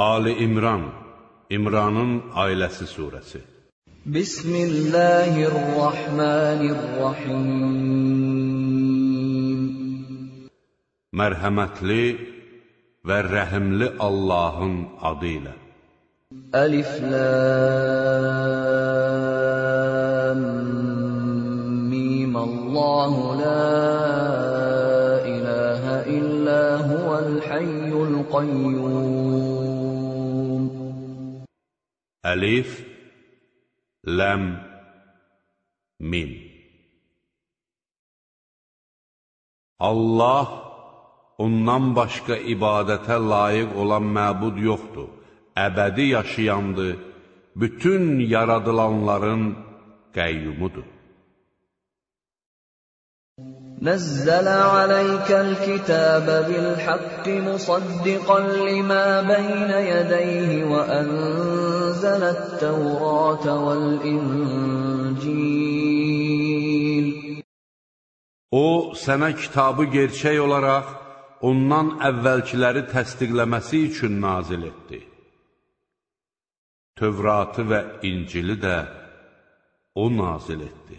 Ali İmran İmranın ailəsi surəsi Bismillahirrahmanirrahim Mərhəmətli və rəhimli Allahın adı ilə Əlif Lam Mim Allahu la ilahe illa huvel hayyul qayyum Əlif Ləm Mim Allah ondan başqa ibadətə layiq olan məbud yoxdur. Əbədi yaşayandır, bütün yaradılanların qəyyumudur. نزل عليك الكتاب بالحق مصدقا لما بين يديه وأنزل التوراة والإنجيل O, sənə kitabı gerçək olaraq ondan əvvəlkiləri təsdiqləməsi üçün nazil etdi. Tövratı və İncili də o nazil etdi.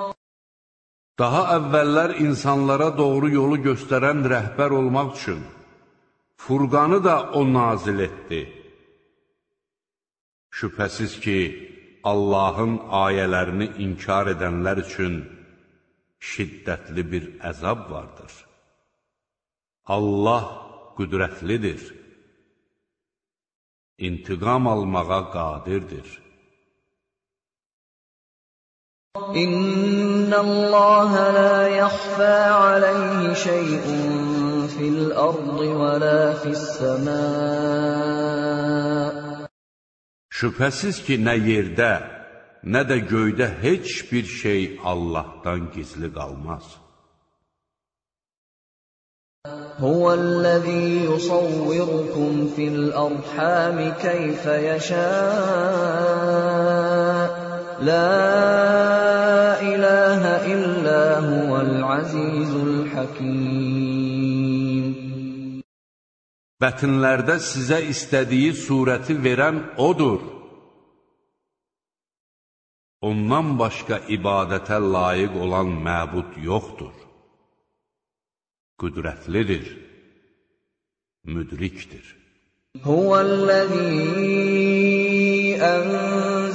Daha əvvəllər insanlara doğru yolu göstərən rəhbər olmaq üçün Furqanı da o nazil etdi. Şübhəsiz ki, Allahın ayələrini inkar edənlər üçün şiddətli bir əzab vardır. Allah qüdrətlidir, intiqam almağa qadirdir. İnnallaha la yakhfa alayhi şey'un fil ardı və la fis səma Şübhəsiz ki, nə yerdə, nə də göydə heç bir şey Allahdan gizli qalmaz. Huvəl-ləzi yusavvirukum fil arhami keyfə yəşəə La ilahe illa huvel azizul hakim. Bətinlərdə sizə istədiyi surəti verən odur. Ondan başqa ibadətə layiq olan məbud yoxdur. Qüdrətlidir, müdrikdir. Huvəl-ləzi ən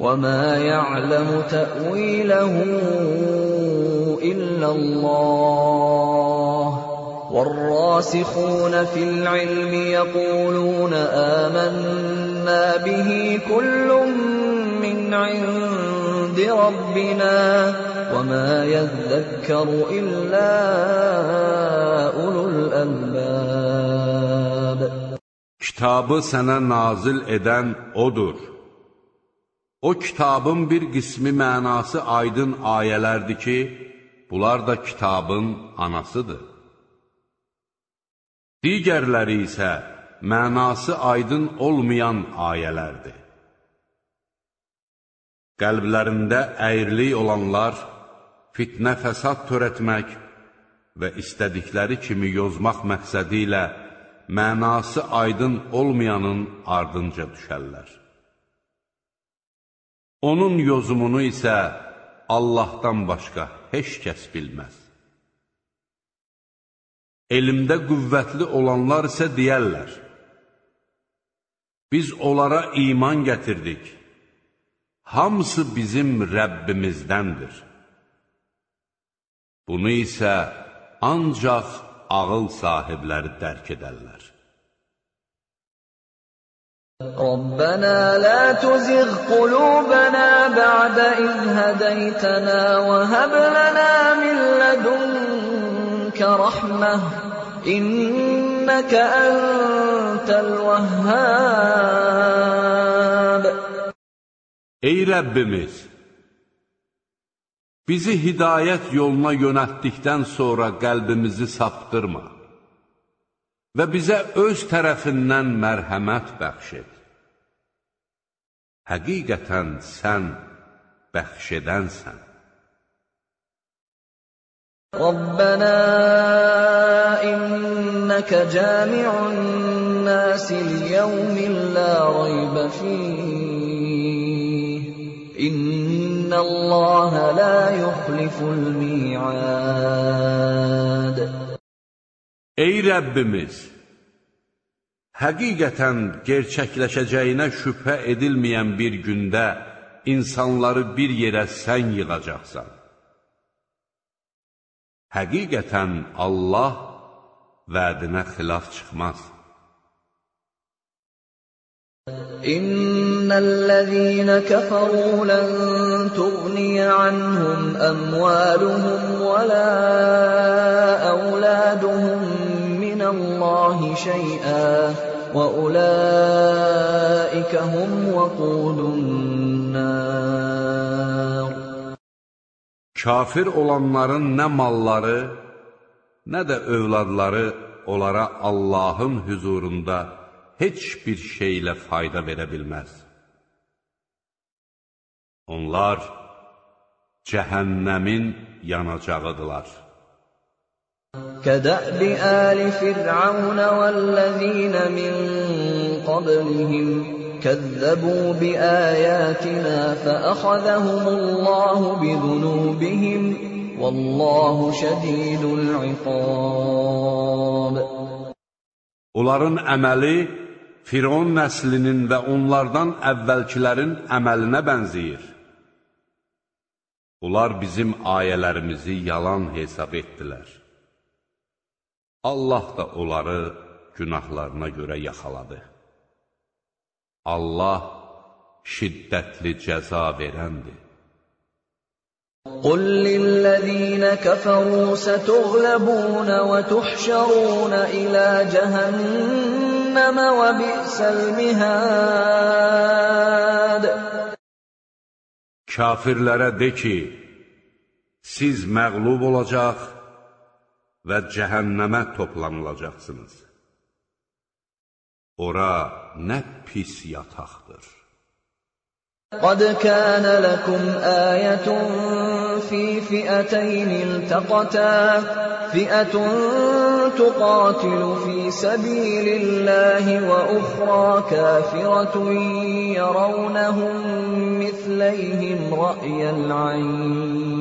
وما يعلم تأويله إلا الله والراسخون في العلم يقولون آمنا به كل من عند ربنا وما يذكر إلا أولو الألباب Kitabı sənə nazil edən O'dur. O kitabın bir qismi mənası aydın ayələrdir ki, bunlar da kitabın anasıdır. Digərləri isə mənası aydın olmayan ayələrdir. Qəlblərində əyrilik olanlar fitnə fəsad törətmək və istədikləri kimi yozmaq məqsədi ilə mənası aydın olmayanın ardınca düşərlər. Onun yozumunu isə Allahdan başqa heç kəs bilməz. Elmdə qüvvətli olanlar isə deyərlər, biz onlara iman gətirdik. hamısı bizim Rəbbimizdəndir. Bunu isə ancaq ağıl sahibləri dərk edərlər. ربنا لا تزغ قلوبنا بعد إذ هديتنا وهب لنا من لدنك رحمة إنك أنت الوهاب Ey Rəbbimiz! Bizi hidayət yoluna yönətdikdən sonra qəlbimizi saptırma və bizə öz tərəfindən mərhəmət bəxş et. Həqiqətən sən bəxş edənsən. Rabbana innaka cami'un nasi liyawmin la rayba fih inna Allah la yuxliful mi'ad Ey Rəbbimiz! Həqiqətən gerçəkləşəcəyinə şübhə edilməyən bir gündə insanları bir yerə sən yığacaqsan. Həqiqətən Allah vədinə xilaf çıxmaz. İnnellezîne keferû len tughniya anhum emvâluhum ve lâ evlâduhum الله شيئا وأولئك هم وقود النار Kafir olanların nə malları, nə də övladları onlara Allahın hüzurunda heç bir şeylə fayda verə bilməz. Onlar cəhənnəmin yanacağıdırlar. كدأب آل فرعون والذين من قبلهم كذبوا بآياتنا فأخذهم الله بذنوبهم والله شديد العقاب Onların əməli Firon nəslinin və onlardan əvvəlkilərin əməlinə bənzəyir. Onlar bizim ayələrimizi yalan hesab etdilər. Allah da onları günahlarına görə yaxaladı. Allah şiddətli cəza verəndir. قل للذين كفروا ستغلبون وتحشرون إلى جهنم وبئس المهاد Kafirlərə de ki, siz məqlub olacaq və cəhənnəmə toplanılacaqsınız. Ora nə pis yataqdır. قد كان لكم آية في فئتين التقتا فئة تقاتل في سبيل الله وأخرى كافرة يرونهم مثليهم رأي العين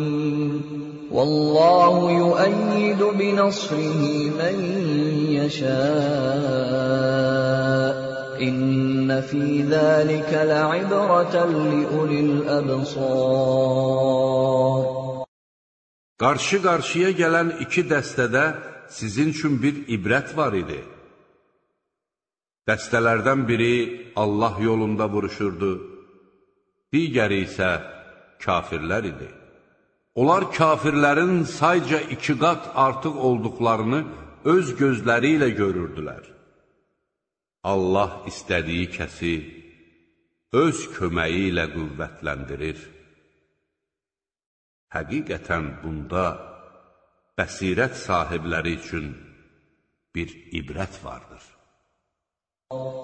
Vallahu yu'ayyidu bi nasrihi men yasha. İnne fi zalika la'ibratan li ulil absar. Qarşı qarşıya gələn iki dəstədə sizin üçün bir ibrət var idi. Dəstələrdən biri Allah yolunda vuruşurdu, digəri isə kafirlər idi. Onlar kafirlərin sayca iki qat artıq olduqlarını öz gözləri ilə görürdülər. Allah istədiyi kəsi öz köməyi ilə qüvvətləndirir. Həqiqətən bunda bəsirət sahibləri üçün bir ibrət vardır.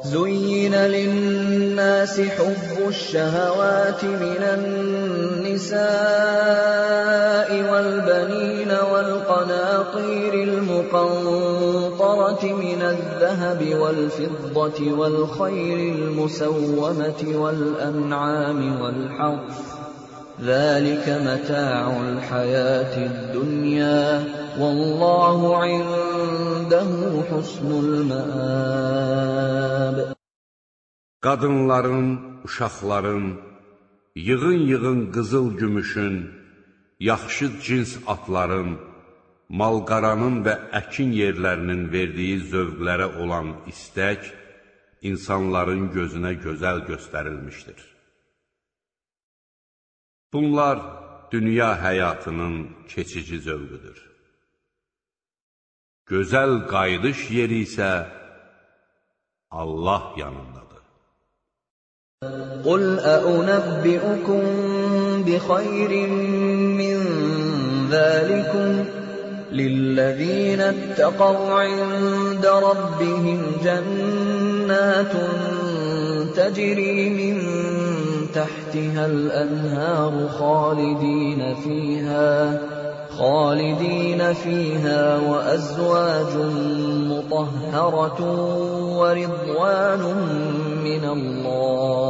زين للناس حب الشهوات من النساء والبنين والقناطير المقنطرة من الذهب والفضة والخيل المسومة والأنعام والحرث ذلك متاع الحياة الدنيا والله عنده حسن المآب Qadınların, uşaqların, yığın-yığın qızıl gümüşün, yaxşı cins atların, malqaranın və əkin yerlərinin verdiyi zövqlərə olan istək insanların gözünə gözəl göstərilmişdir. Bunlar dünya həyatının keçici zövqüdür. Gözəl qayıdış yeri isə Allah yanındadır. Qul əunəbbiukum bi xeyrin min zəlikum للذين اتقوا عند ربهم جنات تجري من تحتها الأنهار خالدين فيها خالدين فيها وأزواج مطهرة ورضوان من الله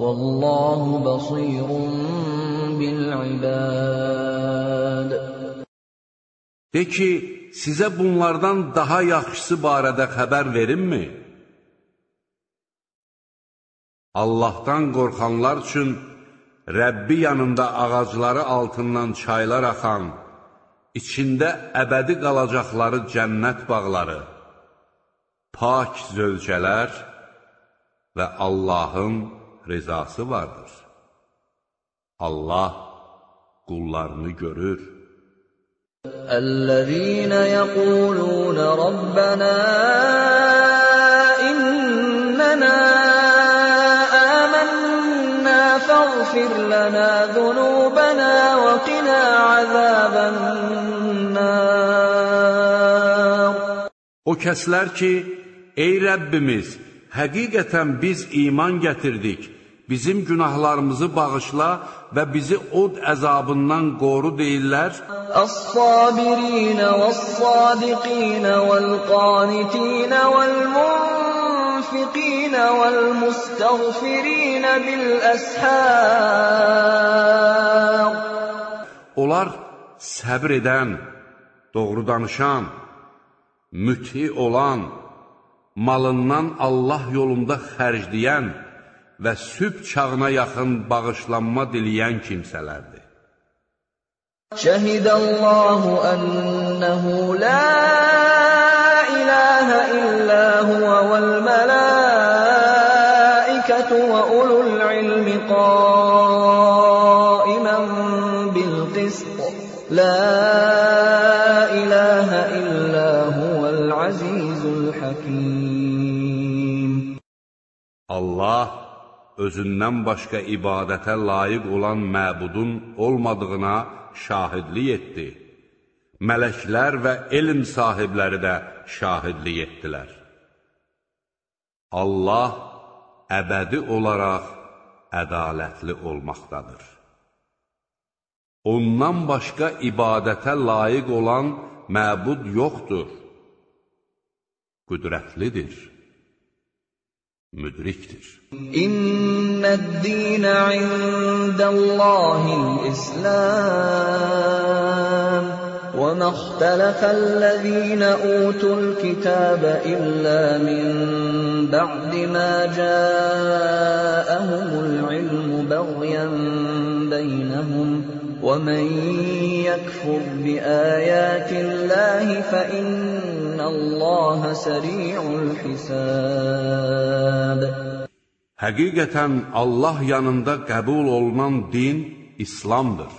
والله بصير بالعباد De ki, sizə bunlardan daha yaxşısı barədə xəbər verimmi? Allahdan qorxanlar üçün Rəbbi yanında ağacları altından çaylar axan, içində əbədi qalacaqları cənnət bağları, pak zövcələr və Allahın rizası vardır. Allah qullarını görür. Əl-ləzīnə yəqulunə Rabbənə فاغفر لنا ذنوبنا وقنا عذاب النار O kəslər ki, ey Rəbbimiz, həqiqətən biz iman gətirdik, bizim günahlarımızı bağışla və bizi od əzabından qoru deyirlər. الصابرين والصادقين والقانتين والمنفقين والمستغفرين بالأسحار Onlar səbr edən, doğru danışan, müti olan, malından Allah yolunda xərcləyən və sübh çağına yaxın bağışlanma diləyən kimsələrdir. Şəhidəllahu ənəhu la ilahə illə Allah özündən başqa ibadətə layiq olan məbudun olmadığına şahidlik etdi. Mələklər və elm sahibləri də şahidlik etdilər. Allah əbədi olaraq ədalətli olmaqdadır. Ondan başqa ibadətə layiq olan məbud yoxdur. Qüdrətlidir müdriktir. İnned-dîne indellâhi'l-islâm ve mahtelefellezîne utul kitâbe illâ min ba'di mâ câ'ahumul ilmu beğyen beynehum وَمَنْ يَكْفُرْ بِآيَاتِ اللّٰهِ فَإِنَّ innallaha sari'ul hisab. Həqiqətən Allah yanında qəbul olunan din İslamdır.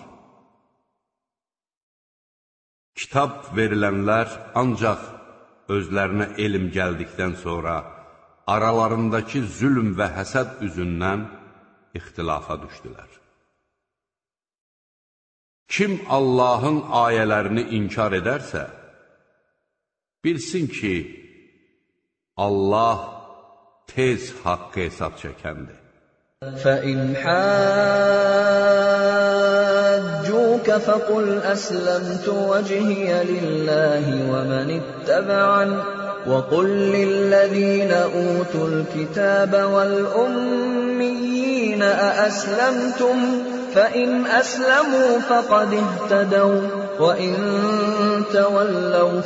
Kitab verilənlər ancaq özlərinə elm gəldikdən sonra aralarındakı zülm və həsəd üzündən ixtilafa düşdülər. Kim Allahın ayələrini inkar edərsə, bilsin ki, Allah tez haqqı hesab çəkəndir. فَإِنْ حَاجُّوكَ فَقُلْ أَسْلَمْتُ وَجْهِيَ لِلَّهِ وَمَنِ اتَّبَعَنِ وَقُلْ لِلَّذِينَ أُوتُوا الْكِتَابَ وَالْأُمِّيِّينَ أَأَسْلَمْتُمْ فإن أسلموا فقد اهتدوا وإن تولوا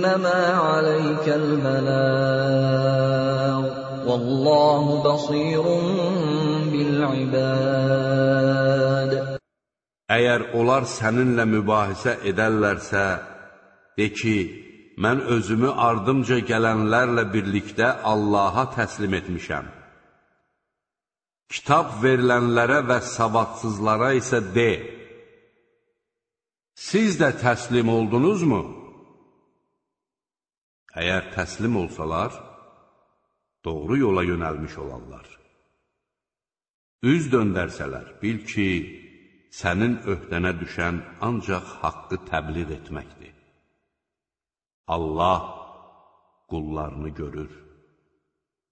İnnemâ aleykel belâg. Vallahu basirun bil ibad. Əgər onlar səninlə mübahisə edərlərsə, de ki, mən özümü ardımca gələnlərlə birlikdə Allaha təslim etmişəm. Kitab verilənlərə və savadsızlara isə de, siz də təslim oldunuzmu? Əgər təslim olsalar, doğru yola yönəlmiş olarlar. Üz döndərsələr, bil ki, sənin öhdənə düşən ancaq haqqı təbliğ etməkdir. Allah qullarını görür.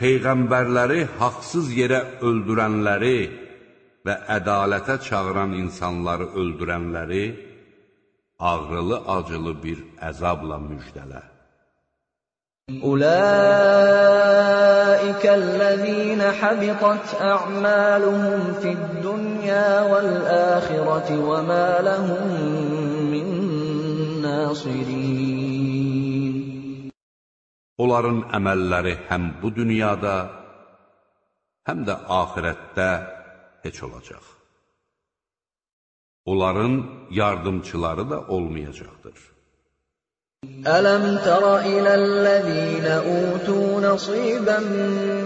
Peyğəmbərləri haqsız yerə öldürənləri və ədalətə çağıran insanları öldürənləri ağrılı-acılı bir əzabla müjdələ. Ulaikəl-ləzīnə həbiqət ə'məluhum fid-dunya vəl-əxirəti və mə ləhum min nasirin Onların əməlləri həm bu dünyada, həm də ahirətdə heç olacaq. Onların yardımçıları da olmayacaqdır. Ələm tərə iləl-ləzīnə utu nəsibən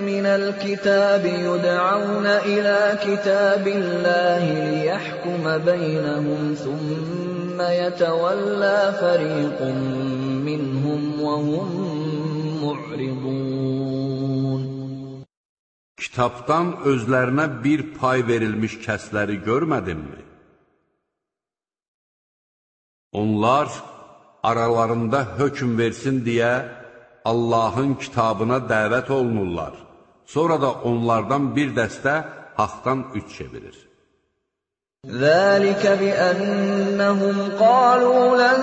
minəl-kitəbi yud'aunə ilə kitəbilləhi liyəhkumə beynəhum thumma yətəvəllə fəriqun minhum və hum mu'ridun Kitabdan özlərinə bir pay verilmiş kəsləri görmədinmi? Onlar aralarında hökm versin deyə Allahın kitabına dəvət olunurlar. Sonra da onlardan bir dəstə haqdan üç çevirir. ذلك بأنهم قالوا لن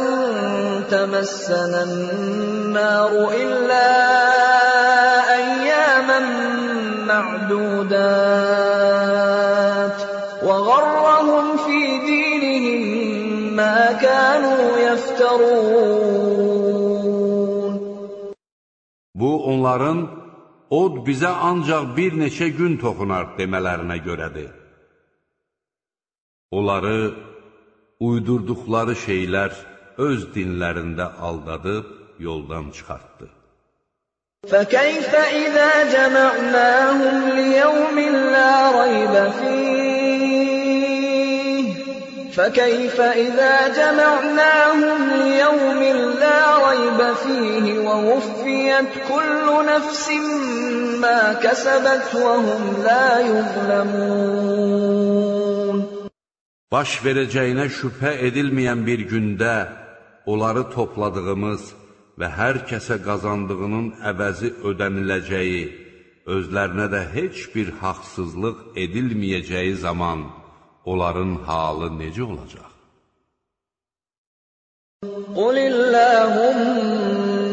تمسنا النار إلا أياما معدودات وغرهم في دينهم ما كانوا يفترون Bu onların od bizə ancaq bir neçə gün toxunar demələrinə görədir. Onları uydurduqları şeylər öz dinlərində aldadıb yoldan çıxartdı. فَكَيْفَ إِذَا جَمَعْنَاهُمْ لِيَوْمٍ لَّا رَيْبَ فِيهِ فَكَيْفَ إِذَا جَمَعْنَاهُمْ لِيَوْمٍ لَّا رَيْبَ فِيهِ وَوُفِّيَتْ كُلُّ نَفْسٍ مَّا كَسَبَتْ وَهُمْ لَا يُظْلَمُونَ Baş verəcəyinə şübhə edilməyən bir gündə onları topladığımız və hər kəsə qazandığının əvəzi ödəniləcəyi, özlərinə də heç bir haqsızlıq edilməyəcəyi zaman onların halı necə olacaq? قل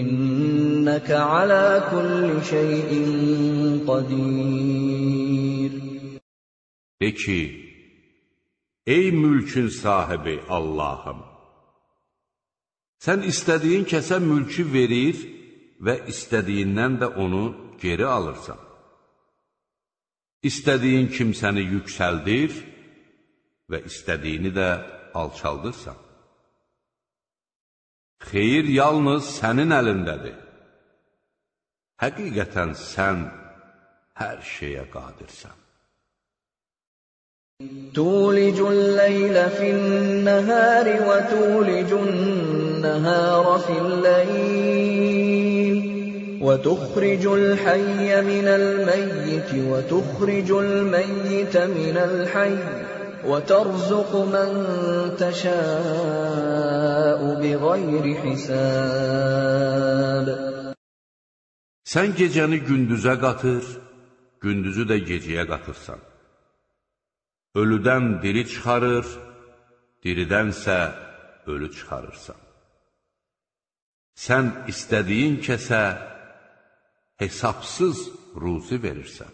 İnnəkə alə kulli şeyin qadir. De ki, ey mülkün sahibi Allahım, sən istədiyin kəsə mülkü verir və istədiyindən də onu geri alırsan. İstədiyin kimsəni yüksəldir və istədiyini də alçaldırsan. Xeyir yalnız sənin əlindədir. Həqiqətən sən hər şeyə qadirsən. تولج الليل في النهار وتولج النهار في الليل وتخرج الحي من الميت وتخرج الميت من الحي وترزق من تشاء بغير حساب Sən gecəni gündüzə qatır, gündüzü də gecəyə qatırsan. Ölüdən diri çıxarır, diridənsə ölü çıxarırsan. Sən istədiyin kəsə hesabsız ruzi verirsən.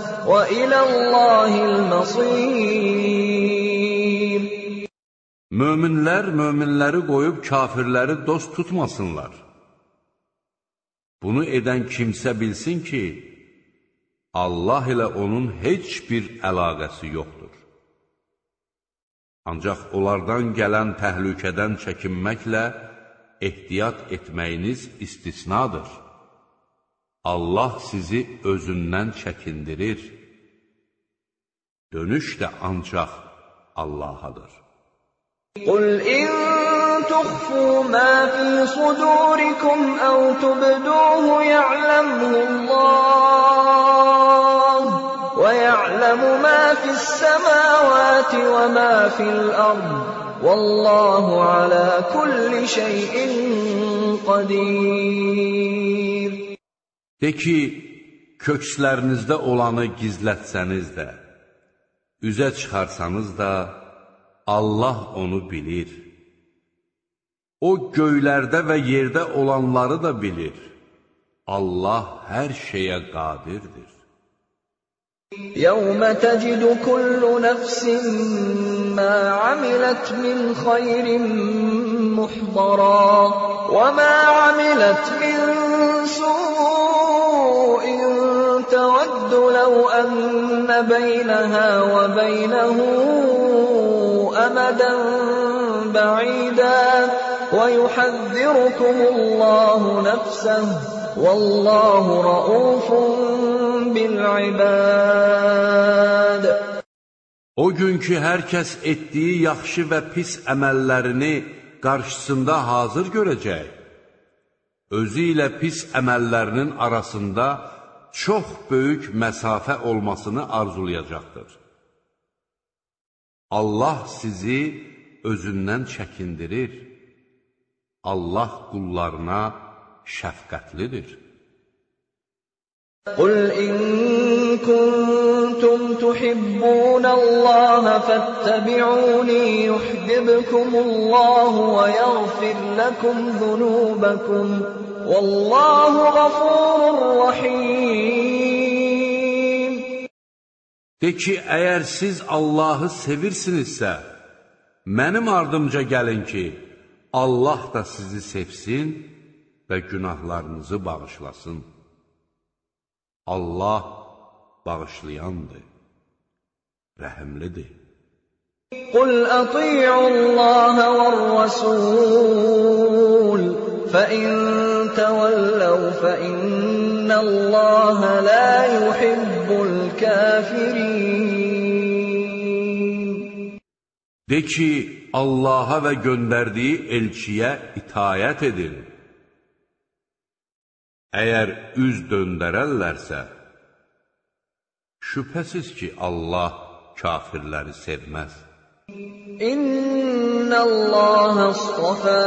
وإلى الله المصير Möminlər möminləri qoyub kafirləri dost tutmasınlar. Bunu edən kimsə bilsin ki, Allah ilə onun heç bir əlaqəsi yoxdur. Ancaq onlardan gələn təhlükədən çəkinməklə ehtiyat etməyiniz istisnadır. Allah sizi özündən çəkindirir. Dönüş də ancaq Allahadır. قل إن تخفوا ما في صدوركم أو تبدوه يعلمه الله ويعلم ما في السماوات وما في الأرض والله على كل شيء قدير De ki, kökslərinizdə olanı gizlətsəniz də, üzə çıxarsanız da, Allah onu bilir. O göylərdə və yerdə olanları da bilir. Allah hər şeyə qadirdir. يوم تجد كل نفس ما عملت من خير محضرا وما عملت من سوء تود لو أن بينها وبينه أمدا بعيدا ويحذركم الله نفسه والله رؤوف بالعباد O gün ki, hər kəs etdiyi yaxşı və pis əməllərini qarşısında hazır görəcək, özü ilə pis əməllərinin arasında çox böyük məsafə olmasını arzulayacaqdır. Allah sizi özündən çəkindirir. Allah qullarına şəfqətlidir. Qul in kuntum tuhibbunallaha fattabi'uni yuhibbukumullahu wa yaghfir lakum dhunubakum Vallahu qafurur rahim. De ki, əgər siz Allahı sevirsinizsə, mənim ardımca gəlin ki, Allah da sizi sevsin və günahlarınızı bağışlasın. Allah bağışlayandır, rəhəmlidir. Qul ati'u Allah və rəsul فإن تولوا فإن الله لا يحب الكافرين De ki, Allaha və göndərdiyi elçiyə itayət edin. Əgər üz döndərərlərsə, şübhəsiz ki, Allah kafirləri sevməz. إن الله اصطفى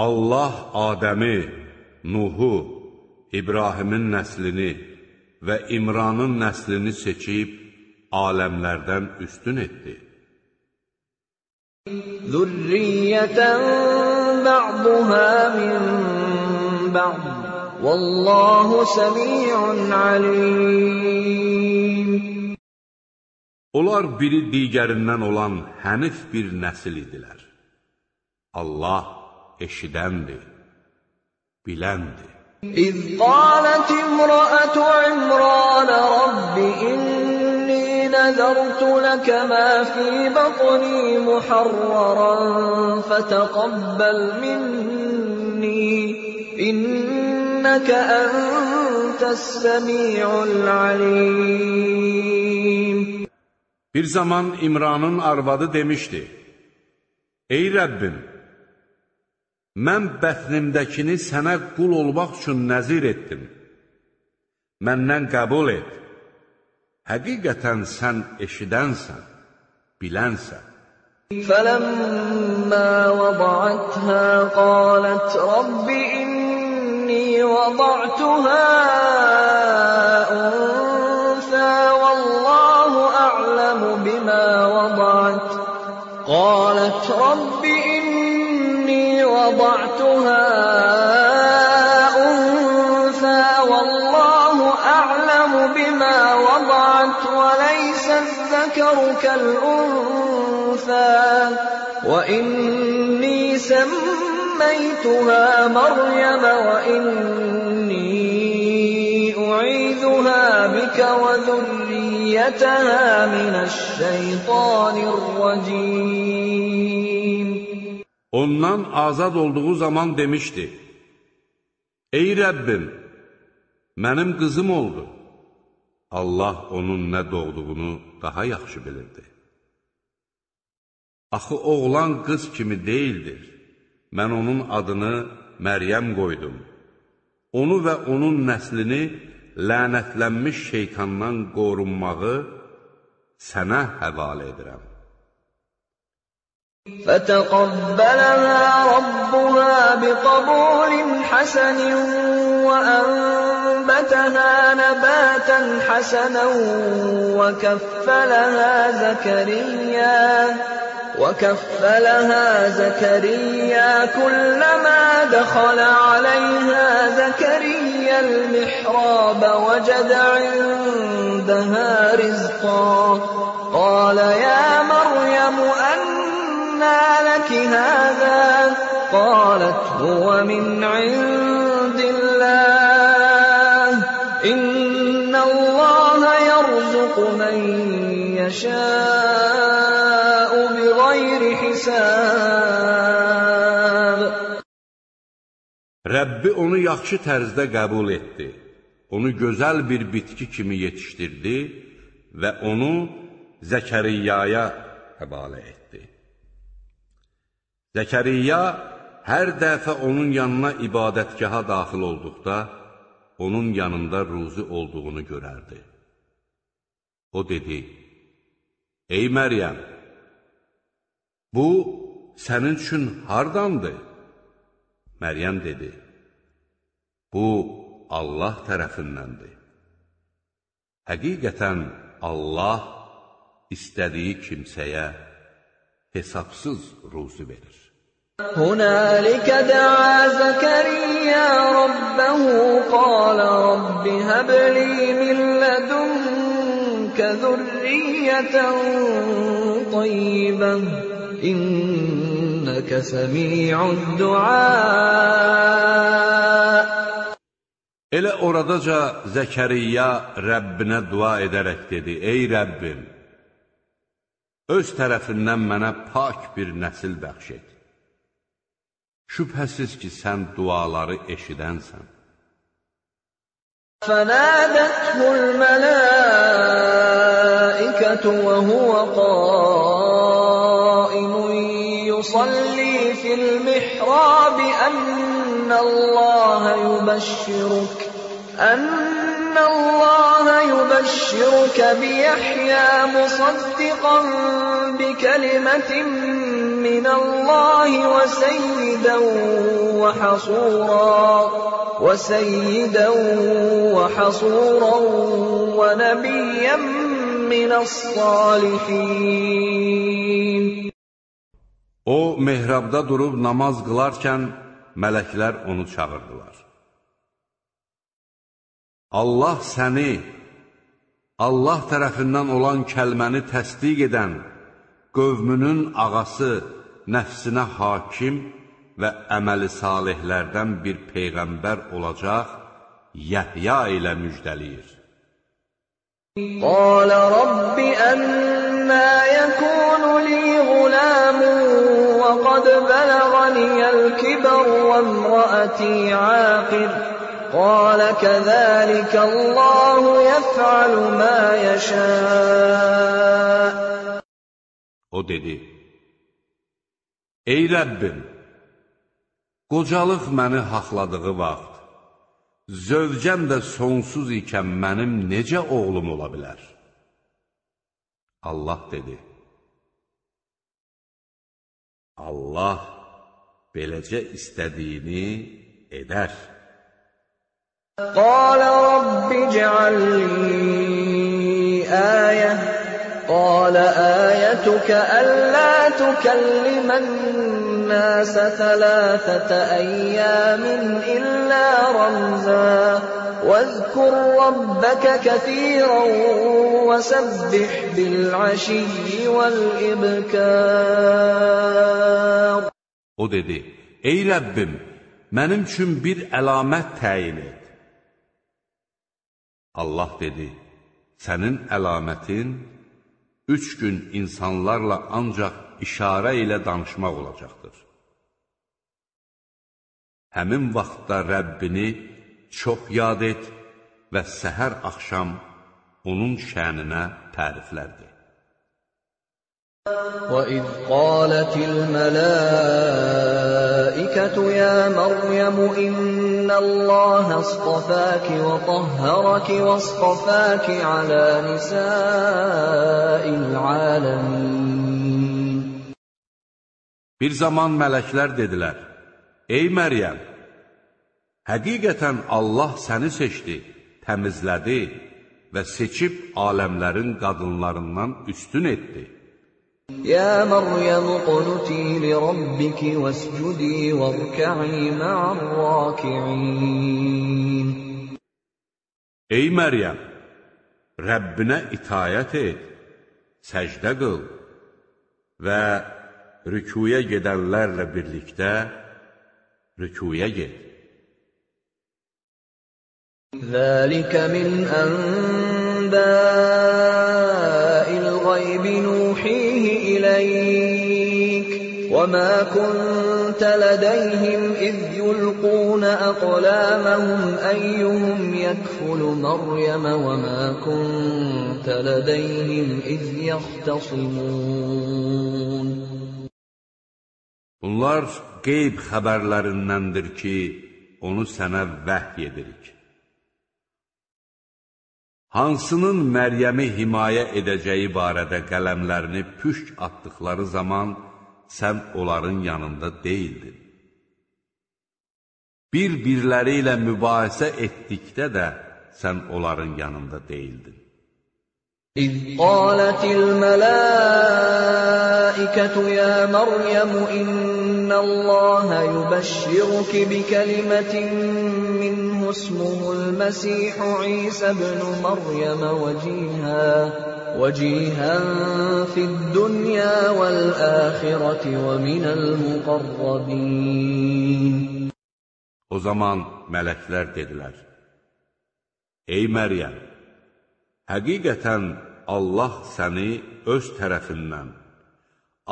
Allah Adəmi, Nuhu, İbrahimin nəslini və İmranın nəslini seçib aləmlərdən üstün etdi. Zürriyyətən ba'duha min ba'd. Vallahu səmi'un alim. Onlar biri digərindən olan hənif bir nəsil idilər. Allah eşidəndir, biləndir. إذ قالت امرأة عمران رب إني نذرت لك ما في بطني محررا فتقبل مني إنك أنت السميع العليم Bir zaman İmranın arvadı demişdi, Ey Rəbbim, mən bətnimdəkini sənə qul olmaq üçün nəzir etdim. Məndən qəbul et. Həqiqətən sən eşidənsən, bilənsən. فلما وضعتها قالت رب إني وضعتها أنثى والله أعلم بما وضعت الذكر كالأنثى وإني سميتها مريم وإني أعيذها بك وذريتها من الشيطان الرجيم Ondan azad olduğu zaman demişdi, Ey Rəbbim, mənim qızım oldu. Allah onun nə doğduğunu daha yaxşı bilirdi. Axı oğlan qız kimi deyildir. Mən onun adını Məryəm qoydum. Onu və onun nəslini lənətlənmiş şeytandan qorunmağı sənə həvalə edirəm. فتقبلها ربها بقبول حسن وأنبتها نباتا حسنا وكفلها زكريا وكفلها زكريا كلما دخل عليها زكريا المحراب وجد عندها رزقا. قال يا مريم لك هذا قالت هو من عند الله إن الله يرزق من يشاء بغير حساب Rəbbi onu yaxşı tərzdə qəbul etdi. Onu gözəl bir bitki kimi yetişdirdi və onu Zəkəriyaya həvalə etdi. Zəkəriyya hər dəfə onun yanına ibadətgaha daxil olduqda, onun yanında ruzi olduğunu görərdi. O dedi, Ey Məryəm, bu sənin üçün hardandır? Məryəm dedi, bu Allah tərəfindəndir. Həqiqətən Allah istədiyi kimsəyə hesabsız ruzi verir. هنالك دعا زكريا ربه قال رب هب لي من لدنك ذرية طيبة إنك سميع الدعاء Elə oradaca Zəkəriyya Rəbbinə dua edərək dedi, Ey Rəbbim, öz tərəfindən mənə pak bir nəsil bəxş et. Şübhəsiz ki, sən duaları eşidənsən. فنادته الملائكة وهو قائم يصلي في المحراب أن الله يبشرك أن الله يبشرك بيحيى مصدقا بكلمة من الله وسيدا وحصورا وسيدا وحصورا ونبيا من الصالحين O, mehrabda durub namaz qılarkən, mələklər onu çağırdılar. Allah səni Allah tərəfindən olan kəlməni təsdiq edən qövmünün ağası nəfsinə hakim və əməli salihlərdən bir peyğəmbər olacaq Yəhya ilə müjdəliyir. Qalə Rabbi əmmə yəkunu li ğulamun və qad bələğaniyəl kibar və əmrəəti əqir قال كذلك الله يفعل ما يشاء O dedi, Ey Rəbbim, qocalıq məni haqladığı vaxt, zövcəm də sonsuz ikən mənim necə oğlum ola bilər? Allah dedi, Allah beləcə istədiyini edər. قال رب اجعل لي آية. قال آيتك ألا تكلم الناس ثلاثة أيام إلا رمزا. واذكر ربك كثيرا وسبح بالعشي والإبكار. O dedi, Ey Rəbbim, mənim üçün bir əlamət təyin et. Allah dedi, sənin əlamətin üç gün insanlarla ancaq işarə ilə danışmaq olacaqdır. Həmin vaxtda Rəbbini çox yad et və səhər axşam onun şəninə təriflərdir. وإذ قالت الملائكة يا مريم إن الله اصطفاك وطهرك واصطفاك على نساء العالمين Bir zaman mələklər dedilər, Ey Məryəm, həqiqətən Allah səni seçdi, təmizlədi və seçib aləmlərin qadınlarından üstün etdi. يا مريم اقنتي لربك واسجدي واركعي مع الراكعين Ey Məryəm, Rəbbinə itayət et, səcdə qıl və rükuya gedənlərlə birlikdə rükuya get. ذلك من أنباء الغيب نوحيه وما كنت لديهم إذ يلقون أقلامهم أيهم يكفل مريم وما كنت لديهم إذ يختصمون Bunlar qeyb xəbərlərindəndir ki, onu sənə vəhy edirik. Hansının Məryəmi himayə edəcəyi barədə qələmlərini püşk atdıqları zaman sən onların yanında deyildin. Bir-birləri ilə mübahisə etdikdə də sən onların yanında deyildin. إذ قالت الملائكة يا مريم إن الله يبشرك بكلمة منه اسمه المسيح عيسى ابن مريم وجيها وجيها في الدنيا والآخرة ومن المقربين O zaman mələklər dedilər, Ey Məryəm, həqiqətən Allah səni öz tərəfindən,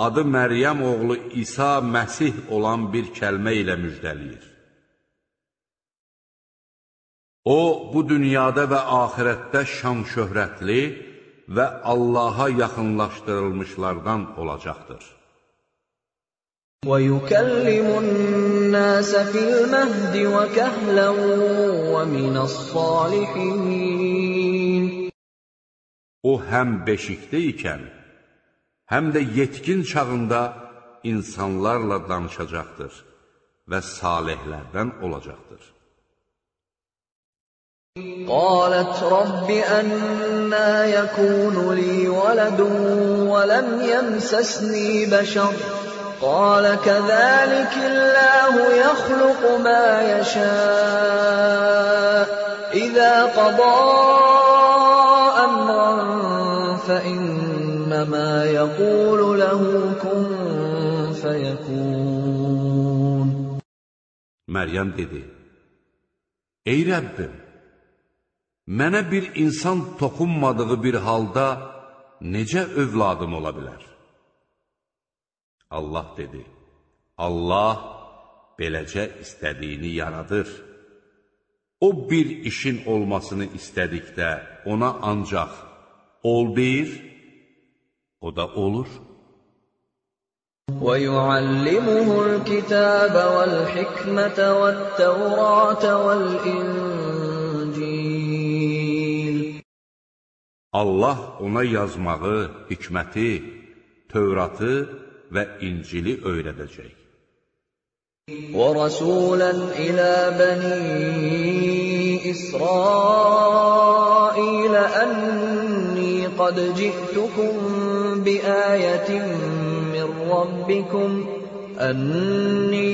adı Məryəm oğlu İsa Məsih olan bir kəlmə ilə müjdəliyir. O, bu dünyada və axirətdə şan şöhrətli və Allaha yaxınlaşdırılmışlardan olacaqdır. ويكلم الناس في المهد وكهلا ومن الصالحين O həm beşikdə ikən, həm də yetkin çağında insanlarla danışacaqdır və salihlərdən olacaqdır. قالت رب أنا يكون لي ولد ولم يمسسني بشر. قال كذلك الله يخلق ما يشاء. إذا قضى أمرا فإنما يقول له كن فيكون. Məryəm dedi, Ey Rəbbim, mənə bir insan toxunmadığı bir halda necə övladım ola bilər? Allah dedi, Allah beləcə istədiyini yaradır. O bir işin olmasını istədikdə ona ancaq ol deyir, o da olur. وَيُعَلِّمُهُ الْكِتَابَ وَالْحِكْمَةَ وَالتَّوْرَاةَ وَالْإِنْجِيلَ Allah ona yazmağı, hikməti, Tövratı və İncili öyrədəcək. وَرَسُولًا إِلَى بَنِي إِسْرَائِيلَ أَنِّي قَدْ جِئْتُكُم بِآيَةٍ مِّن رَّبِّكُمْ أَنِّي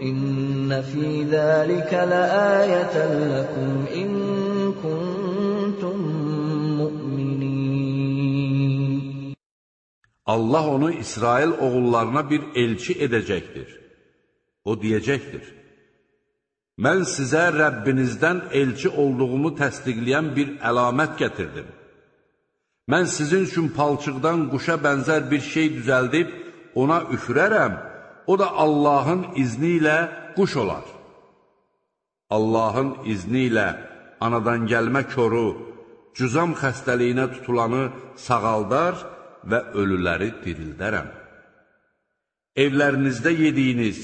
İnne fi zalika laayatan lakum in kuntum mu'minin. Allah onu İsrail oğullarına bir elçi edəcəkdir. O deyəcəkdir: Mən sizə Rəbbinizdən elçi olduğumu təsdiqləyən bir əlamət gətirdim. Mən sizin üçün palçıqdan quşa bənzər bir şey düzəldib ona üfürərəm o da Allahın izni ilə quş olar. Allahın izni ilə anadan gəlmə koru, cüzam xəstəliyinə tutulanı sağaldar və ölüləri dirildərəm. Evlərinizdə yediyiniz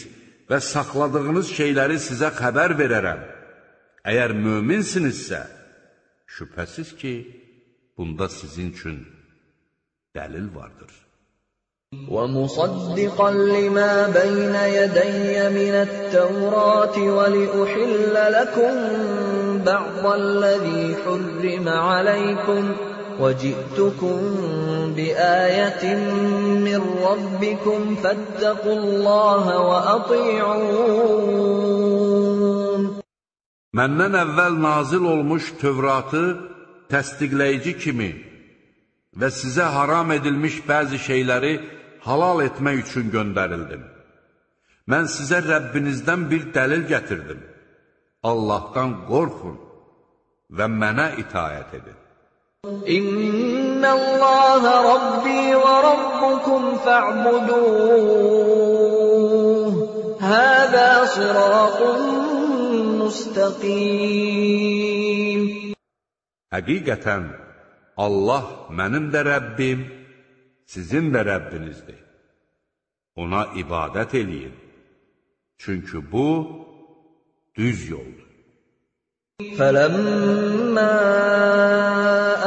və saxladığınız şeyləri sizə xəbər verərəm. Əgər möminsinizsə, şübhəsiz ki, bunda sizin üçün dəlil vardır. وَمُصَدِّقًا لِّمَا بَيْنَ يَدَيَّ مِنَ التَّوْرَاةِ وَلِأُحِلَّ لَكُم بَعْضَ الَّذِي حُرِّمَ عَلَيْكُمْ ۚ وَجِئْتُكُم بِآيَةٍ مِّن رَّبِّكُمْ فَاتَّقُوا اللَّهَ وَأَطِيعُونِ. Məndən əvvəl nazil olmuş Tövratı təsdiqləyici kimi və sizə haram edilmiş bəzi şeyləri halal etmək üçün göndərildim. Mən sizə Rəbbinizdən bir dəlil gətirdim. Allahdan qorxun və mənə itayət edin. İnna Allah Rabbi və Rabbukum fa'buduh. Həzə siratun mustaqim. Həqiqətən Allah mənim də Rəbbim, sizin də Rəbbinizdir. Ona ibadət eləyin. Çünki bu, düz yoldur. فَلَمَّا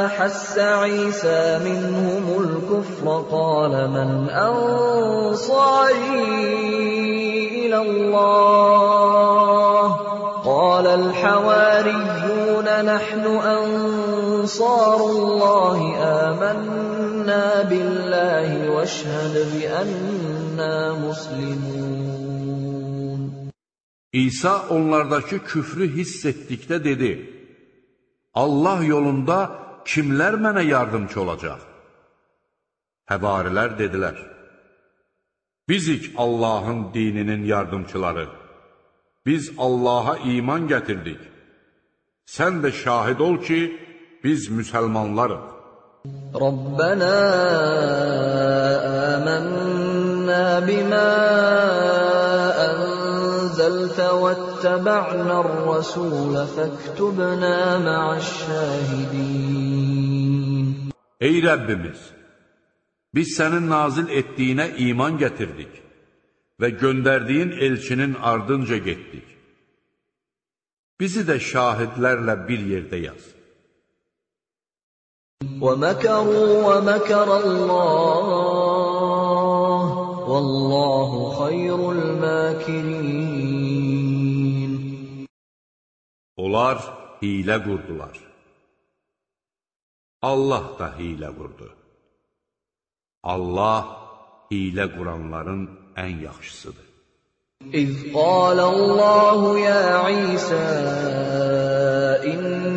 أَحَسَّ عِيسَىٰ مِنْهُمُ الْكُفْرَ قَالَ مَنْ أَنصَارِي إِلَى اللَّهِ ۖ قَالَ الْحَوَارِيُّونَ نَحْنُ أَنصَارُ اللَّهِ آمَنَّا بِاللَّهِ وَاشْهَدْ بِأَنَّا مُسْلِمُونَ İsa onlardakı küfrü hiss etdikdə dedi, Allah yolunda kimlər mənə yardımcı olacaq? Həvarilər dedilər, bizik Allahın dininin yardımçıları, biz Allaha iman gətirdik. Sən də şahid ol ki, biz müsəlmanlarıq. Rabbena amennâ bimâ enzelte vettebe'nâ'r rasûle fektubnâ ma'aş-şâhidîn. Ey Rabbimiz! Biz sənin nazil etdiyinə iman gətirdik və göndərdiyin elçinin ardınca getdik. Bizi də şahidlərlə bir yerdə yaz. وَمَكَرُوا وَمَكَرَ اللَّهُ وَاللَّهُ خَيْرُ الْمَاكِرِينَ Onlar hilə qurdular. Allah da hilə qurdu. Allah hilə quranların ən yaxşısıdır. إذ قال الله يا عيسى إني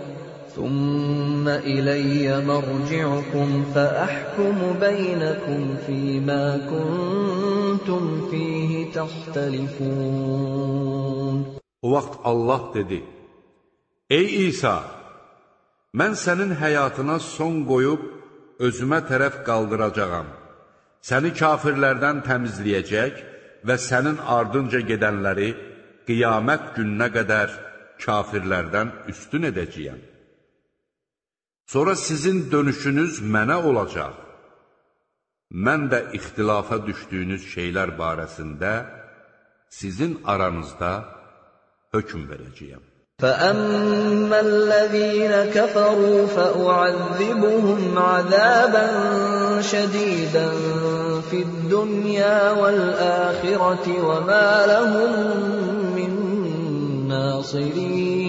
ثم إلي مرجعكم فأحكم بينكم فيما كنتم فيه تختلفون O vaxt Allah dedi, Ey İsa, mən sənin həyatına son qoyub, özümə tərəf qaldıracağam. Səni kafirlərdən təmizləyəcək və sənin ardınca gedənləri qiyamət gününə qədər kafirlərdən üstün edəcəyəm. Sonra sizin dönüşünüz mənə olacaq. Mən də ixtilafa düşdüyünüz şeylər barəsində sizin aranızda hökm verəcəyəm. فأما الذين كفروا فأعذبهم عذابا شديدا في الدنيا والآخرة وما لهم من ناصرين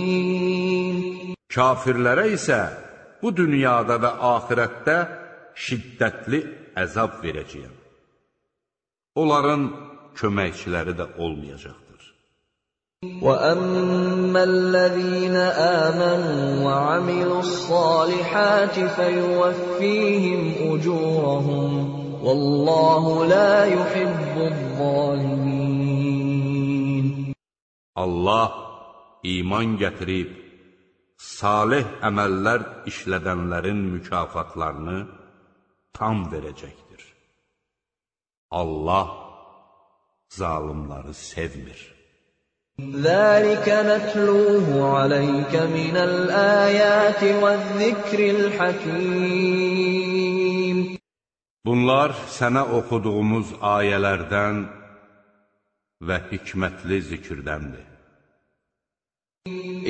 Kafirlərə isə bu dünyada və axirətdə şiddətli əzab verəcəyəm. Onların köməkçiləri də olmayacaqdır. وأما الذين آمنوا وعملوا الصالحات فيوفيهم أجورهم والله لا يحب الظالمين Allah iman gətirib, salih əməllər işlədənlərin mükafatlarını tam verəcəkdir. Allah zalimları sevmir. Zəlikə nətluhu aləykə minəl əyəti və zikril həkim. Bunlar sənə oxuduğumuz ayələrdən və hikmətli zikirdəndir.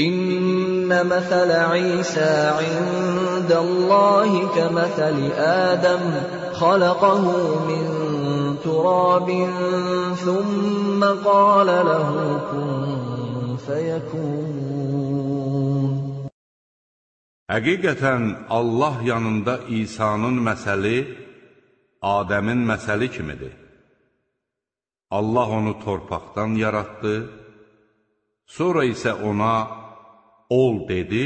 İnna إن مثل عيسى عند الله كمثل آدم خلقه من تراب ثم قال له كن فيكون Həqiqətən Allah yanında İsa'nın məsəli Adəmin məsəli kimidir. Allah onu torpaqdan yaratdı, sonra isə ona ol dedi,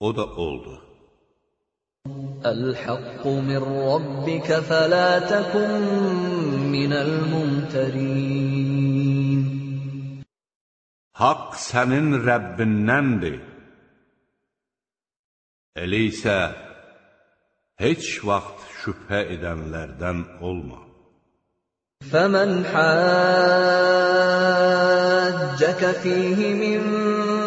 o da oldu. الحق من ربك فلا تكن من الممترين Haqq sənin Rəbbindəndir. Elə isə heç vaxt şübhə edənlərdən olma. فمن حاجك فيه من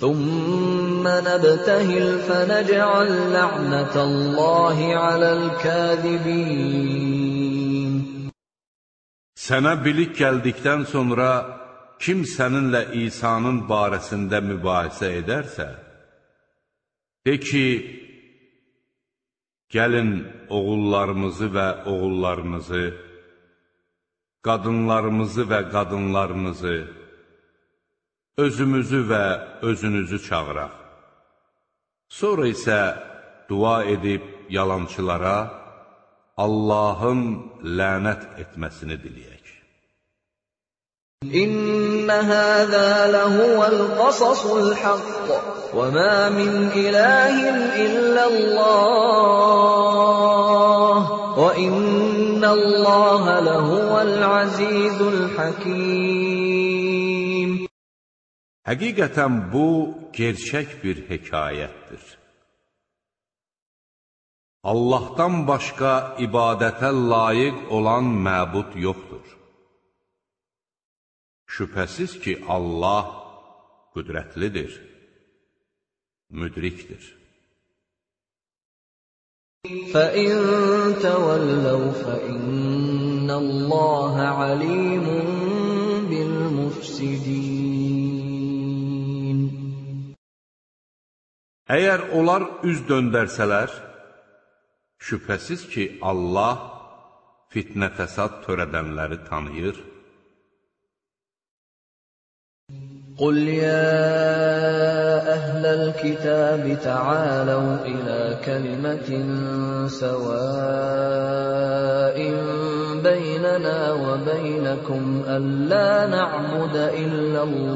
ثم نبتهل فنجعل لعنة الله على الكاذبين Sənə bilik gəldikdən sonra kim səninlə İsa'nın barəsində mübahisə edərsə, de ki, gəlin oğullarımızı və oğullarınızı, qadınlarımızı və qadınlarınızı, özümüzü və özünüzü çağıraq. Sonra isə dua edib yalançılara Allahın lənət etməsini diləyək. İnnə həzə ləhuvəl qasasul haqq və mə min ilahin illəllah və innəlləhə ləhuvəl azizul hakim Həqiqətən bu gerçək bir hekayətdir. Allahdan başqa ibadətə layiq olan məbud yoxdur. Şübhəsiz ki, Allah qüdrətlidir, müdrikdir. فَإِن تَوَلَّوْا فَإِنَّ اللَّهَ عَلِيمٌ بِالْمُفْسِدِينَ Əgər onlar üz döndərsələr, şübhəsiz ki, Allah fitnə təsad törədənləri tanıyır. Qul ya əhləl kitəbi təaləv ilə kəlimətin səvəin beynənə və beynəkum əllə nə'mudə illəlləh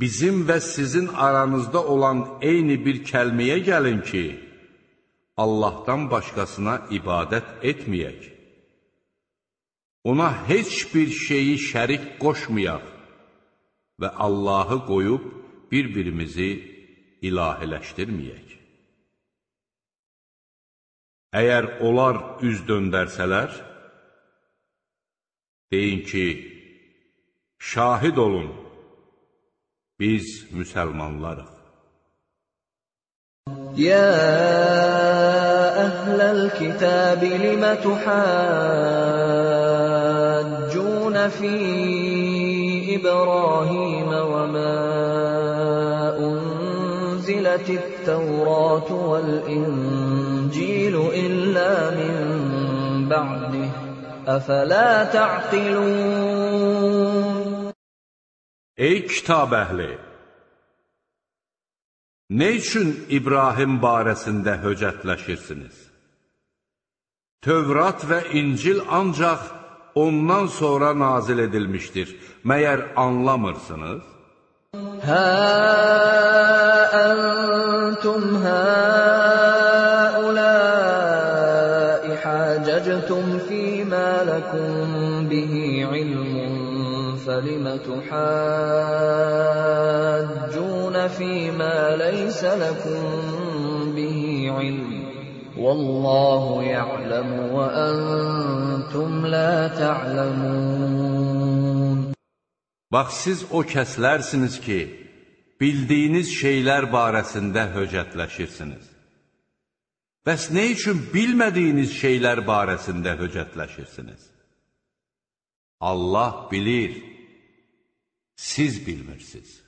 bizim və sizin aranızda olan eyni bir kəlməyə gəlin ki, Allahdan başqasına ibadət etməyək. Ona heç bir şeyi şərik qoşmayaq və Allahı qoyub bir-birimizi ilahiləşdirməyək. Əgər onlar üz döndərsələr, deyin ki, şahid olun, biz müsəlmanlarıq. يا أهل الكتاب لم تحاجون في إبراهيم وما أنزلت التوراة والإنجيل إلا من بعده أفلا تعقلون Ey kitab əhli! Nə üçün İbrahim barəsində höcətləşirsiniz? Tövrat və İncil ancaq ondan sonra nazil edilmişdir. Məyər anlamırsınız? Hə əntum həuləi həcəctum fīmə ləkum bihi ilmun فلم تحاجون فيما ليس لكم به علم والله يعلم وأنتم لا تعلمون Bax, siz o kəslərsiniz ki, bildiyiniz şeylər barəsində höcətləşirsiniz. Bəs nə üçün bilmədiyiniz şeylər barəsində höcətləşirsiniz? Allah bilir, Siz bilmirsiniz.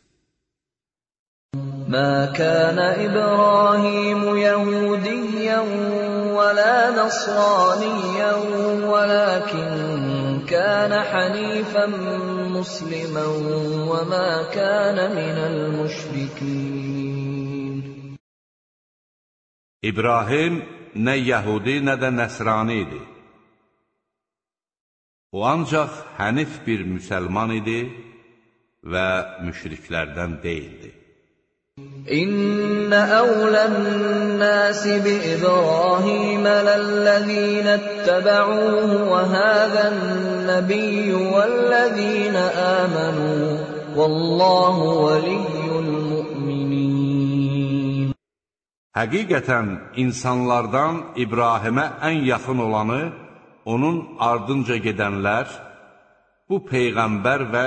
ما كان إبراهيم يهوديا ولا نصرانيا ولكن كان حنيفا مسلما وما كان من المشركين İbrahim nə Yəhudi, nə də Nəsrani idi. O ancaq hənif bir müsəlman idi və müşriklərdən deyildi. İnne awlan nasi bi İbrahim lellezina ittaba'uhu ve hâzen nebiyyu vellezina amanu vallahu veliyyul mu'minin. Həqiqətən insanlardan İbrahimə ən yaxın olanı onun ardınca gedənlər bu Peyğəmbər və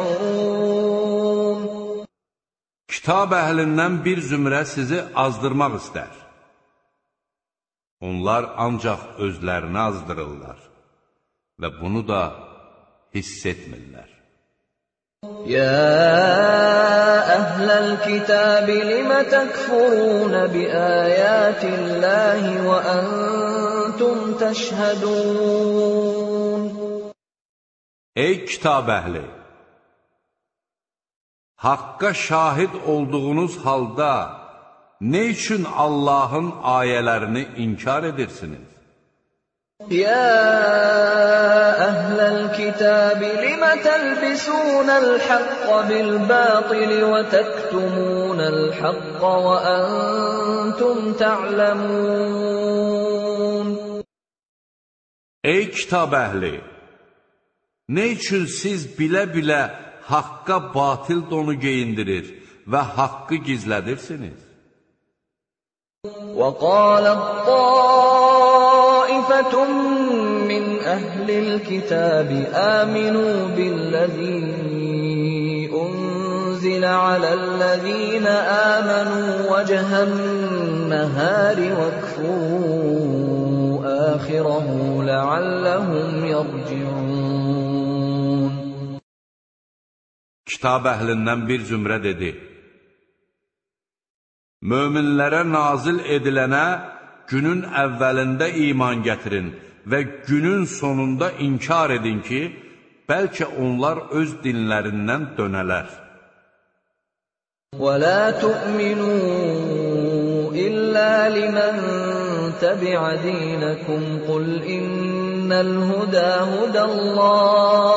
kitab əhlindən bir zümrə sizi azdırmaq istər. Onlar ancaq özlərini azdırırlar və bunu da hiss etmirlər. Ya əhlal kitab limə təkfurun bi ayatillahi və entum təşhədun Ey kitab əhli! Hakka şahid olduğunuz halda ne üçün Allahın ayələrini inkar edirsiniz? Ya əhlal kitab lima limə təlbisunəl haqq bil batil və təktumunəl haqq və entum ta'lamun Ey kitab əhli! Ne üçün siz bilə-bilə haqqa batil donu geyindirir və haqqı gizlədirsiniz? وقال الطائفة من أهل الكتاب آمنوا بالذي أنزل على الذين آمنوا وجه النهار واكفروا آخره لعلهم يرجعون Kitab əhlindən bir zümrə dedi, Möminlərə nazil edilənə günün əvvəlində iman gətirin və günün sonunda inkar edin ki, bəlkə onlar öz dinlərindən dönələr. وَلَا تُؤْمِنُوا إِلَّا لِمَن تَبِعَ دِينَكُمْ قُلْ إِنَّ الْهُدَى هُدَى اللَّهِ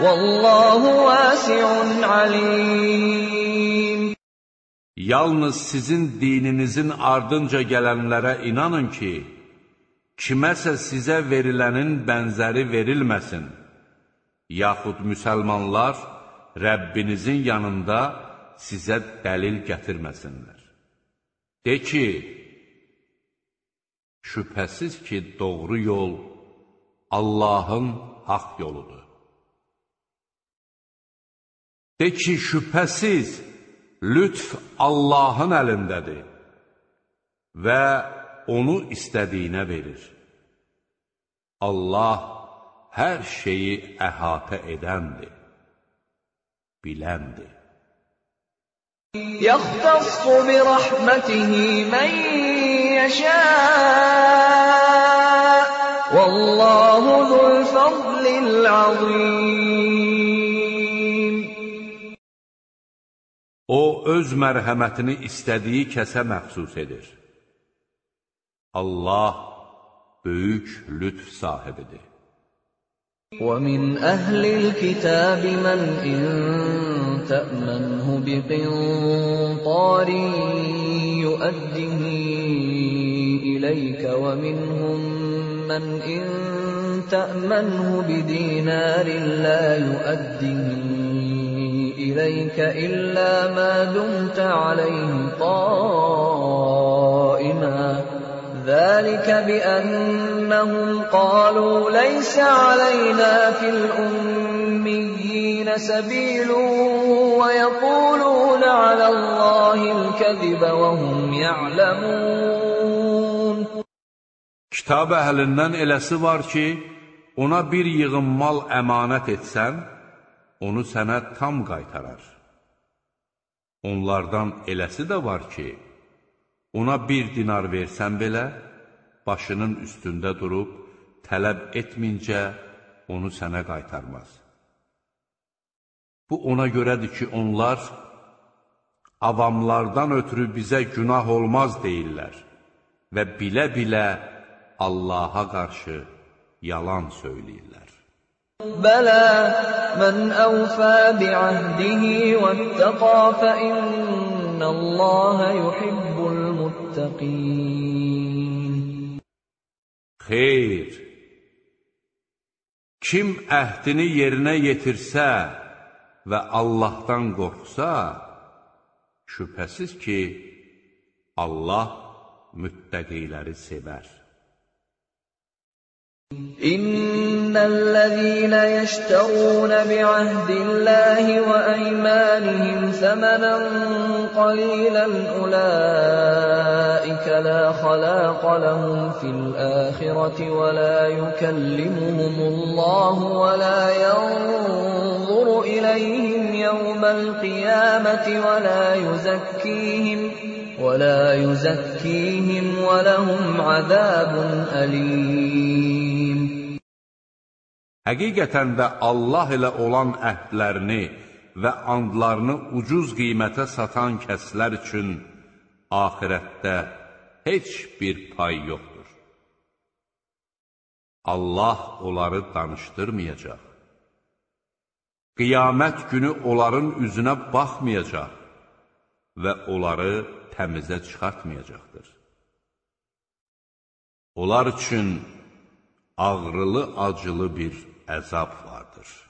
Vallahu vasiun alim. Yalnız sizin dininizin ardınca gələnlərə inanın ki, kiməsə sizə verilənin bənzəri verilməsin. Yaxud müsəlmanlar Rəbbinizin yanında sizə dəlil gətirməsinlər. De ki, şübhəsiz ki, doğru yol Allahın haqq yoludur. De ki, şübhəsiz, lütf Allahın əlindədir və onu istədiyinə verir. Allah hər şeyi əhatə edəndir, biləndir. يَخْتَصُّ بِرَحْمَتِهِ مَن يَشَاءُ وَاللَّهُ ذُو الْفَضْلِ الْعَظِيمِ O, öz mərhəmətini istədiyi kəsə məxsus edir. Allah böyük lütf sahibidir. وَمِنْ أَهْلِ الْكِتَابِ مَنْ إِن تَأْمَنْهُ بِقِنطَارٍ يُؤَدِّهِ إِلَيْكَ وَمِنْهُم مَّنْ إِن تَأْمَنْهُ بِدِينَارٍ لَّا يُؤَدِّهِ إِلَيْكَ إِلَّا مَا دُمْتَ عَلَيْهِ قَائِمًا ۗ. ذَٰلِكَ بِأَنَّهُمْ قَالُوا لَيْسَ عَلَيْنَا فِي الْأُمِّيِّينَ سَبِيلٌ وَيَقُولُونَ عَلَى اللَّهِ الْكَذِبَ وَهُمْ يَعْلَمُونَ. Kitab əhlindən eləsi var ki, ona bir yığın mal əmanət etsən, onu sənə tam qaytarar. Onlardan eləsi də var ki, ona bir dinar versən belə, başının üstündə durub, tələb etmincə onu sənə qaytarmaz. Bu ona görədir ki, onlar avamlardan ötürü bizə günah olmaz deyirlər və bilə-bilə Allaha qarşı yalan söyləyirlər. Bələ, mən əvfə bi'əhdihi və ittəqa fə innəlləhə yuhibbul muttəqin. Xeyr, kim əhdini yerinə yetirsə və Allahdan qorxsa, şübhəsiz ki, Allah müttəqiləri sevər. إن الذين يشترون بعهد الله وأيمانهم ثمنا قليلا أولئك لا خلاق لهم في الآخرة ولا يكلمهم الله ولا ينظر إليهم يوم القيامة ولا يزكيهم ولا يزكيهم ولهم عذاب أليم Həqiqətən də Allah ilə olan əhdlərini və andlarını ucuz qiymətə satan kəslər üçün axirətdə heç bir pay yoxdur. Allah onları danışdırmayacaq. Qiyamət günü onların üzünə baxmayacaq və onları təmizə çıxartmayacaqdır. Onlar üçün ağrılı-acılı bir əzab vardır.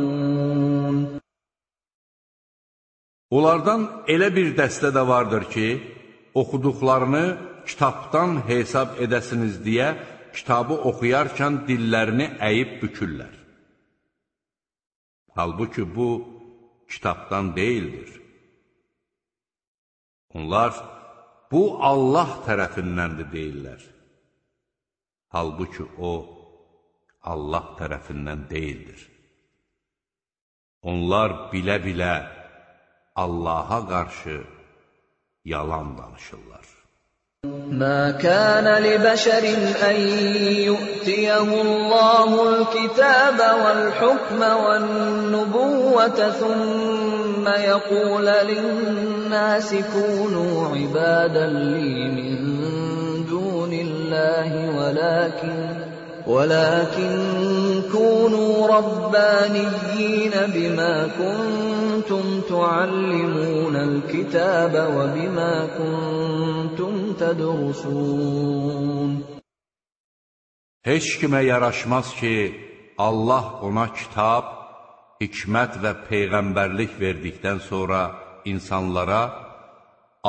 Onlardan elə bir dəstə də vardır ki, oxuduqlarını kitabdan hesab edəsiniz deyə kitabı oxuyarkən dillərini əyib bükürlər. Halbuki bu kitabdan deyildir. Onlar bu Allah tərəfindəndir deyirlər. Halbuki o, Allah tərəfindən deyildir. Onlar bilə-bilə Allaha qarşı yalan danışırlar. ما كان لبشر أن يؤتيه الله الكتاب والحكم والنبوة ثم يقول للناس كونوا عبادا لي من دون الله ولكن ولكن كونوا ربانيين بما كنتم تعلمون الكتاب وبما كنتم تدرسون Heç kimə yaraşmaz ki, Allah ona kitab, hikmət və peyğəmbərlik verdikdən sonra insanlara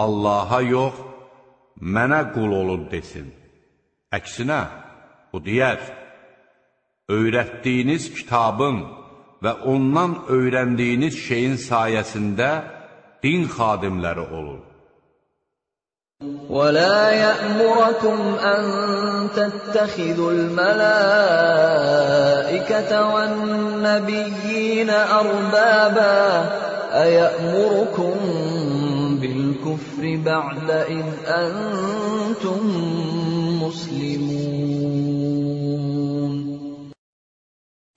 Allaha yox, mənə qul olun desin. Əksinə, o deyər, öyrətdiyiniz kitabın və ondan öyrəndiyiniz şeyin sayəsində din xadimləri olun. ولا يأمركم أن تتخذوا الملائكة والنبيين أربابا أيأمركم بالكفر بعد إذ أنتم مسلمون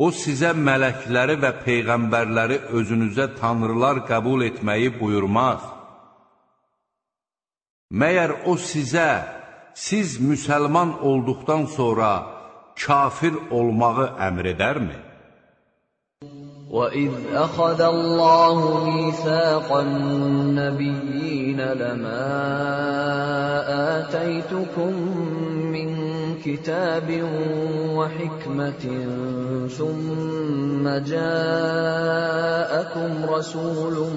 O sizə mələkləri və peyğəmbərləri özünüzə tanrılar qəbul etməyi buyurmaz. Məyər o sizə, siz müsəlman olduqdan sonra kafir olmağı əmr edərmi? وَإِذْ أَخَذَ اللَّهُ مِيثَاقَ النَّبِيِّينَ لَمَا آتَيْتُكُم مِّن كتاب وحكمة ثم جاءكم رسول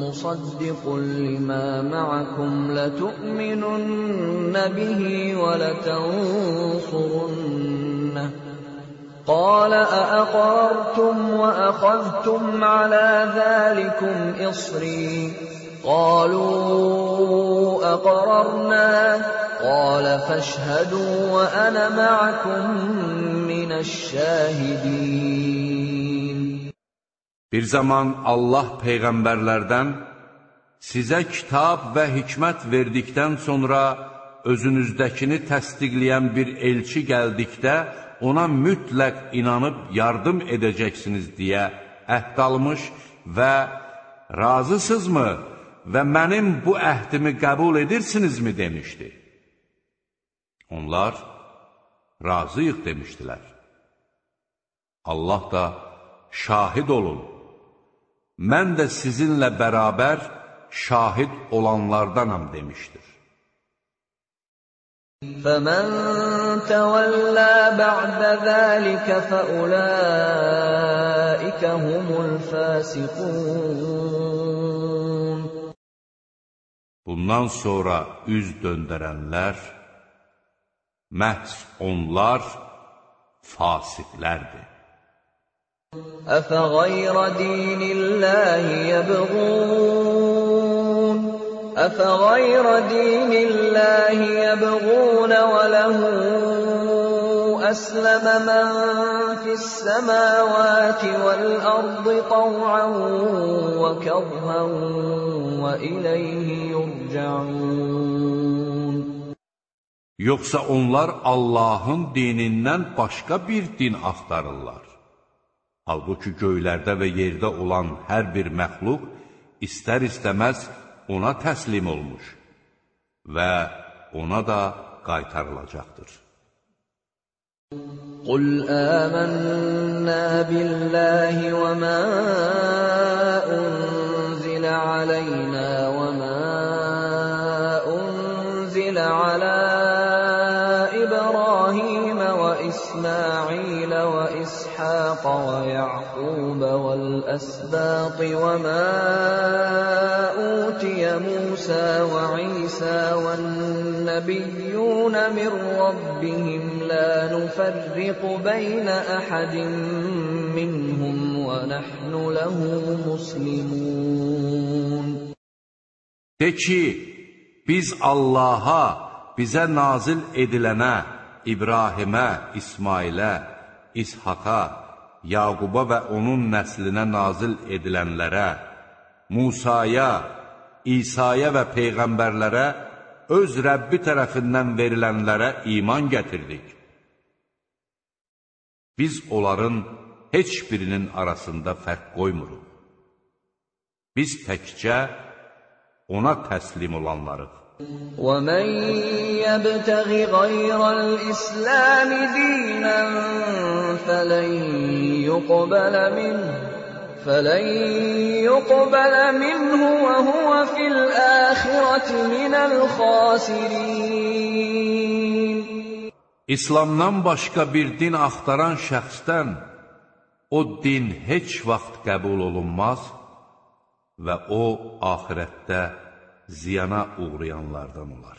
مصدق لما معكم لتؤمنن به ولتنصرنه. قال أأقررتم وأخذتم على ذلكم إصري. قالوا أقررنا قال فاشهدوا وأنا معكم من الشاهدين Bir zaman Allah peyğəmbərlərdən sizə kitab və hikmət verdikdən sonra özünüzdəkini təsdiqləyən bir elçi gəldikdə ona mütləq inanıb yardım edəcəksiniz deyə əhd almış və razısızmı və mənim bu əhdimi qəbul edirsinizmi demişdi. Onlar razıyıq demişdilər. Allah da şahid olun, mən də sizinlə bərabər şahid olanlardanam demişdir. فَمَن تَوَلَّىٰ بَعْدَ ذَٰلِكَ فَأُولَٰئِكَ هُمُ الْفَاسِقُونَ Bundan sonra üz döndərənlər, məhz onlar fasiqlərdir. أَفَغَيْرَ دِينِ اللَّهِ يَبْغُونَ أَفَغَيْرَ دِينِ اللَّهِ يَبْغُونَ وَلَهُ أَسْلَمَ مَن فِي السَّمَاوَاتِ وَالْأَرْضِ طَوْعًا وَكَرْهًا وَإِلَيْهِ يُرْجَعُونَ Yoxsa onlar Allahın dinindən başqa bir din axtarırlar. Halbuki göylərdə və yerdə olan hər bir məxluq istər-istəməz ona təslim olmuş və ona da qaytarılacaqdır. قُلْ آمَنَّا بِاللَّهِ وَمَا أُنزِلَ عَلَيْنَا وَمَا أُنزِلَ عَلَىٰ إِبْرَاهِيمَ وَإِسْمَاعِيلَ وَإِسْحَاقَ وَيَعْقُوبَ وَالْأَسْبَاطِ وَمَا أُوتِيَ مُوسَىٰ وَعِيسَىٰ وَالنَّبِيُّونَ مِن رَّبِّهِمْ لَا نُفَرِّقُ بَيْنَ أَحَدٍ مِّنْهُمْ وَنَحْنُ لَهُ مُسْلِمُونَ De ki, biz Allaha, bizə nazil edilənə, İbrahimə, İsmailə, İshaqa, Yaquba və onun nəslinə nazil edilənlərə, Musaya, İsa'ya və Peyğəmbərlərə, öz Rəbbi tərəfindən verilənlərə iman gətirdik. Biz onların heç birinin arasında fərq qoymuruq. Biz təkcə ona təslim olanlarıq. وَمَن يَبْتَغِ غَيْرَ الْإِسْلَامِ دِينًا فَلَن يُقْبَلَ مِنْهُ فَلَن يُقْبَلَ مِنْهُ وَهُوَ فِي الْآخِرَةِ مِنَ الْخَاسِرِينَ İslamdan başqa bir din axtaran şəxsdən o din heç vaxt qəbul olunmaz və o, axirətdə ziyana uğrayanlardan olar.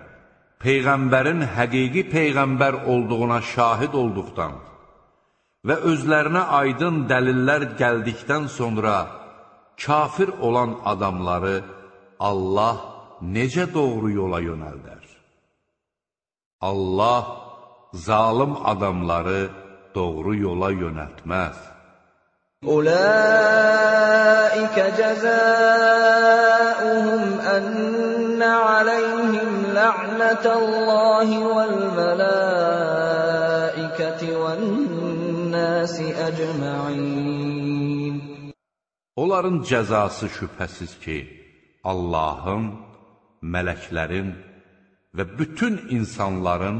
Peyğəmbərin həqiqi Peyğəmbər olduğuna şahid olduqdan və özlərinə aydın dəlillər gəldikdən sonra kafir olan adamları Allah necə doğru yola yönəldər? Allah zalım adamları doğru yola yönəltməz. Ulaikə cəzəuhum ənnə aləyhim لعنة الله والملائكة والناس النَّاسِ أَجْمَعِينَ Onların cəzası şübhəsiz ki, Allahın, mələklərin və bütün insanların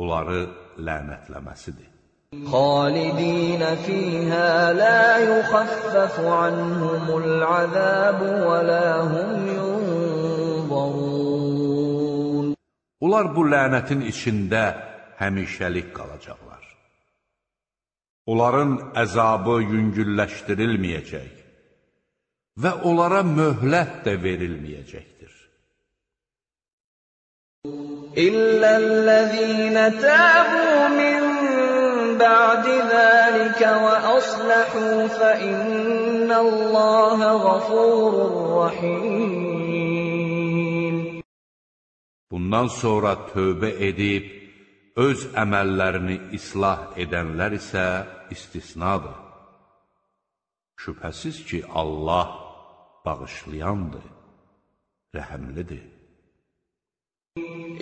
onları lənətləməsidir. خالدين فيها لا يخفف عنهم العذاب ولا هم ينظرون Onlar bu lənətin içində həmişəlik qalacaqlar. Onların əzabı yüngülləşdirilməyəcək və onlara möhlət də verilməyəcəkdir. İllellezîne təbû min ba'di zâlike və aslahû fə innallâhe gafûrur rahîm Bundan sonra tövbə edib, öz əməllərini islah edənlər isə istisnadır. Şübhəsiz ki, Allah bağışlayandır, rəhəmlidir.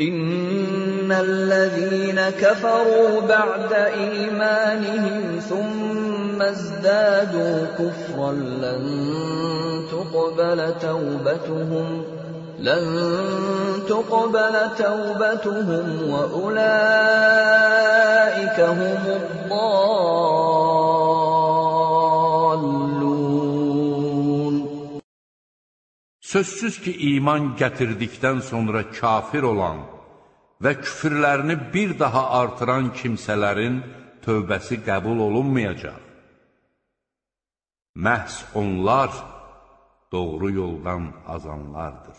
İnnellezîne keferû ba'de îmânihim thumme zdâdû kufran len tuqbele tevbetuhum لن تقبل توبتهم وأولئك هم الضالون Sözsüz ki, iman gətirdikdən sonra kafir olan və küfürlərini bir daha artıran kimsələrin tövbəsi qəbul olunmayacaq. Məhz onlar doğru yoldan azanlardır.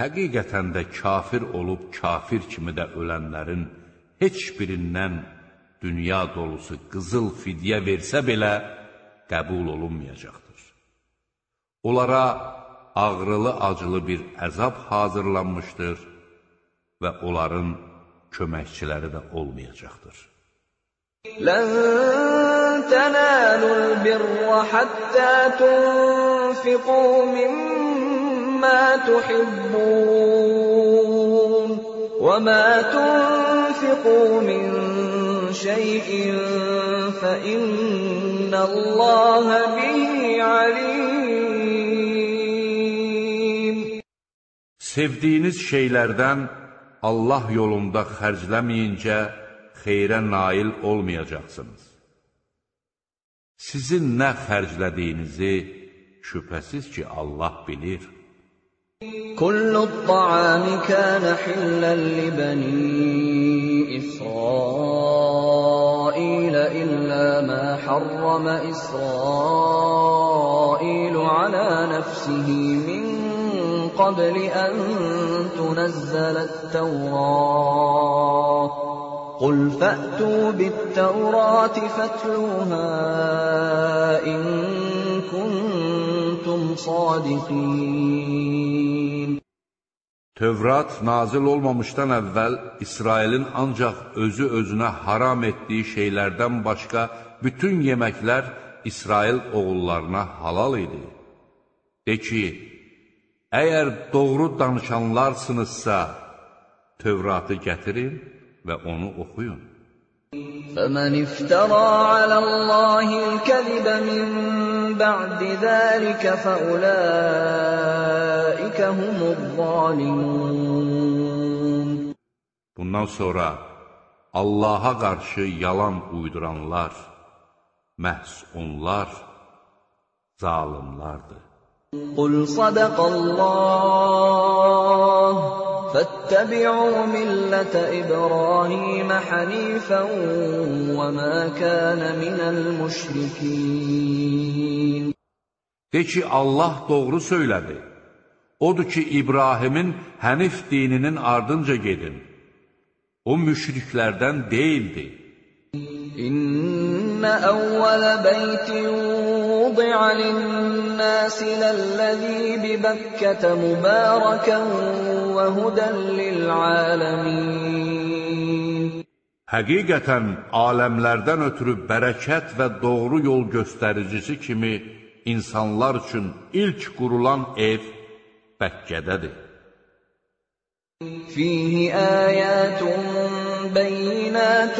Həqiqətən də kafir olub kafir kimi də ölənlərin heç birindən dünya dolusu qızıl fidyə versə belə qəbul olunmayacaqdır. Onlara ağrılı-acılı bir əzab hazırlanmışdır və onların köməkçiləri də olmayacaqdır. Lən tənəlul birrə həttə tunfiqu mimmə tuhibbun və mə tunfiqu min şeyin fəinnəlləhə bihi alim. Sevdiyiniz şeylərdən Allah yolunda xərcləməyincə xeyrə nail olmayacaqsınız. Sizin nə xərclədiyinizi şübhəsiz ki, Allah bilir. كُلُّ الطَّعَامِ كَانَ حِلًّا لِّبَنِي إِسْرَائِيلَ إِلَّا مَا حَرَّمَ إِسْرَائِيلُ عَلَىٰ نَفْسِهِ مِن قَبْلِ أَن تُنَزَّلَ التَّوْرَاةُ ۗ. قُلْ فَأْتُوا بِالتَّوْرَاةِ فَاتْلُوهَا إِن كُنتُمْ Tövrat nazil olmamışdan əvvəl İsrailin ancaq özü özünə haram etdiyi şeylərdən başqa bütün yeməklər İsrail oğullarına halal idi. De ki, Əgər doğru danışanlarsınızsa, Tövratı gətirin və onu oxuyun. فَمَنِ افْتَرَىٰ عَلَى اللَّهِ الْكَذِبَ مِن بَعْدِ ذَٰلِكَ فَأُولَٰئِكَ هُمُ الظَّالِمُونَ Bundan sonra Allaha qarşı yalan uyduranlar, məhz onlar zalimlardır. قل صدق الله فاتبعوا ملة إبراهيم حنيفا وما كان من المشركين De ki, Allah doğru söylədi. Odur ki, İbrahimin hənif dininin ardınca gedin. O müşriklərdən deyildi. İnna إن أول بيت وضع للناس للذي ببكة مباركا وهدى للعالمين Həqiqətən aləmlərdən ötürü bərəkət və doğru yol göstəricisi kimi insanlar üçün ilk qurulan ev Bəkkədədir. فيه آيات بينات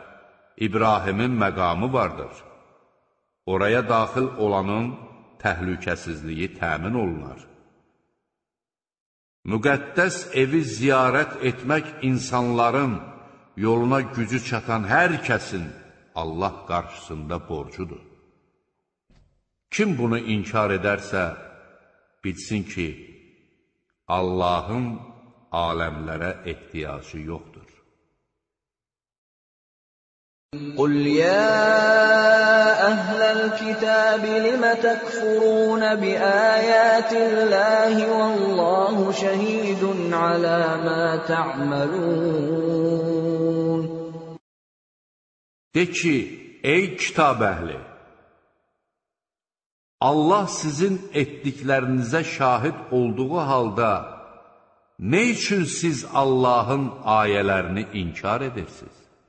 İbrahimin məqamı vardır. Oraya daxil olanın təhlükəsizliyi təmin olunar. Müqəddəs evi ziyarət etmək insanların yoluna gücü çatan hər kəsin Allah qarşısında borcudur. Kim bunu inkar edərsə, bilsin ki, Allahın aləmlərə ehtiyacı yoxdur. قل يا أهل الكتاب لم تكفرون بآيات الله والله شهيد على ما تعملون De ki, ey kitab əhli, Allah sizin etdiklərinizə şahid olduğu halda, nə üçün siz Allahın ayələrini inkar edirsiniz?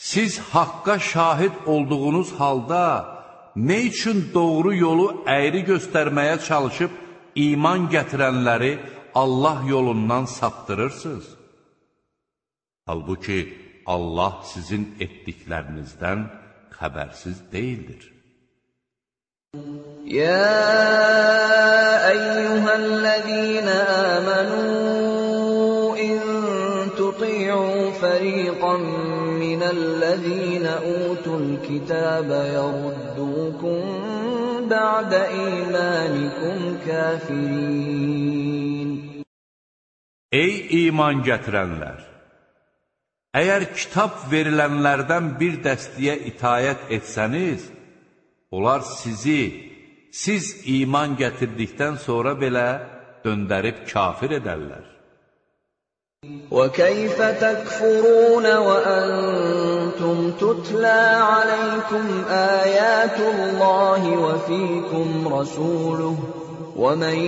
Siz haqqa şahid olduğunuz halda nə üçün doğru yolu əyri göstərməyə çalışıb iman gətirənləri Allah yolundan saptırırsınız? Halbuki Allah sizin etdiklərinizdən xəbərsiz deyildir. يا أيها الذين آمنوا إن تطيعوا فريقا من الذين أوتوا الكتاب يردوكم بعد إيمانكم كافرين Ey iman gətirənlər! Əgər kitab verilənlərdən bir dəstəyə itayət etsəniz, onlar sizi, siz iman gətirdikdən sonra belə döndərib kafir edərlər. وكيف تكفرون وأنتم تتلى عليكم آيات الله وفيكم رسوله ومن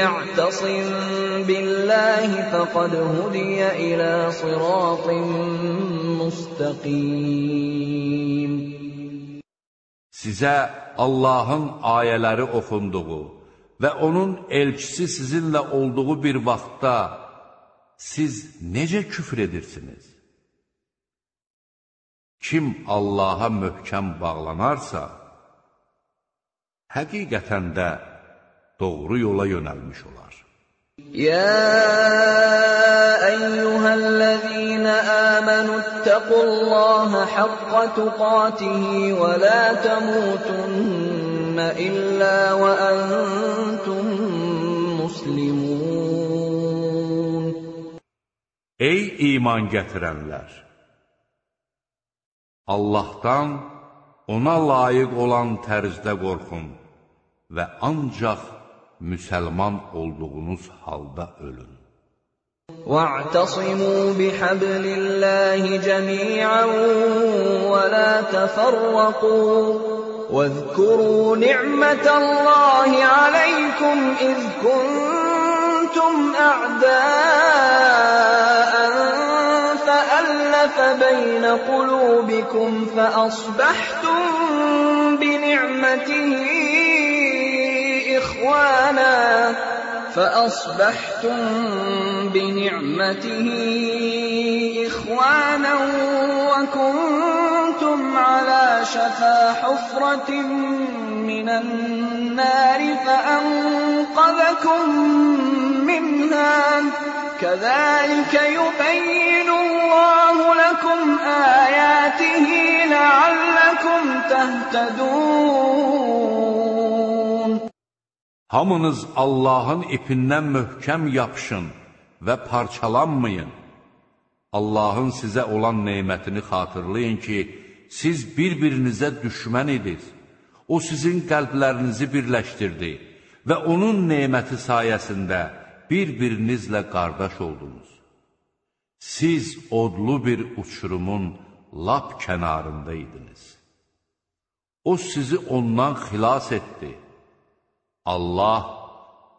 يعتصم بالله فقد هدي إلى صراط مستقيم Sizə Allahın ayələri oxunduğu və onun elçisi sizinlə olduğu bir vaxtda siz necə küfr edirsiniz? Kim Allaha möhkəm bağlanarsa, həqiqətən də doğru yola yönəlmiş olar. يا أيها الذين آمنوا اتقوا الله حق تقاته ولا تموتن إلا وأنتم Ey iman gətirənlər! Allahdan ona layiq olan tərzdə qorxun və ancaq müsəlman olduğunuz halda ölün. واعتصموا بحبل الله جميعا ولا تفرقوا واذكروا نعمة الله عليكم إذ كنتم أعداء فألف بين قلوبكم فأصبحتم بنعمته إخوانا فأصبحتم بنعمته إخوانا وكنتم على شفا حفرة من النار فأنقذكم منها كذلك يبين الله لكم آياته لعلكم تهتدون Hamınız Allahın ipindən möhkəm yapışın və parçalanmayın. Allahın sizə olan neymətini xatırlayın ki, siz bir-birinizə düşmən idiniz. O sizin qəlblərinizi birləşdirdi və onun neyməti sayəsində bir-birinizlə qardaş oldunuz. Siz odlu bir uçurumun lap kənarında idiniz. O sizi ondan xilas etdi. Allah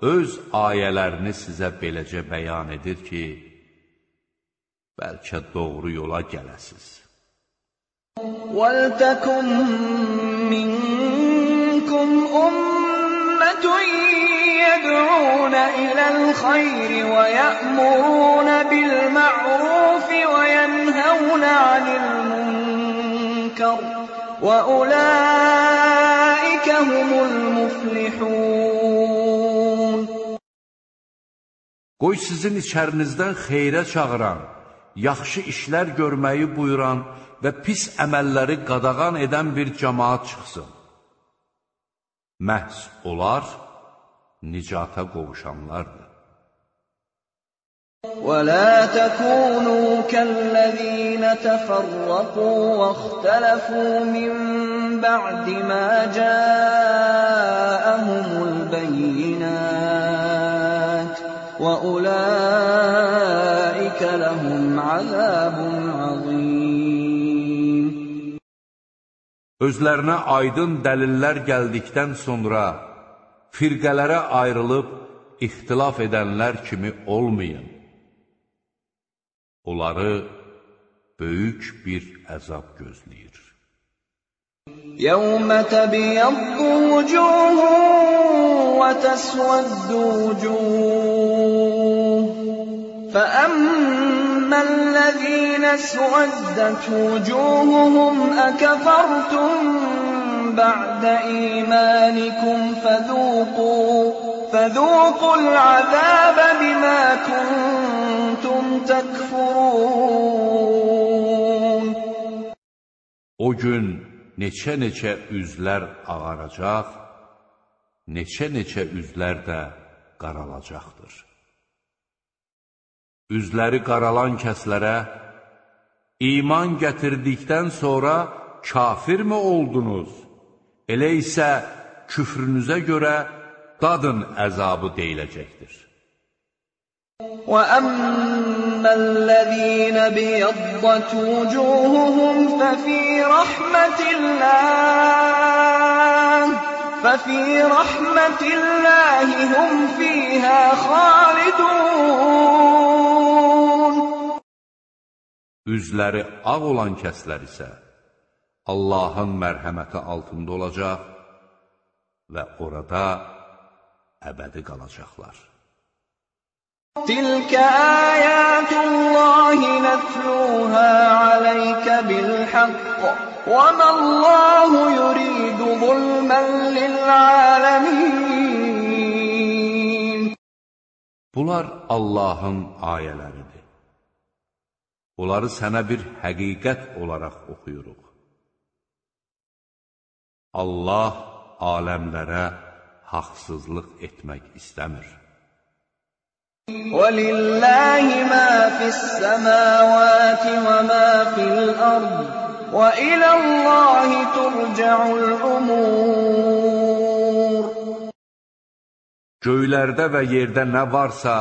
öz ayələrini sizə beləcə bəyan edir ki, bəlkə doğru yola gələsiz. وَلْتَكُن مِّنكُمْ أُمَّةٌ يَدْعُونَ إِلَى الْخَيْرِ وَيَأْمُرُونَ بِالْمَعْرُوفِ وَيَنْهَوْنَ عَنِ الْمُنكَرِ ۚ وَأُولَٰئِكَ هُمُ الْمُفْلِحُونَ Qoy sizin içərinizdən xeyrə çağıran, yaxşı işlər görməyi buyuran və pis əməlləri qadağan edən bir cəmaat çıxsın. Məhz onlar nicata qovuşanlardır. ولا تكونوا كالذين تفرقوا واختلفوا من بعد ما جاءهم البينات واولئك لهم عذاب Özlərinə aydın dəlillər gəldikdən sonra firqələrə ayrılıb ixtilaf edənlər kimi olmayın. Onları böyük bir əzab gözləyir. يوم تبيض وجوه وتسود وجوه فأما الذين اسودت وجوههم أكفرتم بعد إيمانكم فذوقوا فذوقوا العذاب بما كنتم تكفرون O gün neçə-neçə üzlər ağaracaq, neçə-neçə üzlər də qaralacaqdır. Üzləri qaralan kəslərə, iman gətirdikdən sonra kafirmi oldunuz? Elə isə küfrünüzə görə dadın əzabı deyiləcəkdir. وأما الذين ابيضت وجوههم ففي رحمة الله ففي رحمة الله هم فيها خالدون Üzləri ağ olan kəslər isə Allahın mərhəməti altında olacaq və orada əbədi qalacaqlar. Tilkə ayətullahi nətluhə aləykə bilhəqq və məllahu yuridu zulmən lil'aləmin Bunlar Allahın ayələridir. Onları sənə bir həqiqət olaraq oxuyuruq. Allah aləmlərə haqsızlıq etmək istəmir. ولله ما في السماوات وما في الأرض وإلى الله ترجع الأمور Göylərdə və yerdə nə varsa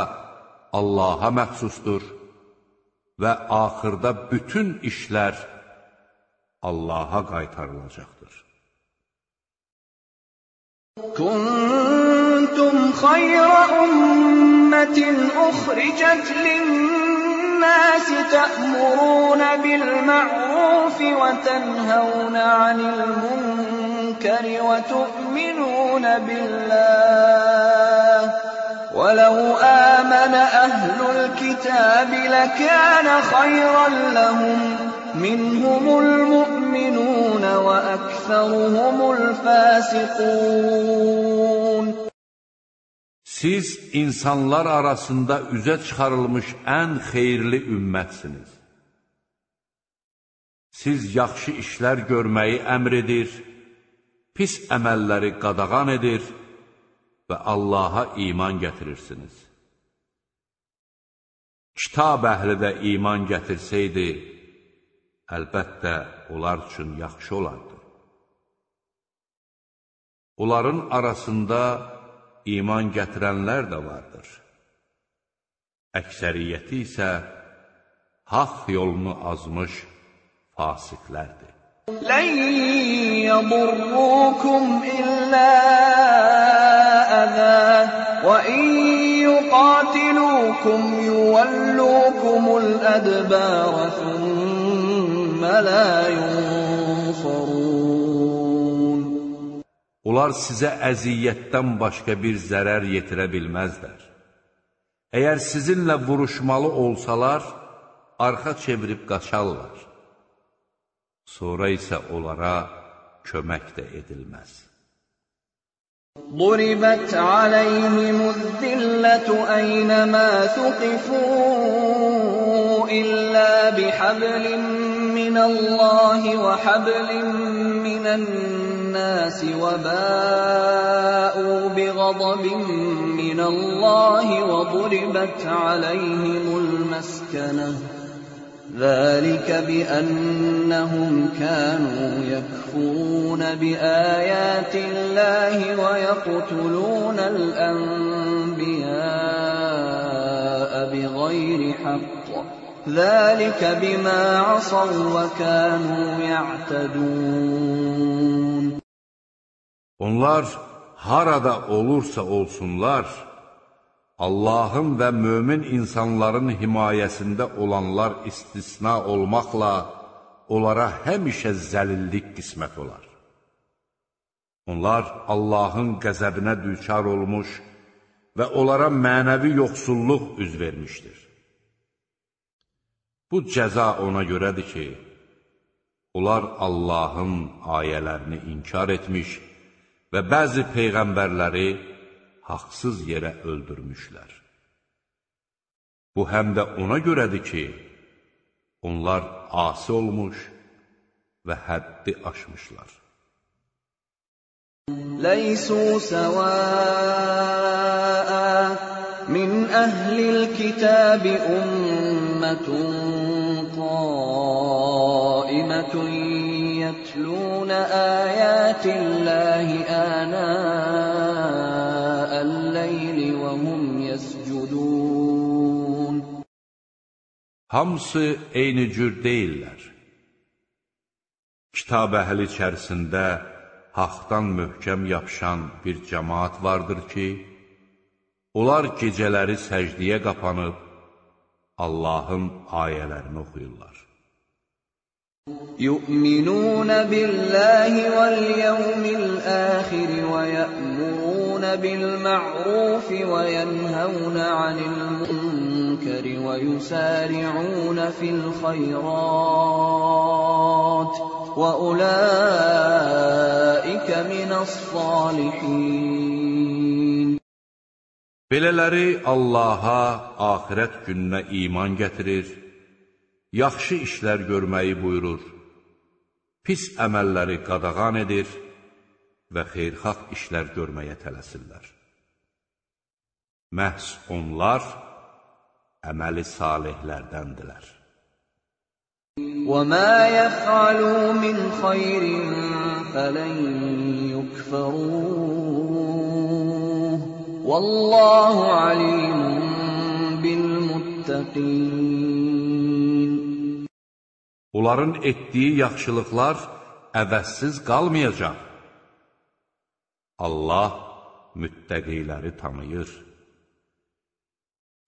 Allaha məxsusdur Və axırda bütün işlər Allaha qaytarılacaqdır. كنتم خير أمة أخرجت النَّاسِ تَأْمُرُونَ بِالْمَعْرُوفِ وَتَنْهَوْنَ عَنِ الْمُنكَرِ وَتُؤْمِنُونَ بِاللَّهِ ۗ وَلَوْ آمَنَ أَهْلُ الْكِتَابِ لَكَانَ خَيْرًا لَّهُم ۚ مِّنْهُمُ الْمُؤْمِنُونَ وَأَكْثَرُهُمُ الْفَاسِقُونَ Siz insanlar arasında üzə çıxarılmış ən xeyirli ümmətsiniz. Siz yaxşı işlər görməyi əmr edir, pis əməlləri qadağan edir və Allaha iman gətirirsiniz. Kitab əhli də iman gətirsəydi, əlbəttə onlar üçün yaxşı olardı. Onların arasında iman gətirənlər də vardır. Əksəriyyəti isə haqq yolunu azmış fasiqlərdir. لن يضروكم إلا أذى وإن يقاتلوكم يولوكم الأدبار ثم لا ينصرون Onlar sizə əziyyətdən başqa bir zərər yetirə bilməzlər. Əgər sizinlə vuruşmalı olsalar, arxa çevirib qaçarlar. Sonra isə onlara kömək də edilməz. ضربت عليهم الذلة أينما ثقفوا إلا بحبل من الله وحبل من الناس وباءوا بغضب من الله وضربت عليهم المسكنة ذلك بأنهم كانوا يكفرون بآيات الله ويقتلون الأنبياء بغير حق. ذلك بما عصوا وكانوا يعتدون. Onlar harada olursa olsunlar, Allahın və mömin insanların himayəsində olanlar istisna olmaqla, onlara həmişə zəlillik qismət olar. Onlar Allahın qəzəbinə düçar olmuş və onlara mənəvi yoxsulluq üz vermişdir. Bu cəza ona görədir ki, onlar Allahın ayələrini inkar etmiş və bəzi peyğəmbərləri haqsız yerə öldürmüşlər. Bu həm də ona görədir ki, onlar asi olmuş və həddi aşmışlar. Ləysu səvəə min əhlil kitəbi ümmətun qaimətun yətlunə əyətilləhi ənəə Hamısı eyni cür deyillər. Kitab əhli içərisində haqdan möhkəm yapışan bir cəmaat vardır ki, onlar gecələri səcdiyə qapanıb, Allahın ayələrini oxuyurlar. Yu'minun billahi vel yevmil axir ve ya'murun bil ma'ruf ve yenhevun anil munkar المنكر ويسارعون في الخيرات وأولئك من الصالحين Belələri Allaha, axirət gününə iman gətirir, yaxşı işlər görməyi buyurur, pis əməlləri qadağan edir və xeyrxalq işlər görməyə tələsirlər. Məhz onlar əməli salihlərdəndirlər. وما يفعلوا من خير فلن يكفروه والله عليم بالمتقين Onların etdiyi yaxşılıqlar əvəzsiz qalmayacaq. Allah müttəqiləri tanıyır.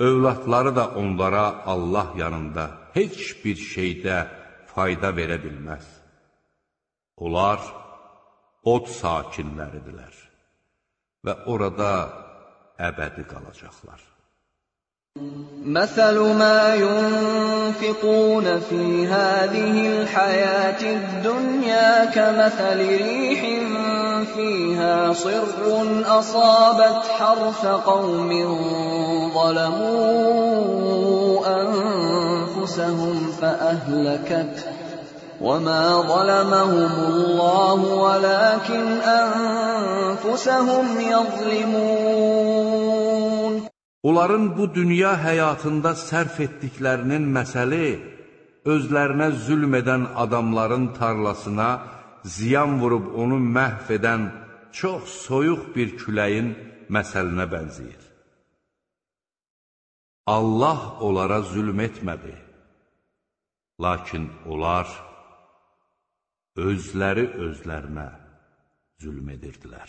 övladları da onlara Allah yanında heç bir şeydə fayda verə bilməz. Onlar od sakinləridirlər və orada əbədi qalacaqlar. مثل ما ينفقون في هذه الحياة الدنيا كمثل ريح فيها صر أصابت حرث قوم ظلموا أنفسهم فأهلكته وما ظلمهم الله ولكن أنفسهم يظلمون Onların bu dünya həyatında sərf etdiklərinin məsəli özlərinə zülm edən adamların tarlasına ziyan vurub onu məhv edən çox soyuq bir küləyin məsəlinə bənzəyir. Allah onlara zülm etmədi. Lakin onlar özləri özlərinə zülm edirdilər.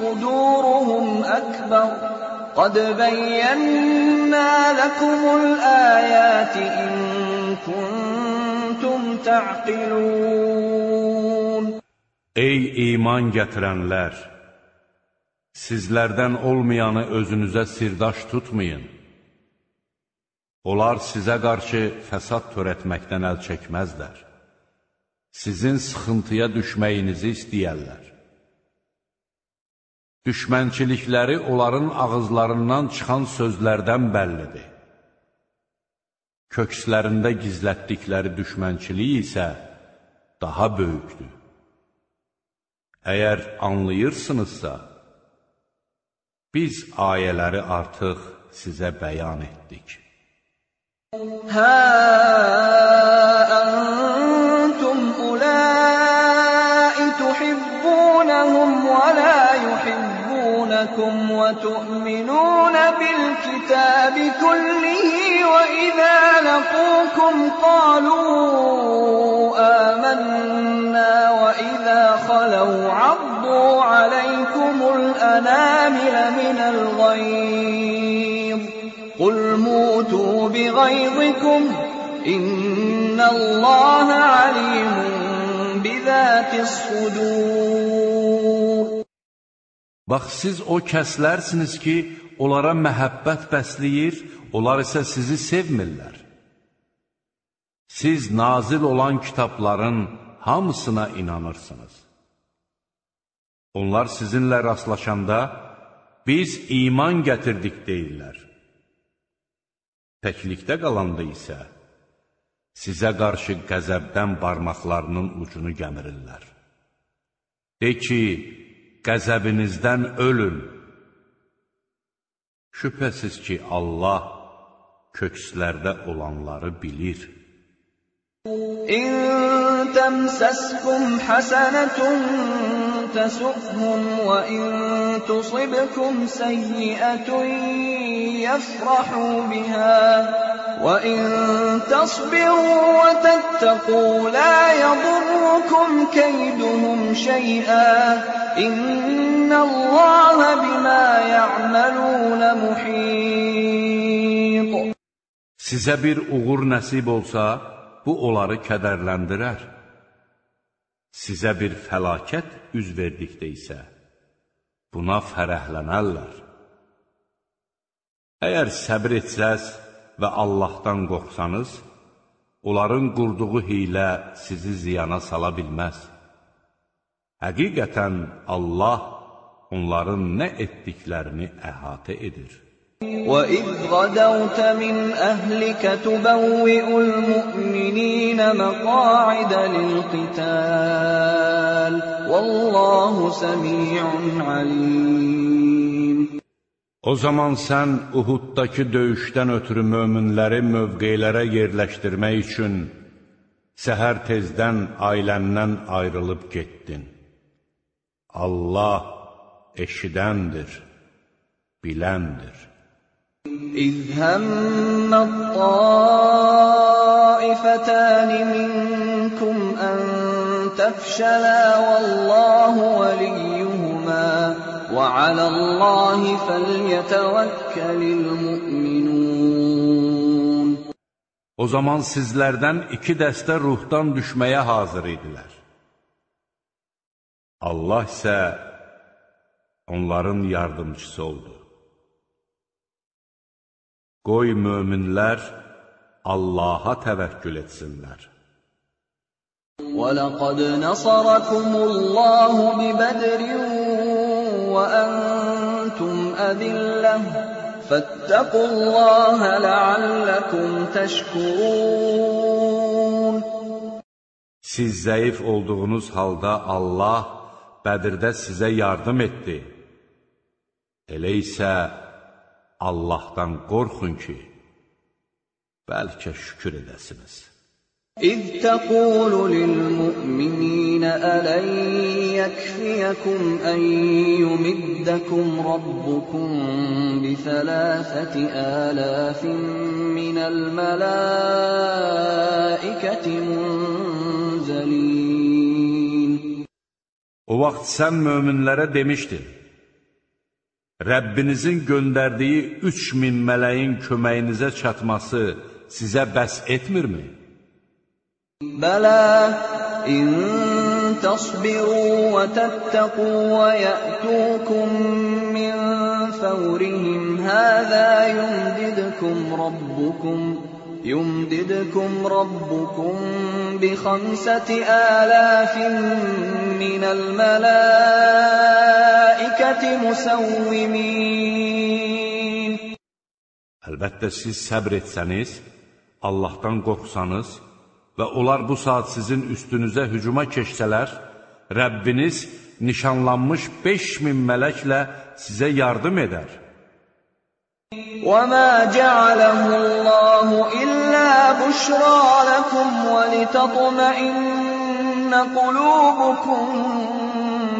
صدورهم أكبر قد بينا لكم الآيات إن كنتم تعقلون Ey iman gətirənlər! Sizlərdən olmayanı özünüzə sirdaş tutmayın. Onlar sizə qarşı fəsad törətməkdən əl çəkməzlər. Sizin sıxıntıya düşməyinizi istəyərlər. Düşmənçilikləri onların ağızlarından çıxan sözlərdən bəllidir. Kökslərində gizlətdikləri düşmənçilik isə daha böyükdür. Əgər anlayırsınızsa, biz ayələri artıq sizə bəyan etdik. Hə, ən وتؤمنون بالكتاب كله وإذا لقوكم قالوا آمنا وإذا خلوا عضوا عليكم الأنامل من الغيظ قل موتوا بغيظكم إن الله عليم بذات الصدور Bax, siz o kəslərsiniz ki, onlara məhəbbət bəsləyir, onlar isə sizi sevmirlər. Siz nazil olan kitabların hamısına inanırsınız. Onlar sizinlə rastlaşanda, biz iman gətirdik deyirlər. Təklikdə qalanda isə, sizə qarşı qəzəbdən barmaqlarının ucunu gəmirirlər. De ki, qəzəbinizdən ölün. Şübhəsiz ki, Allah kökslərdə olanları bilir. إن تمسسكم حسنة تسؤهم وإن تصبكم سيئة يفرحوا بها وإن تصبروا وتتقوا لا يضركم كيدهم شيئا إن الله بما يعملون محيط. Sizə bir uğur nəsib olsa, bu onları kədərləndirər. Sizə bir fəlakət üz verdikdə isə, buna fərəhlənərlər. Əgər səbr etsəz və Allahdan qorxsanız, onların qurduğu hiylə sizi ziyana sala bilməz. Həqiqətən Allah onların nə etdiklərini əhatə edir. وَإِذْ غَدَوْتَ مِنْ أَهْلِكَ تُبَوِّئُ الْمُؤْمِنِينَ مَقَاعِدَ لِلْقِتَالِ وَاللَّهُ سَمِيعٌ عَلِيمٌ O zaman sən Uhuddakı döyüşdən ötürü möminləri mövqeylərə yerləşdirmək üçün səhər tezdən ailəndən ayrılıb getdin. Allah eşidəndir, biləndir. إِذْ هَمَّ الطَّائِفَتَانِ مِنكُمْ أَن تَفْشَلَا وَاللَّهُ وَلِيُّهُمَا وَعَلَى اللَّهِ فَلْيَتَوَكَّلِ الْمُؤْمِنُونَ O zaman sizlərdən iki dəstə ruhdan düşməyə hazır idilər. Allah isə onların yardımcısı oldu. Qoy möminlər Allaha təvəkkül etsinlər. وَلَقَدْ نَصَرَكُمُ اللَّهُ بِبَدْرٍ وَأَنتُمْ أَذِلَّةٌ فَاتَّقُوا اللَّهَ لَعَلَّكُمْ تَشْكُرُونَ Siz zəif olduğunuz halda Allah Bədirdə sizə yardım etdi. Elə isə Allahdan qorxun ki, bəlkə şükür edəsiniz. İz təqulu lilmü'minina ələn yəkfiyyəkum ən yumiddəkum Rabbukum bi thələfəti ələfin minəl mələikəti munzəlin. O vaxt sən möminlərə demişdin, Rəbbinizin göndərdiyi 3000 mələyin köməyinizə çatması sizə bəs etmirmi? Bələ, in təsbiru və təttəqu və yətukum min fəvrihim həzə yumdidkum rabbukum. يُمْدِدْكُمْ رَبُّكُم بِخَمْسَةِ آلَافٍ مِّنَ الْمَلَائِكَةِ مُسَوِّمِينَ Əlbəttə siz səbr etsəniz, Allahdan qorxsanız və onlar bu saat sizin üstünüzə hücuma keçsələr, Rəbbiniz nişanlanmış 5000 mələklə sizə yardım edər. وَمَا جَعَلَهُ اللَّهُ إِلَّا بُشْرَىٰ لَكُمْ وَلِتَطْمَئِنَّ قُلُوبُكُم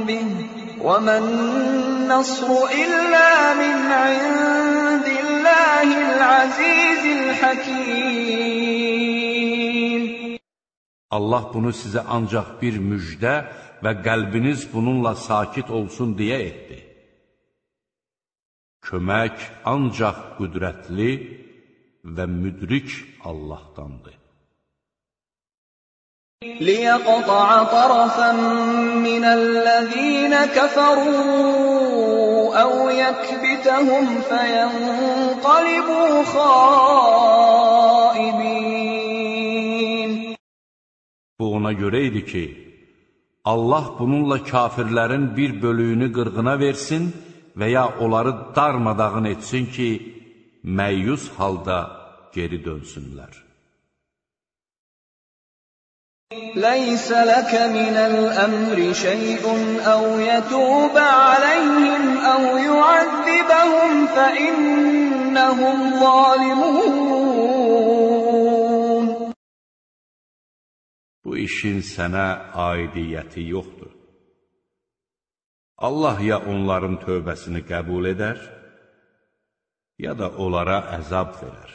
بِهِ ۗ وَمَا النَّصْرُ إِلَّا مِنْ عِندِ اللَّهِ الْعَزِيزِ الْحَكِيمِ Allah bunu sizə ancaq bir müjdə və qəlbiniz bununla sakit olsun deyə etdi. Kömək ancaq qüdrətli və müdrik Allahdandır. لِيَقْطَعَ طَرَفًا مِّنَ الَّذِينَ كَفَرُوا أَوْ يَكْبِتَهُمْ فَيَنقَلِبُوا خَائِبِينَ Bu ona görə idi ki, Allah bununla kafirlərin bir bölüyünü qırğına versin və ya onları darmadağın etsin ki, məyyus halda geri dönsünlər. لَيْسَ لَكَ مِنَ الْأَمْرِ شَيْءٌ أَوْ يَتُوبَ عَلَيْهِمْ أَوْ يُعَذِّبَهُمْ فَإِنَّهُمْ ظَالِمُونَ Bu işin sənə aidiyyəti yoxdur. Allah ya onların tövbəsini qəbul edər, ya da onlara əzab verər.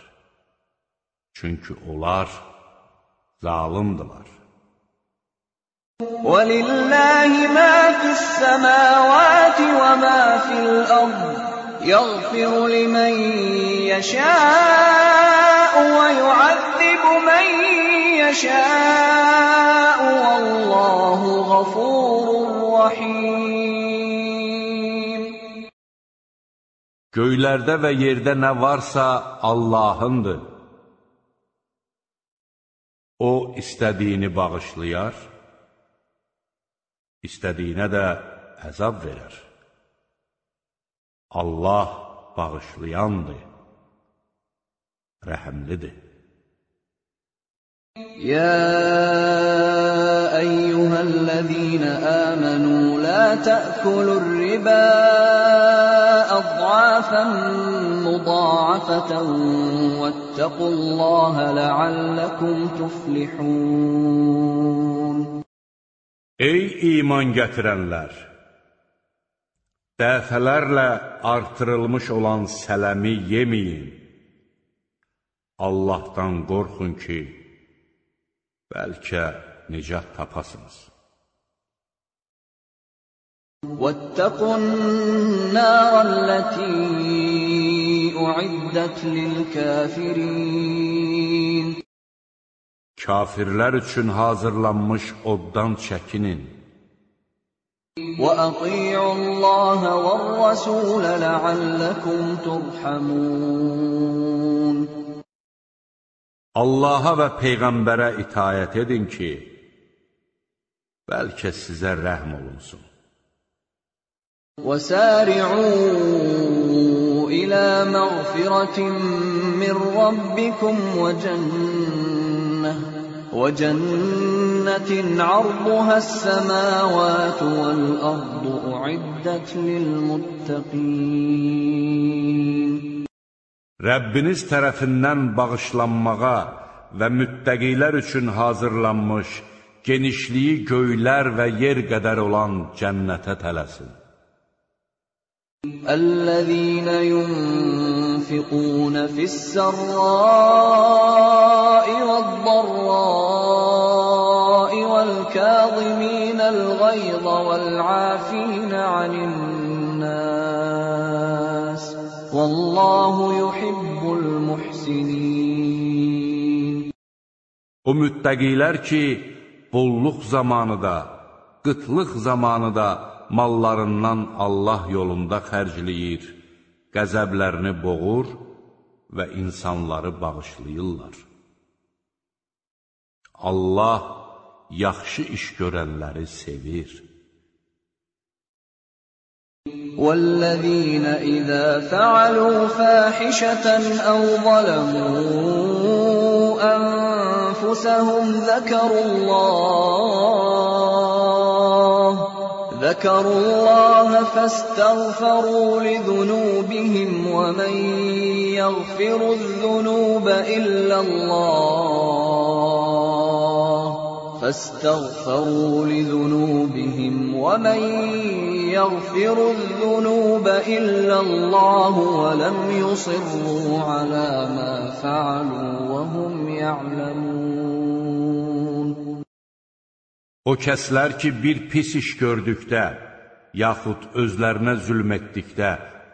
Çünki onlar zalimdilər. وَلِلَّهِ مَا فِي السَّمَاوَاتِ وَمَا فِي الْأَرْضِ ۚ يَغْفِرُ لِمَن يَشَاءُ وَيُعَذِّبُ مَن يَشَاءُ ۚ وَاللَّهُ غَفُورٌ رَّحِيمٌ Göylərdə və yerdə nə varsa Allahındır. O istədiyini bağışlayar, istədiyinə də əzab verər. Allah bağışlayandır, rəhəmlidir. يا أيها الذين آمنوا لا تأكلوا الربا أضعافا مضاعفة واتقوا الله لعلكم تفلحون Ey iman gətirənlər! Dəfələrlə artırılmış olan sələmi yeməyin. Allahdan qorxun ki, bəlkə nicat tapasınız. واتقوا النار التي أعدت للكافرين Kafirlər üçün hazırlanmış oddan çəkinin. وأطيعوا الله والرسول لعلكم ترحمون Allaha və Peyğəmbərə itayət edin ki, bəlkə sizə rəhm olunsun. وسارعوا إلى مغفرة من ربكم وجنة وجنة عرضها السماوات والأرض أعدت للمتقين Rəbbiniz tərəfindən bağışlanmağa və müttəqilər üçün hazırlanmış, genişliyi göylər və yer qədər olan cənnətə tələsin. الذين ينفقون في السراء والضراء والكاظمين الغيظ والعافين عن الناس والله يحب المحسنين. O müttəqilər ki, bolluq zamanı da, qıtlıq zamanı mallarından Allah yolunda xərcləyir, qəzəblərini boğur və insanları bağışlayırlar. Allah yaxşı iş görənləri sevir. والذين إذا فعلوا فاحشة أو ظلموا أنفسهم ذكروا الله ذكروا الله فاستغفروا لذنوبهم ومن يغفر الذنوب إلا الله فاستغفروا لذنوبهم ومن يغفر الذنوب إلا الله ولم يصروا على ما فعلوا وهم يعلمون O kəslər ki, bir pis iş gördükdə, yaxud özlərinə zülm etdikdə,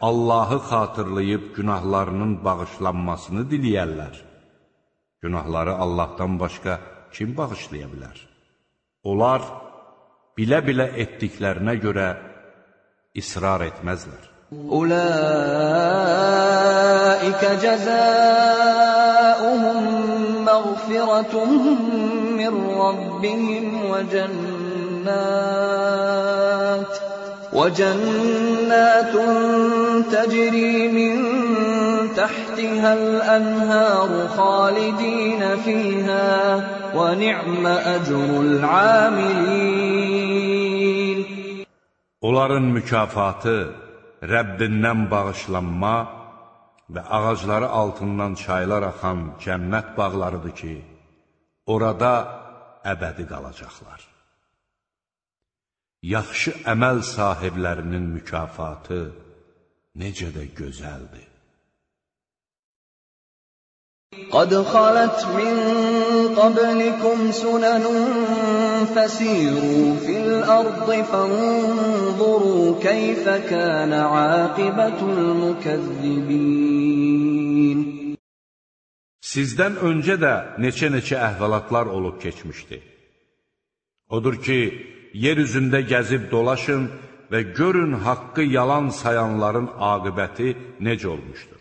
Allahı xatırlayıb günahlarının bağışlanmasını diliyərlər. Günahları Allahdan başqa kim bağışlaya bilər? Onlar bilə-bilə etdiklərinə görə israr etməzlər. Ulaikə cəzəuhum مغفرة من ربهم وجنات وجنات تجري من تحتها الأنهار خالدين فيها ونعم أجر العاملين Onların mükafatı Rəbbindən bağışlanma və ağacları altından çaylar axan cənnət bağlarıdır ki, orada əbədi qalacaqlar. Yaxşı əməl sahiblərinin mükafatı necə də gözəldir. قَدْ خَلَتْ مِن قَبْلِكُمْ سُنَنٌ فَسِيرُوا فِي الْأَرْضِ فَانظُرُوا كَيْفَ كَانَ عَاقِبَةُ الْمُكَذِّبِينَ Sizdən öncə də neçə-neçə əhvalatlar olub keçmişdi. Odur ki, yer üzündə gəzib dolaşın və görün haqqı yalan sayanların aqibəti necə olmuşdur.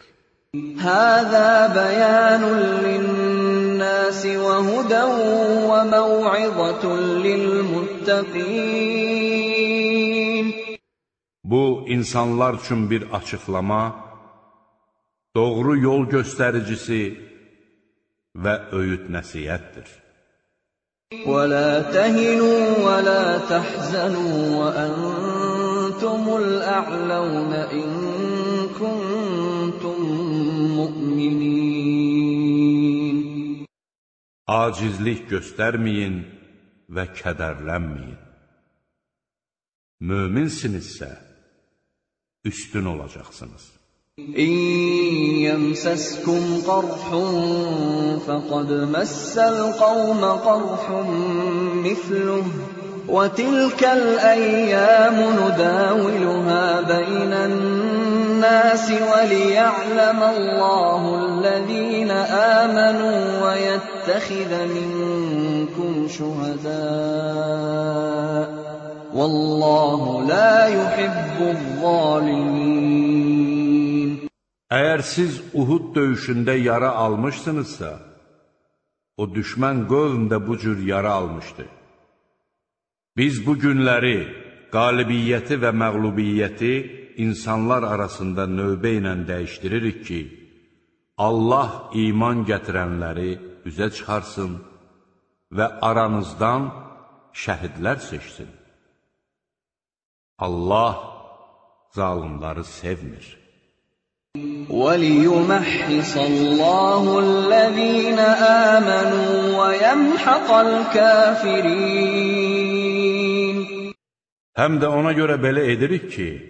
هذا بيان للناس لِلنَّاسِ وَهُدًى وَمَوْعِظَةٌ لِلْمُتَّقِينَ Bu, insanlar üçün bir açıqlama, doğru yol göstəricisi və öyüd nəsiyyətdir. وَلَا تَهِنُوا وَلَا تَحْزَنُوا وَأَنتُمُ الْأَعْلَوْنَ إِن كُنتُم مُّؤْمِنِينَ Acizlik göstərməyin və kədərlənməyin. Möminsinizsə, üstün olacaqsınız. إِن يَمْسَسْكُمْ قَرْحٌ فَقَدْ مَسَّ الْقَوْمَ قَرْحٌ مِّثْلُهُ ۚ وَتِلْكَ الْأَيَّامُ نُدَاوِلُهَا بَيْنَ النَّاسِ وَلِيَعْلَمَ اللَّهُ الَّذِينَ آمَنُوا وَيَتَّخِذَ مِنكُمْ شُهَدَاءَ ۗ وَاللَّهُ لَا يُحِبُّ الظَّالِمِينَ Əgər siz Uhud döyüşündə yara almışsınızsa, o düşmən qövm də bu cür yara almışdı. Biz bu günləri, qalibiyyəti və məqlubiyyəti insanlar arasında növbə ilə dəyişdiririk ki, Allah iman gətirənləri üzə çıxarsın və aranızdan şəhidlər seçsin. Allah zalimları sevmir. وَلِيُمَحِّصَ اللَّهُ الَّذِينَ آمَنُوا وَيَمْحَقَ الْكَافِرِينَ Həm də ona görə belə edirik ki,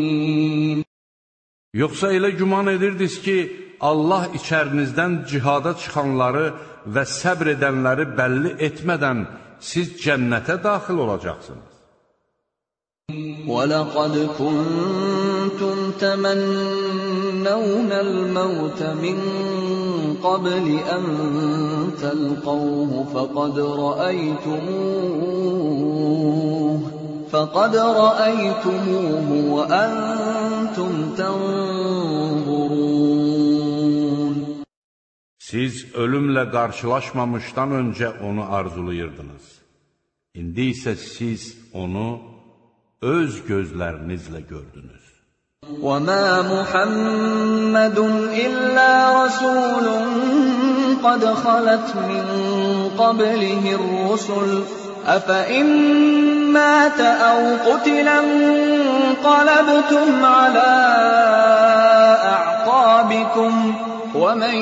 Yoxsa elə güman edirdiniz ki, Allah içərinizdən cihada çıxanları və səbr edənləri bəlli etmədən siz cənnətə daxil olacaqsınız. وَلَقَدْ كُنتُمْ تَمَنَّوْنَ الْمَوْتَ مِن قَبْلِ أَن تَلْقَوْهُ فَقَدْ رَأَيْتُمُوهُ فَقَدْ رَأَيْتُمُوهُ وَأَنتُمْ تَنظُرُونَ Siz ölümlə qarşılaşmamışdan öncə onu arzulayırdınız. İndi isə siz onu öz gözlərinizlə gördünüz. وَمَا مُحَمَّدٌ إِلَّا رَسُولٌ قَدْ خَلَتْ مِن قَبْلِهِ الرُّسُلُ ۚ أَفَإِن مَّاتَ أَوْ قُتِلَ انقَلَبْتُمْ عَلَىٰ أَعْقَابِكُمْ ۚ وَمَن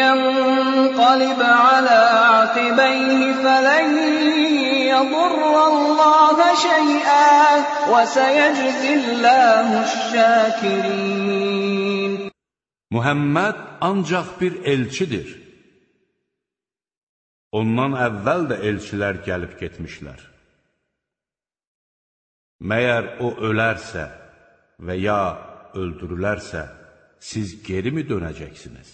يَنقَلِبْ عَلَىٰ عَقِبَيْهِ فَلَن يَضُرَّ اللَّهَ شَيْئًا ۗ وَسَيَجْزِي اللَّهُ الشَّاكِرِينَ Muhammed ancaq bir elçidir. Ondan əvvəl də elçilər gəlib getmişlər. Məyər o ölərsə və ya öldürülərsə, siz geri mi dönəcəksiniz?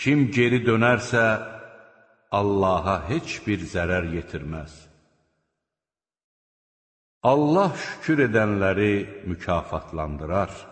Kim geri dönərsə, Allaha heç bir zərər yetirməz. Allah şükür edənləri mükafatlandırar.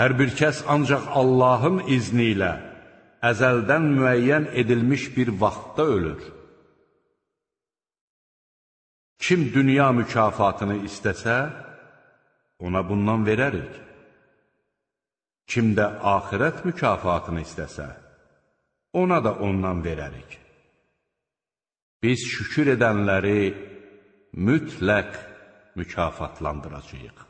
Hər bir kəs ancaq Allahın izni ilə əzəldən müəyyən edilmiş bir vaxtda ölür. Kim dünya mükafatını istəsə, ona bundan verərik. Kim də axirət mükafatını istəsə, ona da ondan verərik. biz şükür edənləri mütləq mükafatlandıracağıq.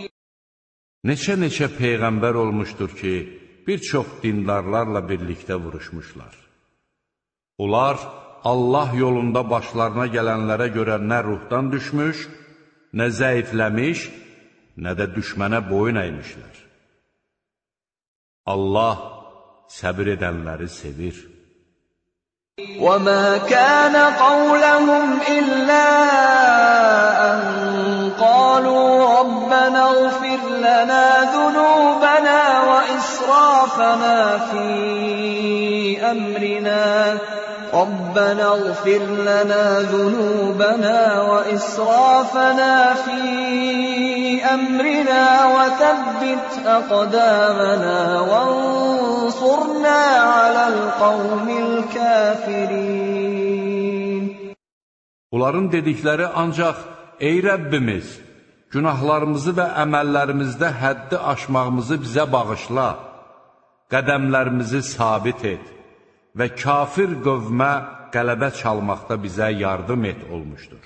Neçə-neçə peyğəmbər olmuşdur ki, bir çox dindarlarla birlikdə vuruşmuşlar. Onlar Allah yolunda başlarına gələnlərə görə nə ruhdan düşmüş, nə zəifləmiş, nə də düşmənə boyun əymişlər. Allah səbir edənləri sevir. وَمَا كَانَ قَوْلَهُمْ إِلَّا أَن قَالُوا رَبَّنَا اغْفِرْ لَنَا ذُنُوبَنَا وَإِسْرَافَنَا فِي أَمْرِنَا. رَبَّنَا اغْفِرْ لَنَا ذُنُوبَنَا وَإِسْرَافَنَا فِي أَمْرِنَا وَثَبِّتْ أَقْدَامَنَا وَانصُرْنَا عَلَى الْقَوْمِ الْكَافِرِينَ. Onların dedikləri ancaq, ey Rəbbimiz, günahlarımızı və əməllərimizdə həddi aşmağımızı bizə bağışla, qədəmlərimizi sabit et və kafir qövmə qələbə çalmaqda bizə yardım et olmuşdur.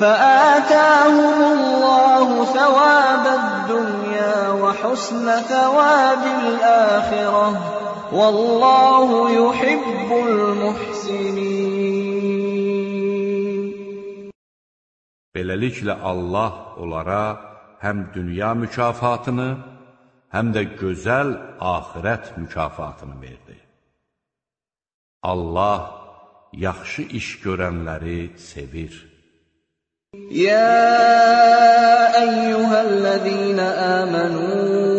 فآتاهم الله ثواب الدنيا وحسن ثواب الآخرة والله يحب المحسنين Beləliklə Allah onlara həm dünya mükafatını, həm də gözəl axirət mükafatını verdi. Allah yaxşı iş görənləri sevir. Yə əyyuhəl-ləzīnə əmənuun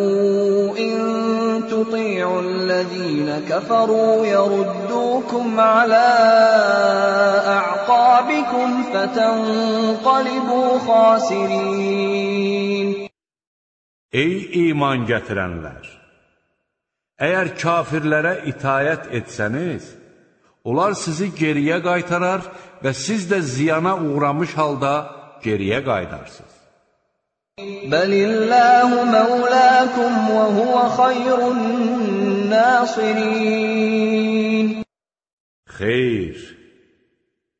تطيعوا الذين كفروا يردوكم على أعقابكم فتنقلبوا خاسرين Ey iman gətirənlər! Əgər kafirlərə itayət etsəniz, onlar sizi geriyə qaytarar və siz də ziyana uğramış halda geriyə qaydarsınız. بل الله مولاكم وهو خير الناصرين Xeyr,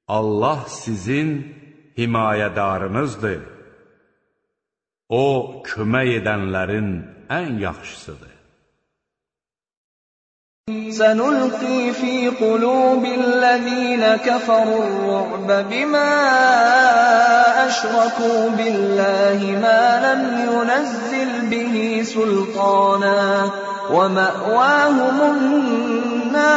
Allah sizin himayədarınızdır. O, kömək edənlərin ən yaxşısıdır. سنلقي في قلوب الذين كفروا الرعب بما أشركوا بالله ما لم ينزل به سلطانا ومأواهم النار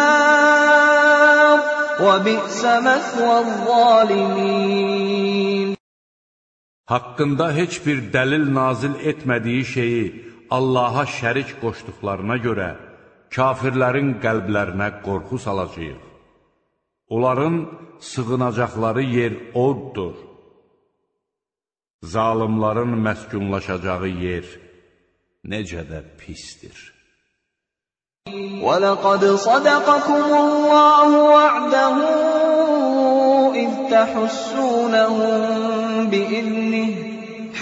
وبئس مثوى الظالمين Haqqında heç bir dəlil nazil etmədiyi şeyi Allaha şərik qoşduqlarına görə kafirlərin qəlblərinə qorxu salacaq. Onların sığınacaqları yer oddur. Zalimların məskunlaşacağı yer necə də pisdir. وَلَقَدْ صَدَقَكُمُ اللَّهُ وَعْدَهُ إِذْ تَحُسُّونَهُم بِإِذْنِهِ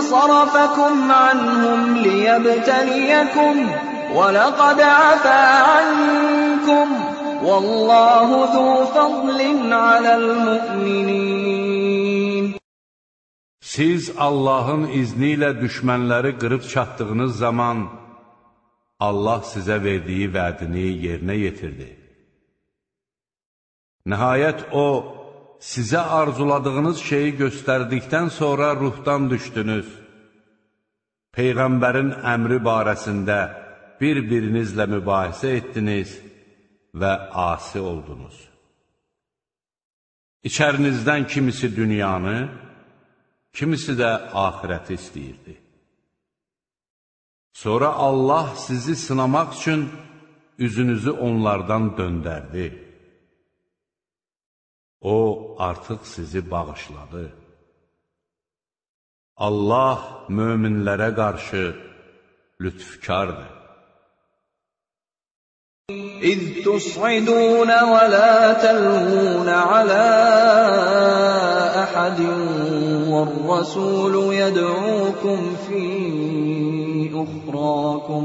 صَرَفَكُمْ عَنْهُمْ لِيَبْتَلِيَكُمْ ۖ وَلَقَدْ عَفَا عَنكُمْ ۗ وَاللَّهُ ذُو فَضْلٍ عَلَى الْمُؤْمِنِينَ Siz Allahın izni ilə düşmənləri qırıb çatdığınız zaman Allah sizə verdiyi vədini yerinə yetirdi. Nəhayət O, sizə arzuladığınız şeyi göstərdikdən sonra ruhdan düşdünüz. Peyğəmbərin əmri barəsində bir-birinizlə mübahisə etdiniz və asi oldunuz. İçərinizdən kimisi dünyanı, kimisi də ahirəti istəyirdi. Sonra Allah sizi sınamaq üçün üzünüzü onlardan döndərdi. O, artıq sizi bağışladı. Allah möminlərə qarşı lütfkardır. إذ تصعدون ولا تلوون على أحد والرسول يدعوكم في أخراكم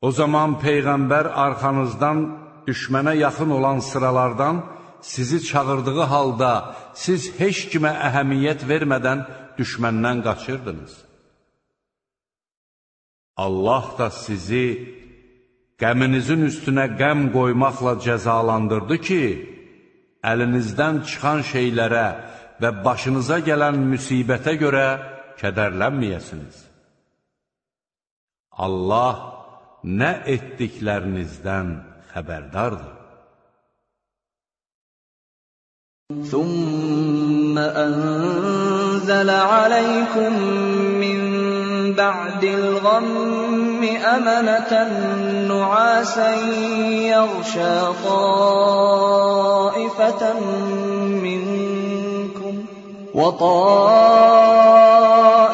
O zaman Peyğəmbər arxanızdan düşmənə yaxın olan sıralardan sizi çağırdığı halda siz heç kimə əhəmiyyət vermədən düşməndən qaçırdınız. Allah da sizi qəminizin üstünə qəm qoymaqla cəzalandırdı ki, əlinizdən çıxan şeylərə və başınıza gələn müsibətə görə kədərlənməyəsiniz. Allah nə etdiklərinizdən xəbərdardır. ثم أنزل عليكم من بعد الغم أمنة نعاسا يغشى طائفة منكم وطائفة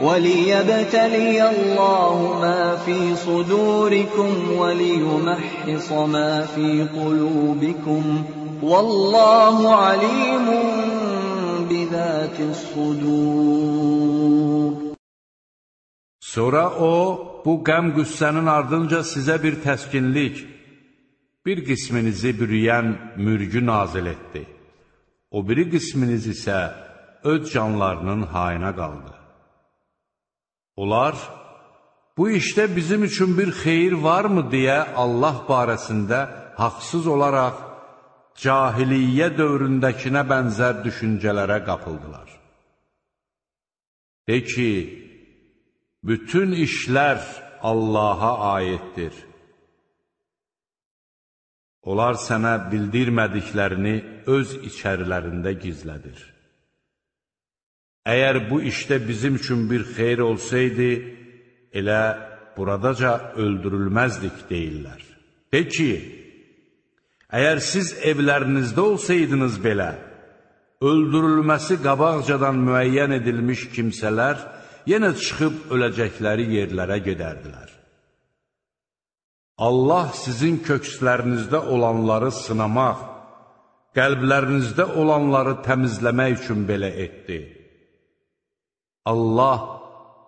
وليبتلي الله ما في صدوركم وليمحص ما في قلوبكم والله عليم بذات الصدور Sonra o, bu qəm qüssənin ardınca sizə bir təskinlik, bir qisminizi bürüyən mürgü nazil etdi. O biri qisminiz isə öz canlarının hayına qaldı. Onlar, bu işdə bizim üçün bir xeyir varmı deyə Allah barəsində haqsız olaraq cahiliyyə dövründəkinə bənzər düşüncələrə qapıldılar. De ki, bütün işlər Allaha aiddir. Onlar sənə bildirmədiklərini öz içərilərində gizlədir. Əgər bu işdə bizim üçün bir xeyr olsaydı, elə buradaca öldürülməzdik deyirlər. Peki, əgər siz evlərinizdə olsaydınız belə, öldürülməsi qabaqcadan müəyyən edilmiş kimsələr yenə çıxıb öləcəkləri yerlərə gedərdilər. Allah sizin kökslərinizdə olanları sınamaq, qəlblərinizdə olanları təmizləmək üçün belə etdi. Allah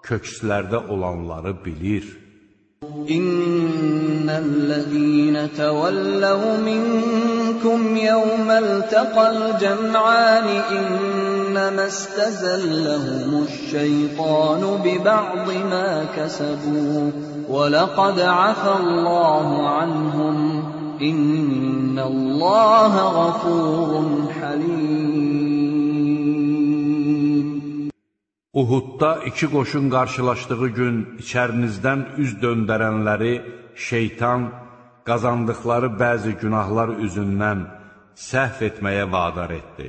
kökslərdə olanları bilir. إن الذين تولوا منكم منكم يوم التقى الجمعان إنما استزلهم الشيطان ببعض ما كسبوا ولقد عفى الله عنهم إن Uhudda iki qoşun qarşılaşdığı gün içərinizdən üz döndərənləri şeytan qazandıqları bəzi günahlar üzündən səhv etməyə vadar etdi.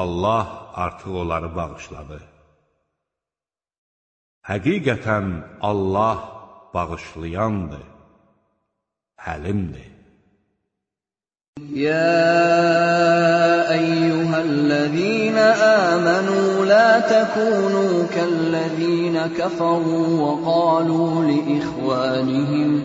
Allah artıq onları bağışladı. Həqiqətən Allah bağışlayandır, həlimdir. يا أيها الذين آمنوا لا تكونوا كالذين كفروا وقالوا لإخوانهم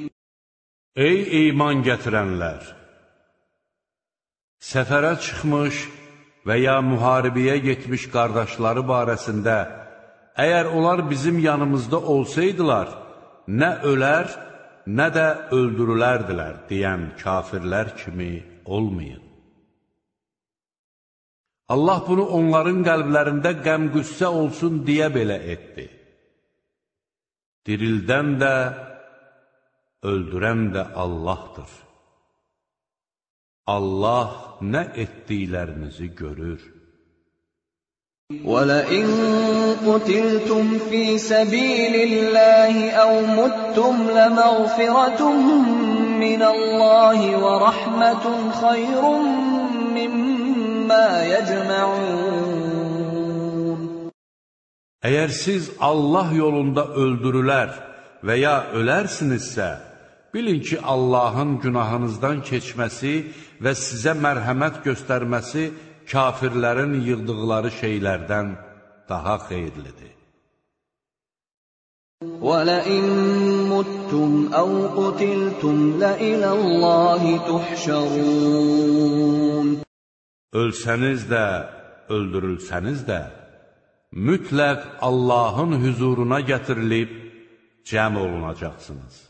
Ey iman gətirənlər! Səfərə çıxmış və ya müharibəyə getmiş qardaşları barəsində əgər onlar bizim yanımızda olsaydılar, nə ölər, nə də öldürülərdilər deyən kafirlər kimi olmayın. Allah bunu onların qəlblərində qəm-qüssə olsun deyə belə etdi. Dirildən də, öldürən də Allahdır. Allah nə etdiklərinizi görür. وَلَئِن قُتِلْتُمْ فِي سَبِيلِ اللَّهِ أَوْ مُتُّمْ لَمَغْفِرَةٌ مِّنَ اللَّهِ وَرَحْمَةٌ خَيْرٌ مِّمَّا يَجْمَعُونَ Əgər siz Allah yolunda öldürülər və ya ölərsinizsə, Bilin ki, Allahın günahınızdan keçməsi və sizə mərhəmət göstərməsi kafirlərin yığdıqları şeylərdən daha xeyirlidir. وَلَئِن مُتُّمْ أَوْ قُتِلْتُمْ لَإِلَى اللَّهِ تُحْشَرُونَ Ölsəniz də, öldürülsəniz də, mütləq Allahın hüzuruna gətirilib cəm olunacaqsınız.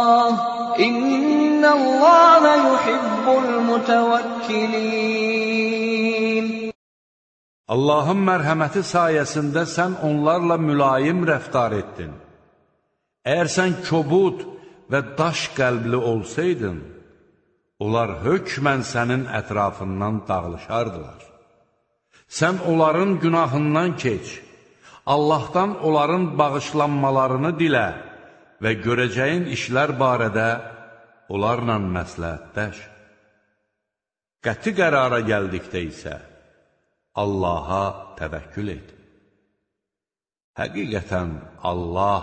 الْمُتَوَكِّلِينَ Allahın mərhəməti sayəsində sən onlarla mülayim rəftar etdin. Əgər sən kobud və daş qəlbli olsaydın, onlar hökmən sənin ətrafından dağılışardılar. Sən onların günahından keç, Allahdan onların bağışlanmalarını dilə və görəcəyin işlər barədə onlarla məsləhətləş. Qəti qərara gəldikdə isə Allaha təvəkkül et. Həqiqətən Allah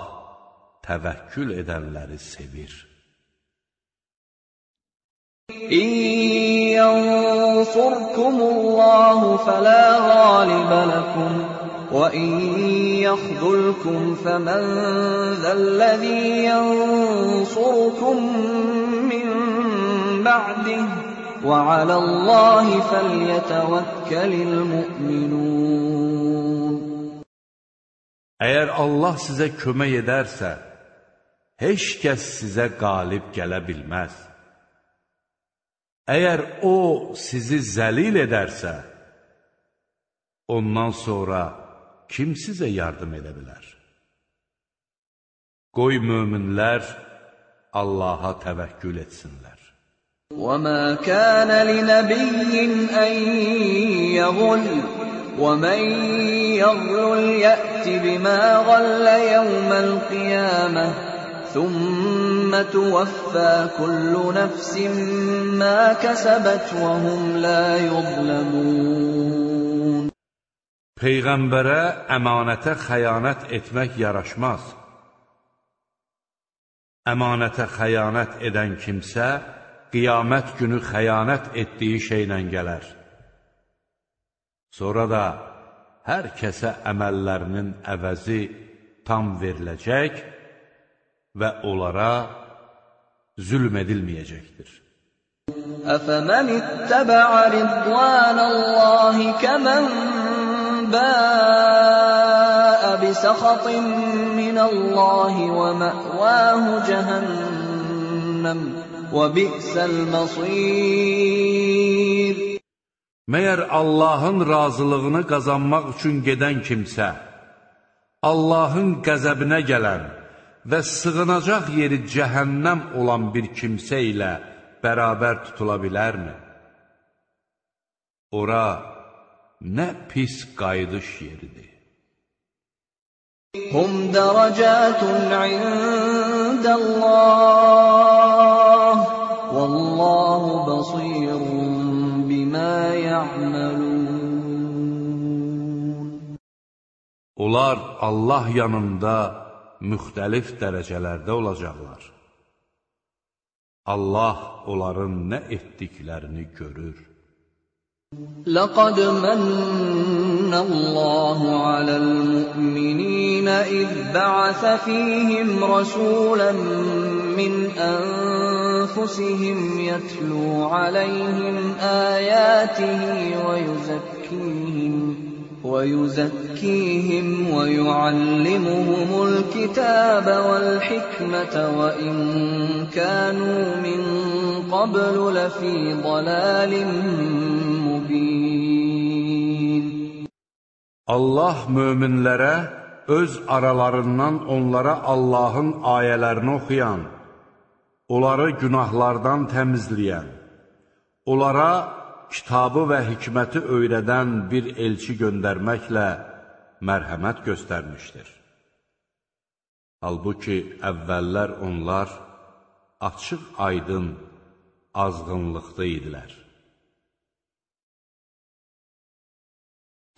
təvəkkül edənləri sevir. İn yansurkumullahu fələ qalibə ləkum وَإِن يَخْذُلْكُمْ فَمَنْ ذَا الَّذِي يَنصُرُكُم مِّن بَعْدِهِ ۗ وَعَلَى اللَّهِ فَلْيَتَوَكَّلِ الْمُؤْمِنُونَ Əgər Allah sizə kömək edərsə, heç kəs sizə qalib gələ bilməz. Əgər O sizi zəlil edərsə, ondan sonra kim sizə yardım edə bilər? Qoy möminlər Allaha təvəkkül etsinlər. وَمَا كَانَ لِنَبِيٍّ أَن يَغُلَّ ومن يغلل يأت بما غل يوم القيامة ثم توفى كل نفس ما كسبت وهم لا يظلمون Peyğəmbərə əmanətə xəyanət etmək yaraşmaz. Əmanətə xəyanət edən kimsə, qiyamət günü xəyanət etdiyi şeylə gələr. Sonra da hər kəsə əməllərinin əvəzi tam veriləcək və onlara zülm edilməyəcəkdir. أفمن اتبع رضوان الله كمن باء بسخط من الله ومأواه جهنم وبئس المصير Məyər Allahın razılığını qazanmaq üçün gedən kimsə, Allahın qəzəbinə gələn və sığınacaq yeri cəhənnəm olan bir kimsə ilə bərabər tutula bilərmi? Ora nə pis qayıdış yeridir. هم درجات عند الله والله بصير بما يعملون Onlar Allah yanında müxtəlif dərəcələrdə olacaqlar. Allah onların nə etdiklərini görür. لقد من الله على المؤمنين إذ بعث فيهم رسولا من أنفسهم يتلو عليهم آياته ويزكيهم ويزكيهم ويعلمهم الكتاب والحكمة وإن كانوا من قبل لفي ضلال مبين. Allah möminlərə öz aralarından onlara Allahın ayələrini oxuyan, onları günahlardan təmizləyən, onlara kitabı və hikməti öyrədən bir elçi göndərməklə mərhəmət göstərmişdir. Halbuki əvvəllər onlar açıq aydın azğınlıqda idilər.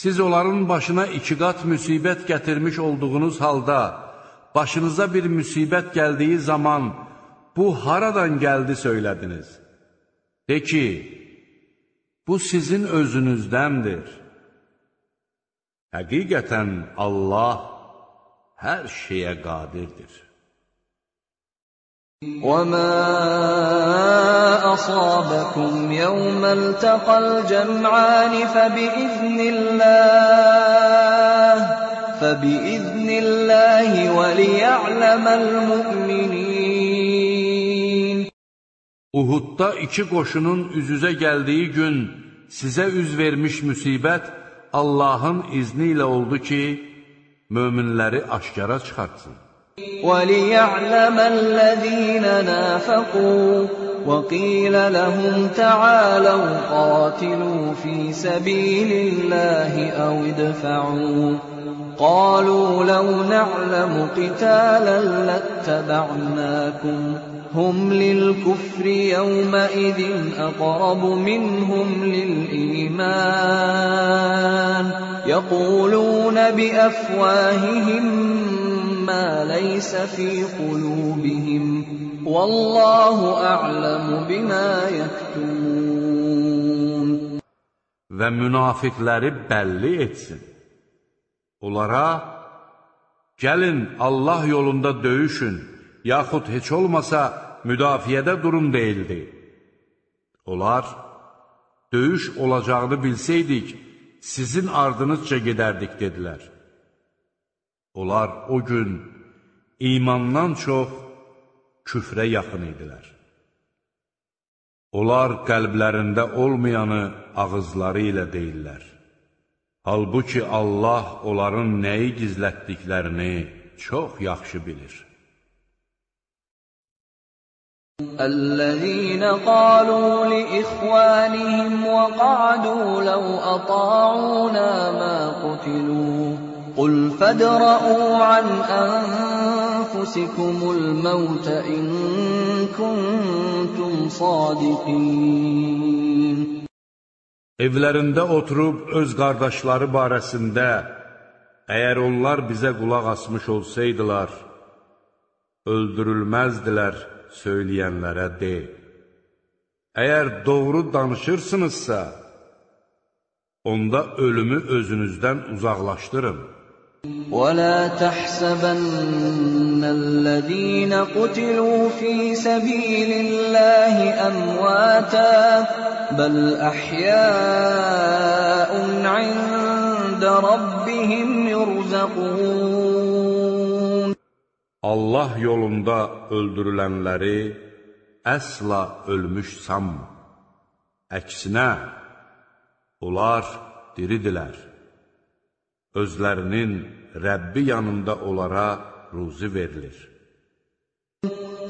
Siz onların başına iki qat müsibət gətirmiş olduğunuz halda, başınıza bir müsibət gəldiyi zaman, bu haradan gəldi söylədiniz. De ki, bu sizin özünüzdəndir. Həqiqətən Allah hər şeyə qadirdir. وما أصابكم يوم التقى الجمعان فبإذن الله فبإذن الله وليعلم المؤمنين Uhudda iki qoşunun üz-üzə gəldiyi gün sizə üz vermiş müsibət Allahın izni ilə oldu ki, möminləri aşkara çıxartsın. وليعلم الذين نافقوا وقيل لهم تعالوا قاتلوا في سبيل الله أو ادفعوا قالوا لو نعلم قتالا لاتبعناكم هم للكفر يومئذ أقرب منهم للإيمان يقولون بأفواههم ما ليس في قلوبهم والله أعلم بما يكتمون və münafiqləri bəlli etsin. Onlara, gəlin Allah yolunda döyüşün, yaxud heç olmasa müdafiədə durun deyildi. Onlar, döyüş olacağını bilsəydik, sizin ardınızca gedərdik, dedilər. Onlar o gün imandan çox küfrə yaxın idilər. Onlar qəlblərində olmayanı ağızları ilə deyirlər. Halbuki Allah onların nəyi gizlətdiklərini çox yaxşı bilir. الذين قالوا لإخوانهم وقعدوا لو أطاعونا ما قتلوا قل فادرءوا عن أنفسكم الموت إن كنتم صادقين Evlərində oturub öz qardaşları barəsində, əgər onlar bizə qulaq asmış olsaydılar, öldürülməzdilər söyləyənlərə de. Əgər doğru danışırsınızsa, onda ölümü özünüzdən uzaqlaşdırın. ولا تحسبن الذين قتلوا في سبيل الله امواتا بل احياء عند ربهم يرزقون Allah yolunda öldürülənləri əsla ölmüş sanma. Əksinə, onlar diridilər. Özlərinin Rəbbi yanında onlara ruzi verilir.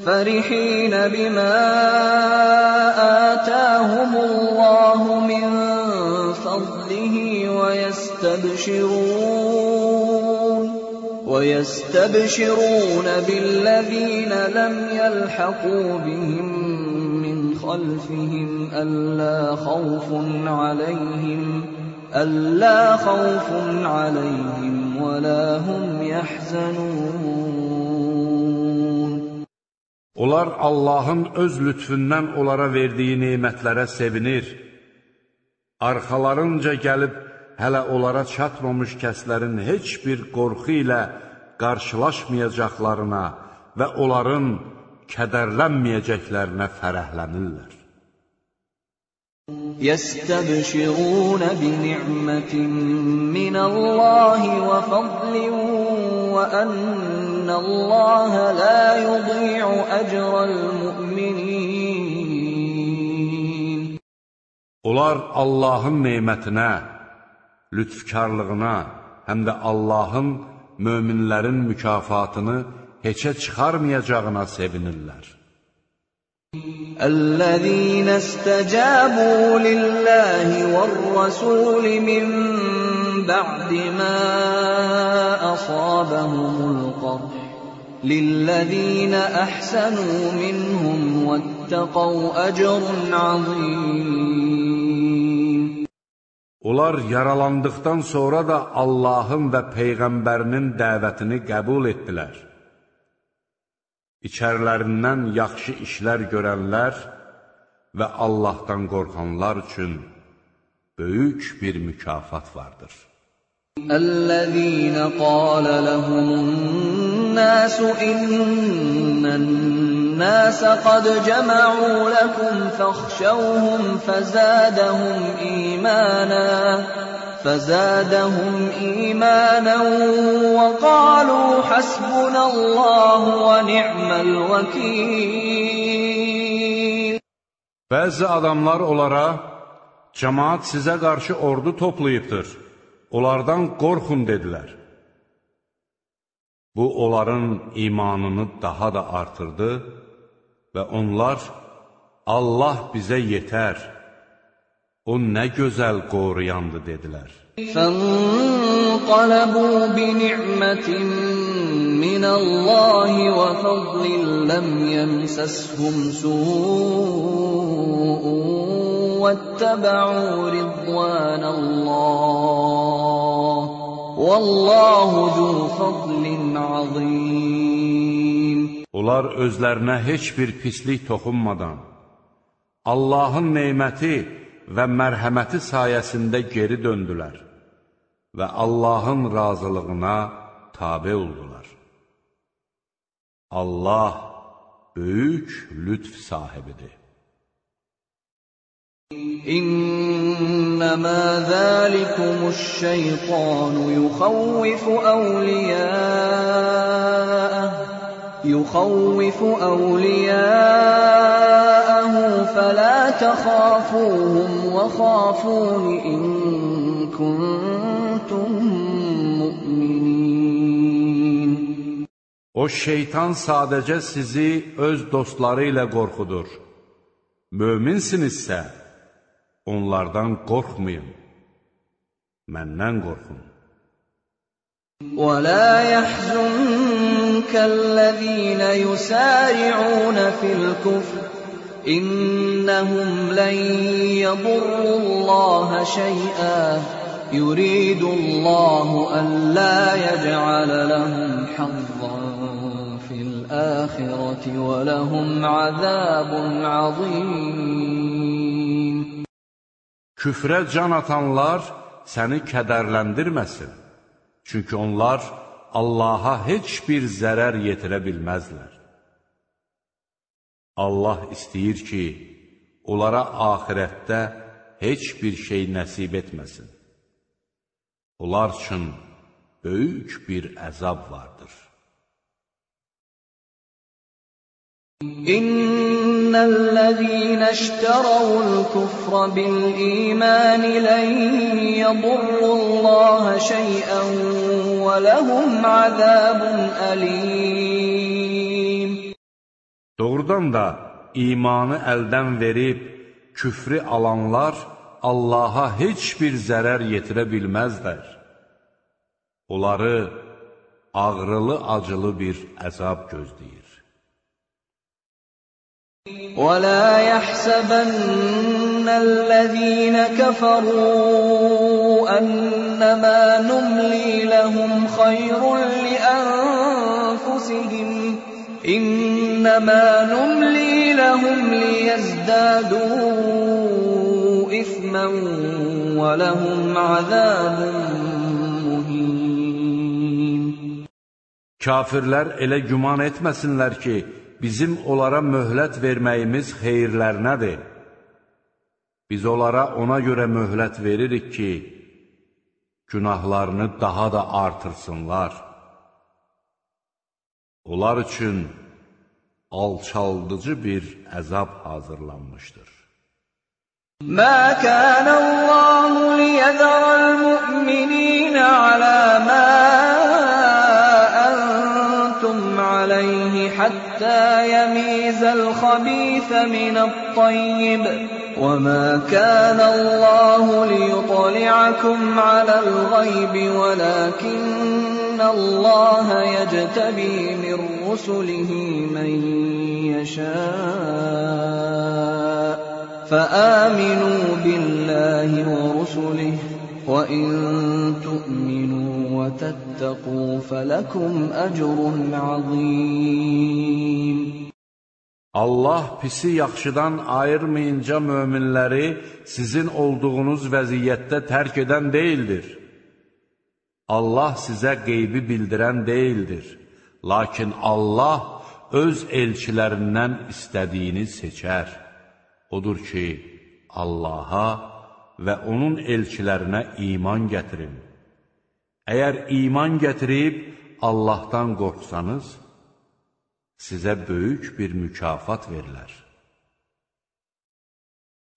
فَرِحِينَ بِمَا آتَاهُمُ اللَّهُ مِنْ فَضْلِهِ وَيَسْتَبْشِرُونَ وَيَسْتَبْشِرُونَ بِالَّذِينَ لَمْ يَلْحَقُوا بِهِمْ مِنْ خَلْفِهِمْ أَلَّا خَوْفٌ عَلَيْهِمْ ألا خوف عليهم ولا هم يحزنون Onlar Allahın öz lütfündən onlara verdiyi nemətlərə sevinir. Arxalarınca gəlib hələ onlara çatmamış kəslərin heç bir qorxu ilə qarşılaşmayacaqlarına və onların kədərlənməyəcəklərinə fərəhlənirlər. يستبشرون بنعمة من الله وفضل وأن الله لا يضيع أجر المؤمنين Onlar Allahın nemətinə, lütfkarlığına, həm də Allahın möminlərin mükafatını heçə çıxarmayacağına sevinirlər. الذين استجابوا لله والرسول من بعد ما أصابهم القرح للذين أحسنوا منهم واتقوا أجر عظيم Onlar yaralandıqdan sonra da Allahın və Peyğəmbərinin dəvətini qəbul etdilər. İçərlərindən yaxşı işlər görənlər və Allahdan qorxanlar üçün böyük bir mükafat vardır. Əl-ləzīnə qalə ləhumun nəsu innən nəsə qad cəməu ləkum fəxşəvhum fəzədəhum imanə فزادهم إيمانا وقالوا حسبنا الله ونعم الوكيل Bəzi adamlar onlara, cəmaat sizə qarşı ordu toplayıbdır, onlardan qorxun dedilər. Bu, onların imanını daha da artırdı və onlar, Allah bizə yetər, O nə gözəl qoruyandı dedilər. فانقلبوا بنعمة من الله وفضل لم يمسسهم سوء واتبعوا رضوان الله والله ذو فضل عظيم Onlar özlərinə heç bir pislik toxunmadan Allahın neyməti və mərhəməti sayəsində geri döndülər və Allahın razılığına tabi oldular. Allah böyük lütf sahibidir. İnnəmə zəlikumuş-şeytanu yuxawwifu awliya'ah yuxawwifu awliya'ah أولياءه فلا تخافوهم وخافون إن كنتم مؤمنين O şeytan sadəcə sizi öz dostları ilə qorxudur. Möminsinizsə, onlardan qorxmayın. Məndən qorxun. ولا يحزنك الذين يسارعون في الكفر İnnəhum lən yadurrullaha şey'ə yuridullahu an la yec'ale lehum hazzan fil ahireti ve lehum azabun azim Küfrə can atanlar səni kədərləndirməsin. Çünki onlar Allaha heç bir zərər yetirə bilməzlər. Allah istəyir ki, onlara axirətdə heç bir şey nəsib etməsin. Onlar üçün böyük bir əzab vardır. İnnellezîne işterevul kufra bil îmân len yedurrullâhe şey'en ve lehum azâbun alîm Doğrudan da imanı əldən verib küfrü alanlar Allaha heç bir zərər yetirə bilməzlər. Onları ağrılı-acılı bir əzab gözləyir. ولا يحسبن الذين كفروا أنما نملي لهم خير لأنفسهم İnnemâ numlî lehum liyezdâdû ismen ve lehum azâbun Kafirlər elə güman etməsinlər ki, bizim onlara möhlət verməyimiz xeyirlərinədir. Biz onlara ona görə möhlət veririk ki, günahlarını daha da artırsınlar. onlar üçün alçaldıcı bir əzab hazırlanmışdır. Mə kənə Allahu liyəzərəl müminə alə mə əntum aləyhi həttə yəmizəl xəbifə minəl tayyib وَمَا كَانَ اللَّهُ لِيُطْلِعَكُمْ عَلَى الْغَيْبِ وَلَكِنَّ الله يجتبي من رسله من يشاء فآمنوا بالله ورسله وإن تؤمنوا وتتقوا فلكم أجر عظيم Allah pisi yaxşıdan ayırmayınca möminləri sizin olduğunuz vəziyyətdə tərk edən deyildir. Allah sizə qeybi bildirən deyildir. Lakin Allah öz elçilərindən istədiyini seçər. Odur ki, Allaha və onun elçilərinə iman gətirin. Əgər iman gətirib Allahdan qorxsanız, sizə böyük bir mükafat verilər.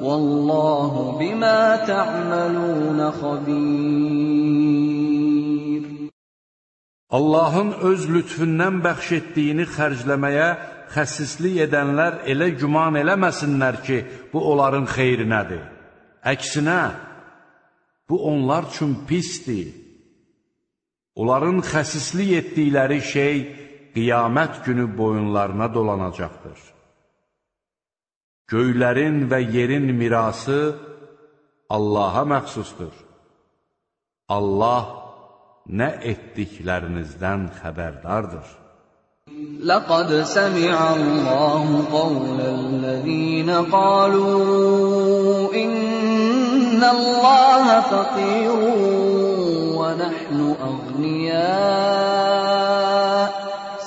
Vallahu bima ta'malun xabir. Allahın öz lütfündən bəxş etdiyini xərcləməyə xəssislik edənlər elə güman eləməsinlər ki, bu onların xeyrinədir. Əksinə, bu onlar üçün pisdir. Onların xəssislik etdikləri şey qiyamət günü boyunlarına dolanacaqdır. Göylərin və yerin mirası Allaha məxsusdur. Allah nə etdiklərinizdən xəbərdardır. لقد سمع الله قول الذين قالوا إن الله فقير ونحن أغنياء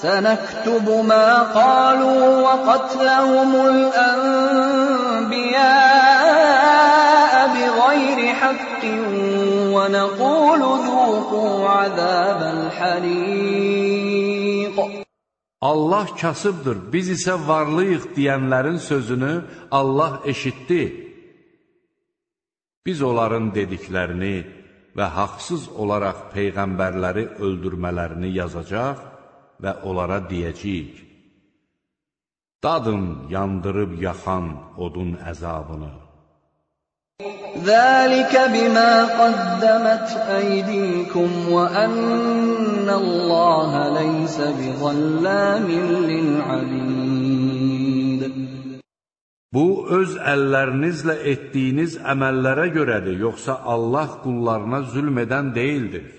سنكتب ما قالوا وقتلهم الأنبياء بغير حق ونقول ذوقوا عذاب الحريق Allah kasıbdır, biz isə varlıyıq deyənlərin sözünü Allah eşitdi. Biz onların dediklərini və haqsız olaraq peyğəmbərləri öldürmələrini yazacaq və onlara deyəcəyik, Dadın yandırıb yaxan odun əzabını. Zəlikə bimə qaddəmət əydikum və ənnəlləhə leysə bi zalləmin lil'abid. Bu, öz əllərinizlə etdiyiniz əməllərə görədir, yoxsa Allah qullarına zülm edən deyildir.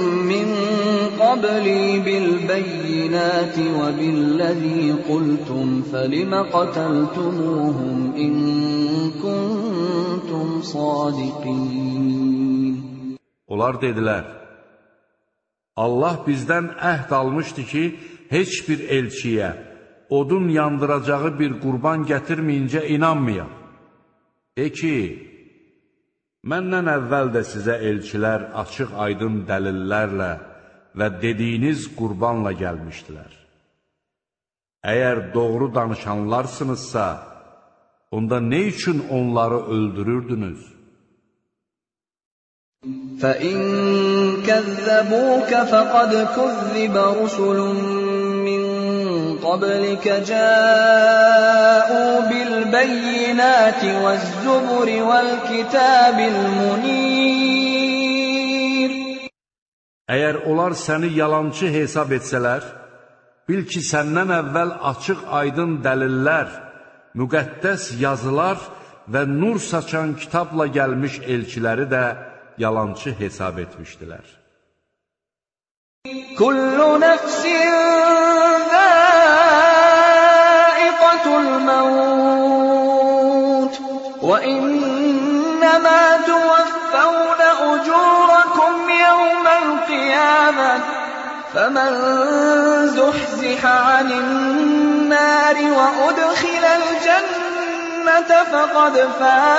قبلي بالبينات وبالذي قلتم فلم قتلتموهم إن كنتم صادقين Onlar dedilər, Allah bizdən əhd almışdı ki, heç bir elçiyə odun yandıracağı bir qurban gətirməyincə inanmayaq. De ki, məndən əvvəl də sizə elçilər açıq aydın dəlillərlə və dediyiniz qurbanla gəlmişdilər. Əgər doğru danışanlarsınızsa, onda nə üçün onları öldürürdünüz? فإن كذبوك فقد كذب رسل من قبلك جاءوا بالبينات والزبر والكتاب المنير Əgər onlar səni yalançı hesab etsələr, bil ki, səndən əvvəl açıq aydın dəlillər, müqəddəs yazılar və nur saçan kitabla gəlmiş elçiləri də yalançı hesab etmişdilər. Kullu nəfsin zəiqatul məvud və in فمن زحزح عن النار وأدخل الجنة فقد فاز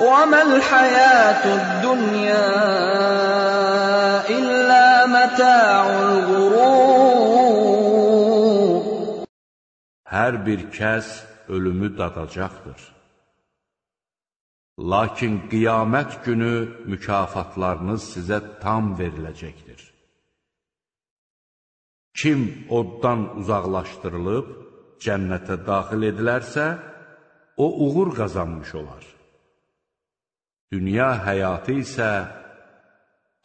وما الحياة الدنيا إلا متاع الغرور Hər bir kəs ölümü dadacaqdır. Lakin qiyamət günü mükafatlarınız sizə tam veriləcəkdir. Kim oddan uzaqlaşdırılıb cənnətə daxil edilərsə, o uğur qazanmış olar. Dünya həyatı isə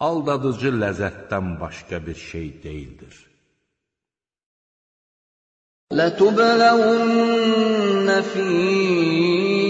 aldadıcı ləzzətdən başqa bir şey deyildir. لتبلون في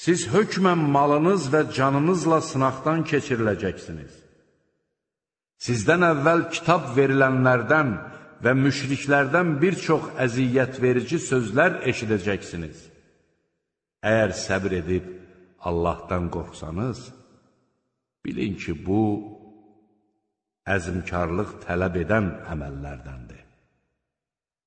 Siz hökmən malınız və canınızla sınaqdan keçiriləcəksiniz. Sizdən əvvəl kitab verilənlərdən və müşriklərdən bir çox əziyyət verici sözlər eşidəcəksiniz. Əgər səbr edib Allahdan qorxsanız, bilin ki, bu əzmkarlıq tələb edən əməllərdəndir.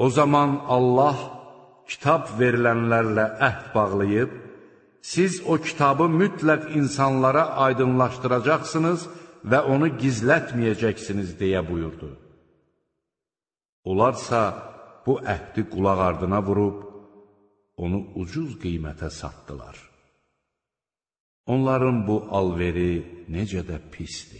O zaman Allah kitab verilənlərlə əhd bağlayıb, siz o kitabı mütləq insanlara aydınlaşdıracaqsınız və onu gizlətməyəcəksiniz deyə buyurdu. Onlarsa bu əhdi qulaq ardına vurub, onu ucuz qiymətə satdılar. Onların bu alveri necə də pisdir.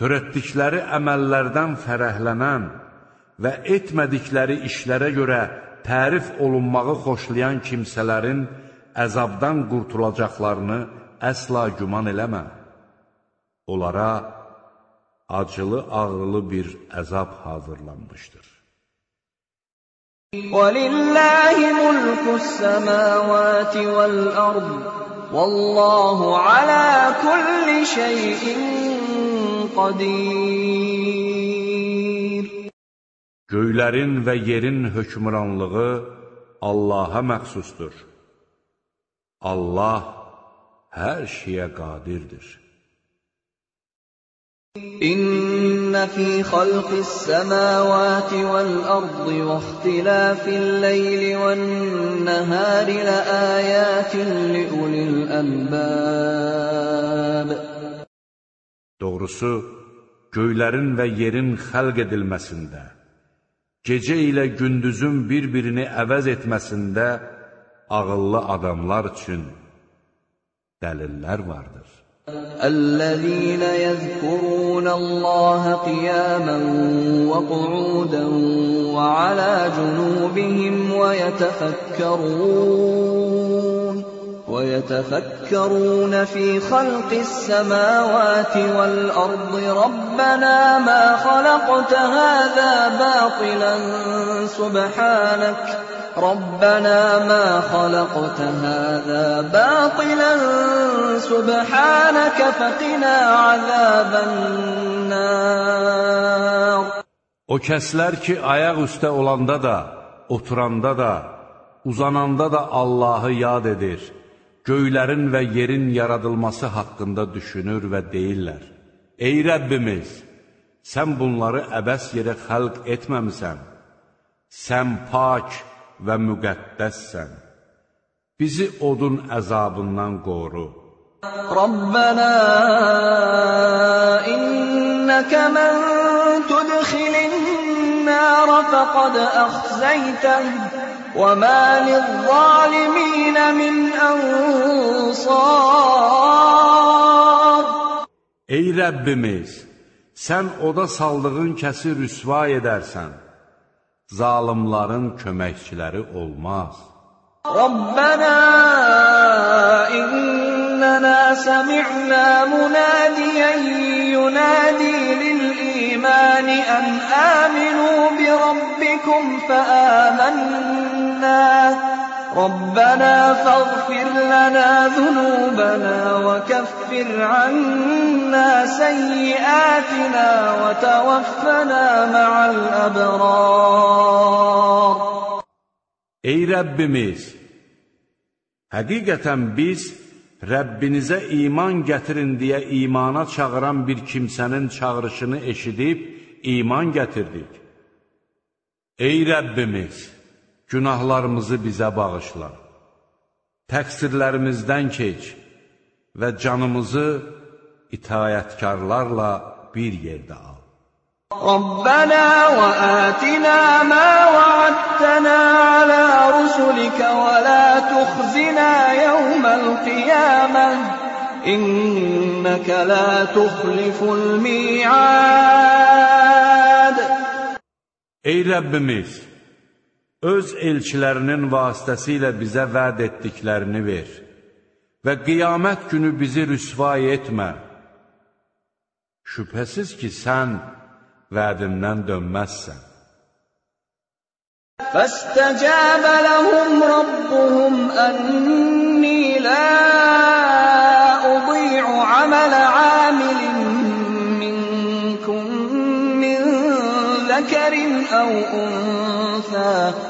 Törətdikləri əməllərdən fərəhlənən və etmədikləri işlərə görə tərif olunmağı xoşlayan kimsələrin əzabdan qurtulacaqlarını əsla güman eləmə. Onlara acılı-ağrılı bir əzab hazırlanmışdır. وَلِلَّهِ مُلْكُ السَّمَاوَاتِ وَالْأَرْضِ وَاللَّهُ عَلَى كُلِّ شَيْءٍ qadir. Göylərin və yerin hökmranlığı Allaha məxsusdur. Allah hər şeyə qadirdir. İnna fi xalqis samawati vel ardı ve ihtilafil leyli ven nahari la ayatin li ulil albab. Doğrusu, göylərin və yerin xəlq edilməsində, gecə ilə gündüzün bir-birini əvəz etməsində ağıllı adamlar üçün dəlillər vardır. الذين يذكرون الله قياما وقعودا وعلى جنوبهم ويتفكرون ويتفكرون في خلق السماوات والأرض ربنا ما خلقت هذا باطلا سبحانك. ربنا ما خلقت هذا باطلا سبحانك. فقنا عذاب النار. O kəslər ki, ayaq üstə olanda da, oturanda da, uzananda da Allahı yad edir, göylərin və yerin yaradılması haqqında düşünür və deyirlər, Ey Rəbbimiz, sən bunları əbəs yerə xəlq etməmisən, sən pak və müqəddəssən, bizi odun əzabından qoru. Rabbana innəkə mən tudxilin nərə fəqəd əxzəytən وما للظالمين من أنصار Ey Rəbbimiz, sən oda saldığın kəsi rüsva edərsən, zalimların köməkçiləri olmaz. ربنا إننا سمعنا مناديا ينادي للإيمان أن آمنوا بربكم فآمنا ربنا فاغفر لنا ذنوبنا وكفر عنا سيئاتنا وتوفنا مع الأبرار Ey Rəbbimiz, həqiqətən biz Rəbbinizə iman gətirin deyə imana çağıran bir kimsənin çağırışını eşidib iman gətirdik. Ey Rəbbimiz, günahlarımızı bizə bağışla. Təqsirlərimizdən keç və canımızı itayətkarlarla bir yerdə al. Rabbana və atina ma va'adtana ala rusulika və la tukhzina yawmal qiyamah innaka la tukhliful mi'ad Ey Rəbbimiz! öz elçilərinin vasitəsilə bizə vəd etdiklərini ver və qiyamət günü bizi rüsvay etmə. Şübhəsiz ki, sən vədindən dönməzsən. فَاسْتَجَابَ لَهُمْ رَبُّهُمْ أَنِّي لَا أُضِيعُ عَمَلَ عَامِلٍ مِّنكُم مِّن ذَكَرٍ أَوْ أُنثَىٰ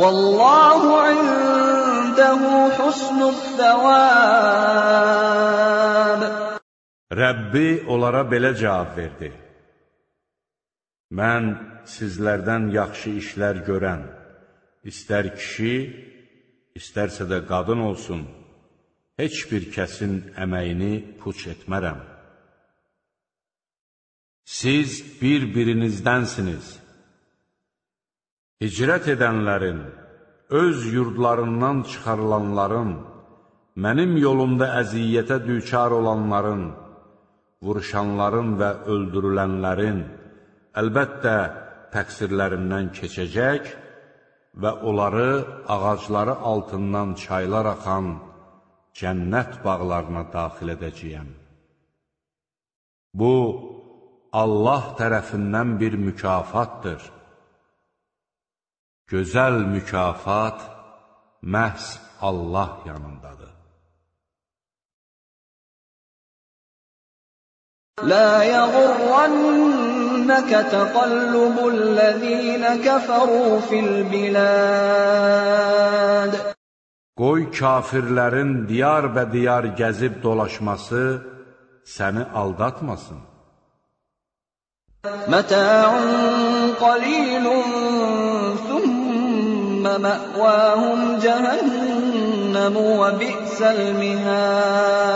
Vallahu indehu husnul thawab. Rəbbi onlara belə cavab verdi. Mən sizlərdən yaxşı işlər görən, istər kişi, istərsə də qadın olsun, heç bir kəsin əməyini puç etmərəm. Siz bir-birinizdənsiniz. Hicrət edənlərin, öz yurdlarından çıxarılanların, mənim yolumda əziyyətə düçar olanların, vuruşanların və öldürülənlərin, əlbəttə təqsirlərindən keçəcək və onları ağacları altından çaylar axan cənnət bağlarına daxil edəcəyəm. Bu, Allah tərəfindən bir mükafatdır. Gözəl mükafat məhz Allah yanındadır. لا يغرنك تقلب الذين كفروا في البلاد Qoy kafirlərin diyar və diyar gəzib dolaşması səni aldatmasın. متاع قليل ثم مأواهم جهنم وبئس المهاد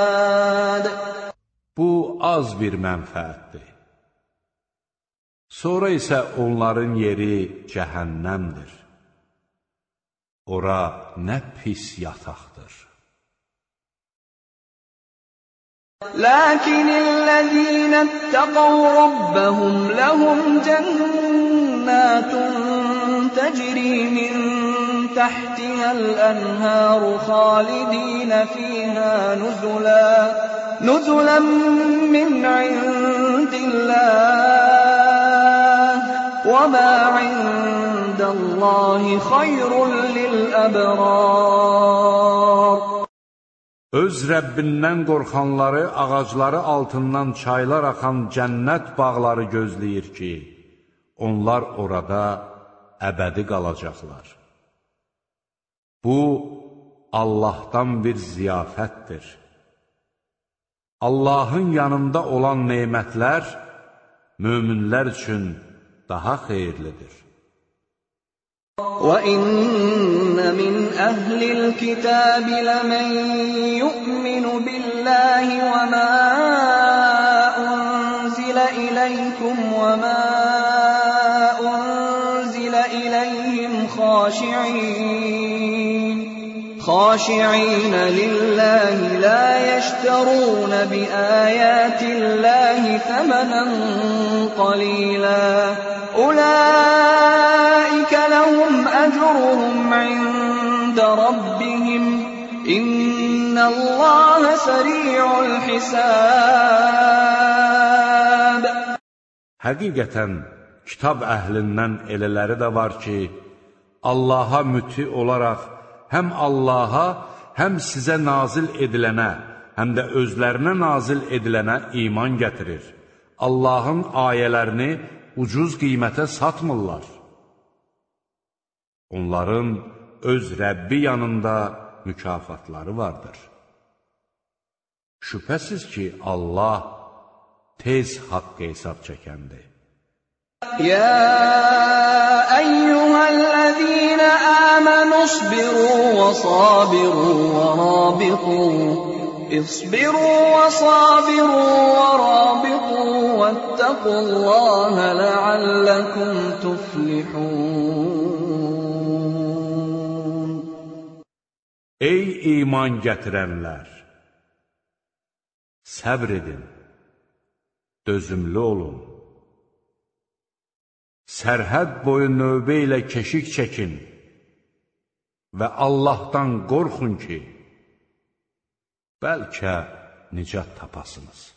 Bu az bir mənfəətdir. Sonra isə onların yeri cəhənnəmdir. Ora nə pis yataqdır. لكن الذين اتقوا ربهم لهم جنات تجري من تحتها الأنهار خالدين فيها نزلا نزلا من عند الله وما عند الله خير للأبرار Öz Rəbbindən qorxanları ağacları altından çaylar axan cənnət bağları gözləyir ki, onlar orada əbədi qalacaqlar. Bu, Allahdan bir ziyafətdir. Allahın yanında olan neymətlər möminlər üçün daha xeyirlidir. وَإِنَّ مِنْ أَهْلِ الْكِتَابِ لَمَن يُؤْمِنُ بِاللَّهِ وَمَا أُنزِلَ إِلَيْكُمْ وَمَا خَاشِعِينَ. خاشعين لله لا يشترون بآيات الله ثمنا قليلا. أولئك لهم أجرهم عند ربهم. إن الله سريع الحساب. Həqiqətən, kitab əhlindən elələri də var ki, Allaha müti olaraq həm Allaha, həm sizə nazil edilənə, həm də özlərinə nazil edilənə iman gətirir. Allahın ayələrini ucuz qiymətə satmırlar. Onların öz Rəbbi yanında mükafatları vardır. Şübhəsiz ki, Allah tez haqq hesab çəkəndir. يا أيها الذين آمنوا اصبروا وصابروا ورابطوا اصبروا وصابروا ورابطوا واتقوا الله لعلكم تفلحون Ey iman gətirənlər! Səbr edin, dözümlü olun. Sərhəd boyu növbə ilə keşik çəkin və Allahdan qorxun ki, bəlkə nicat tapasınız.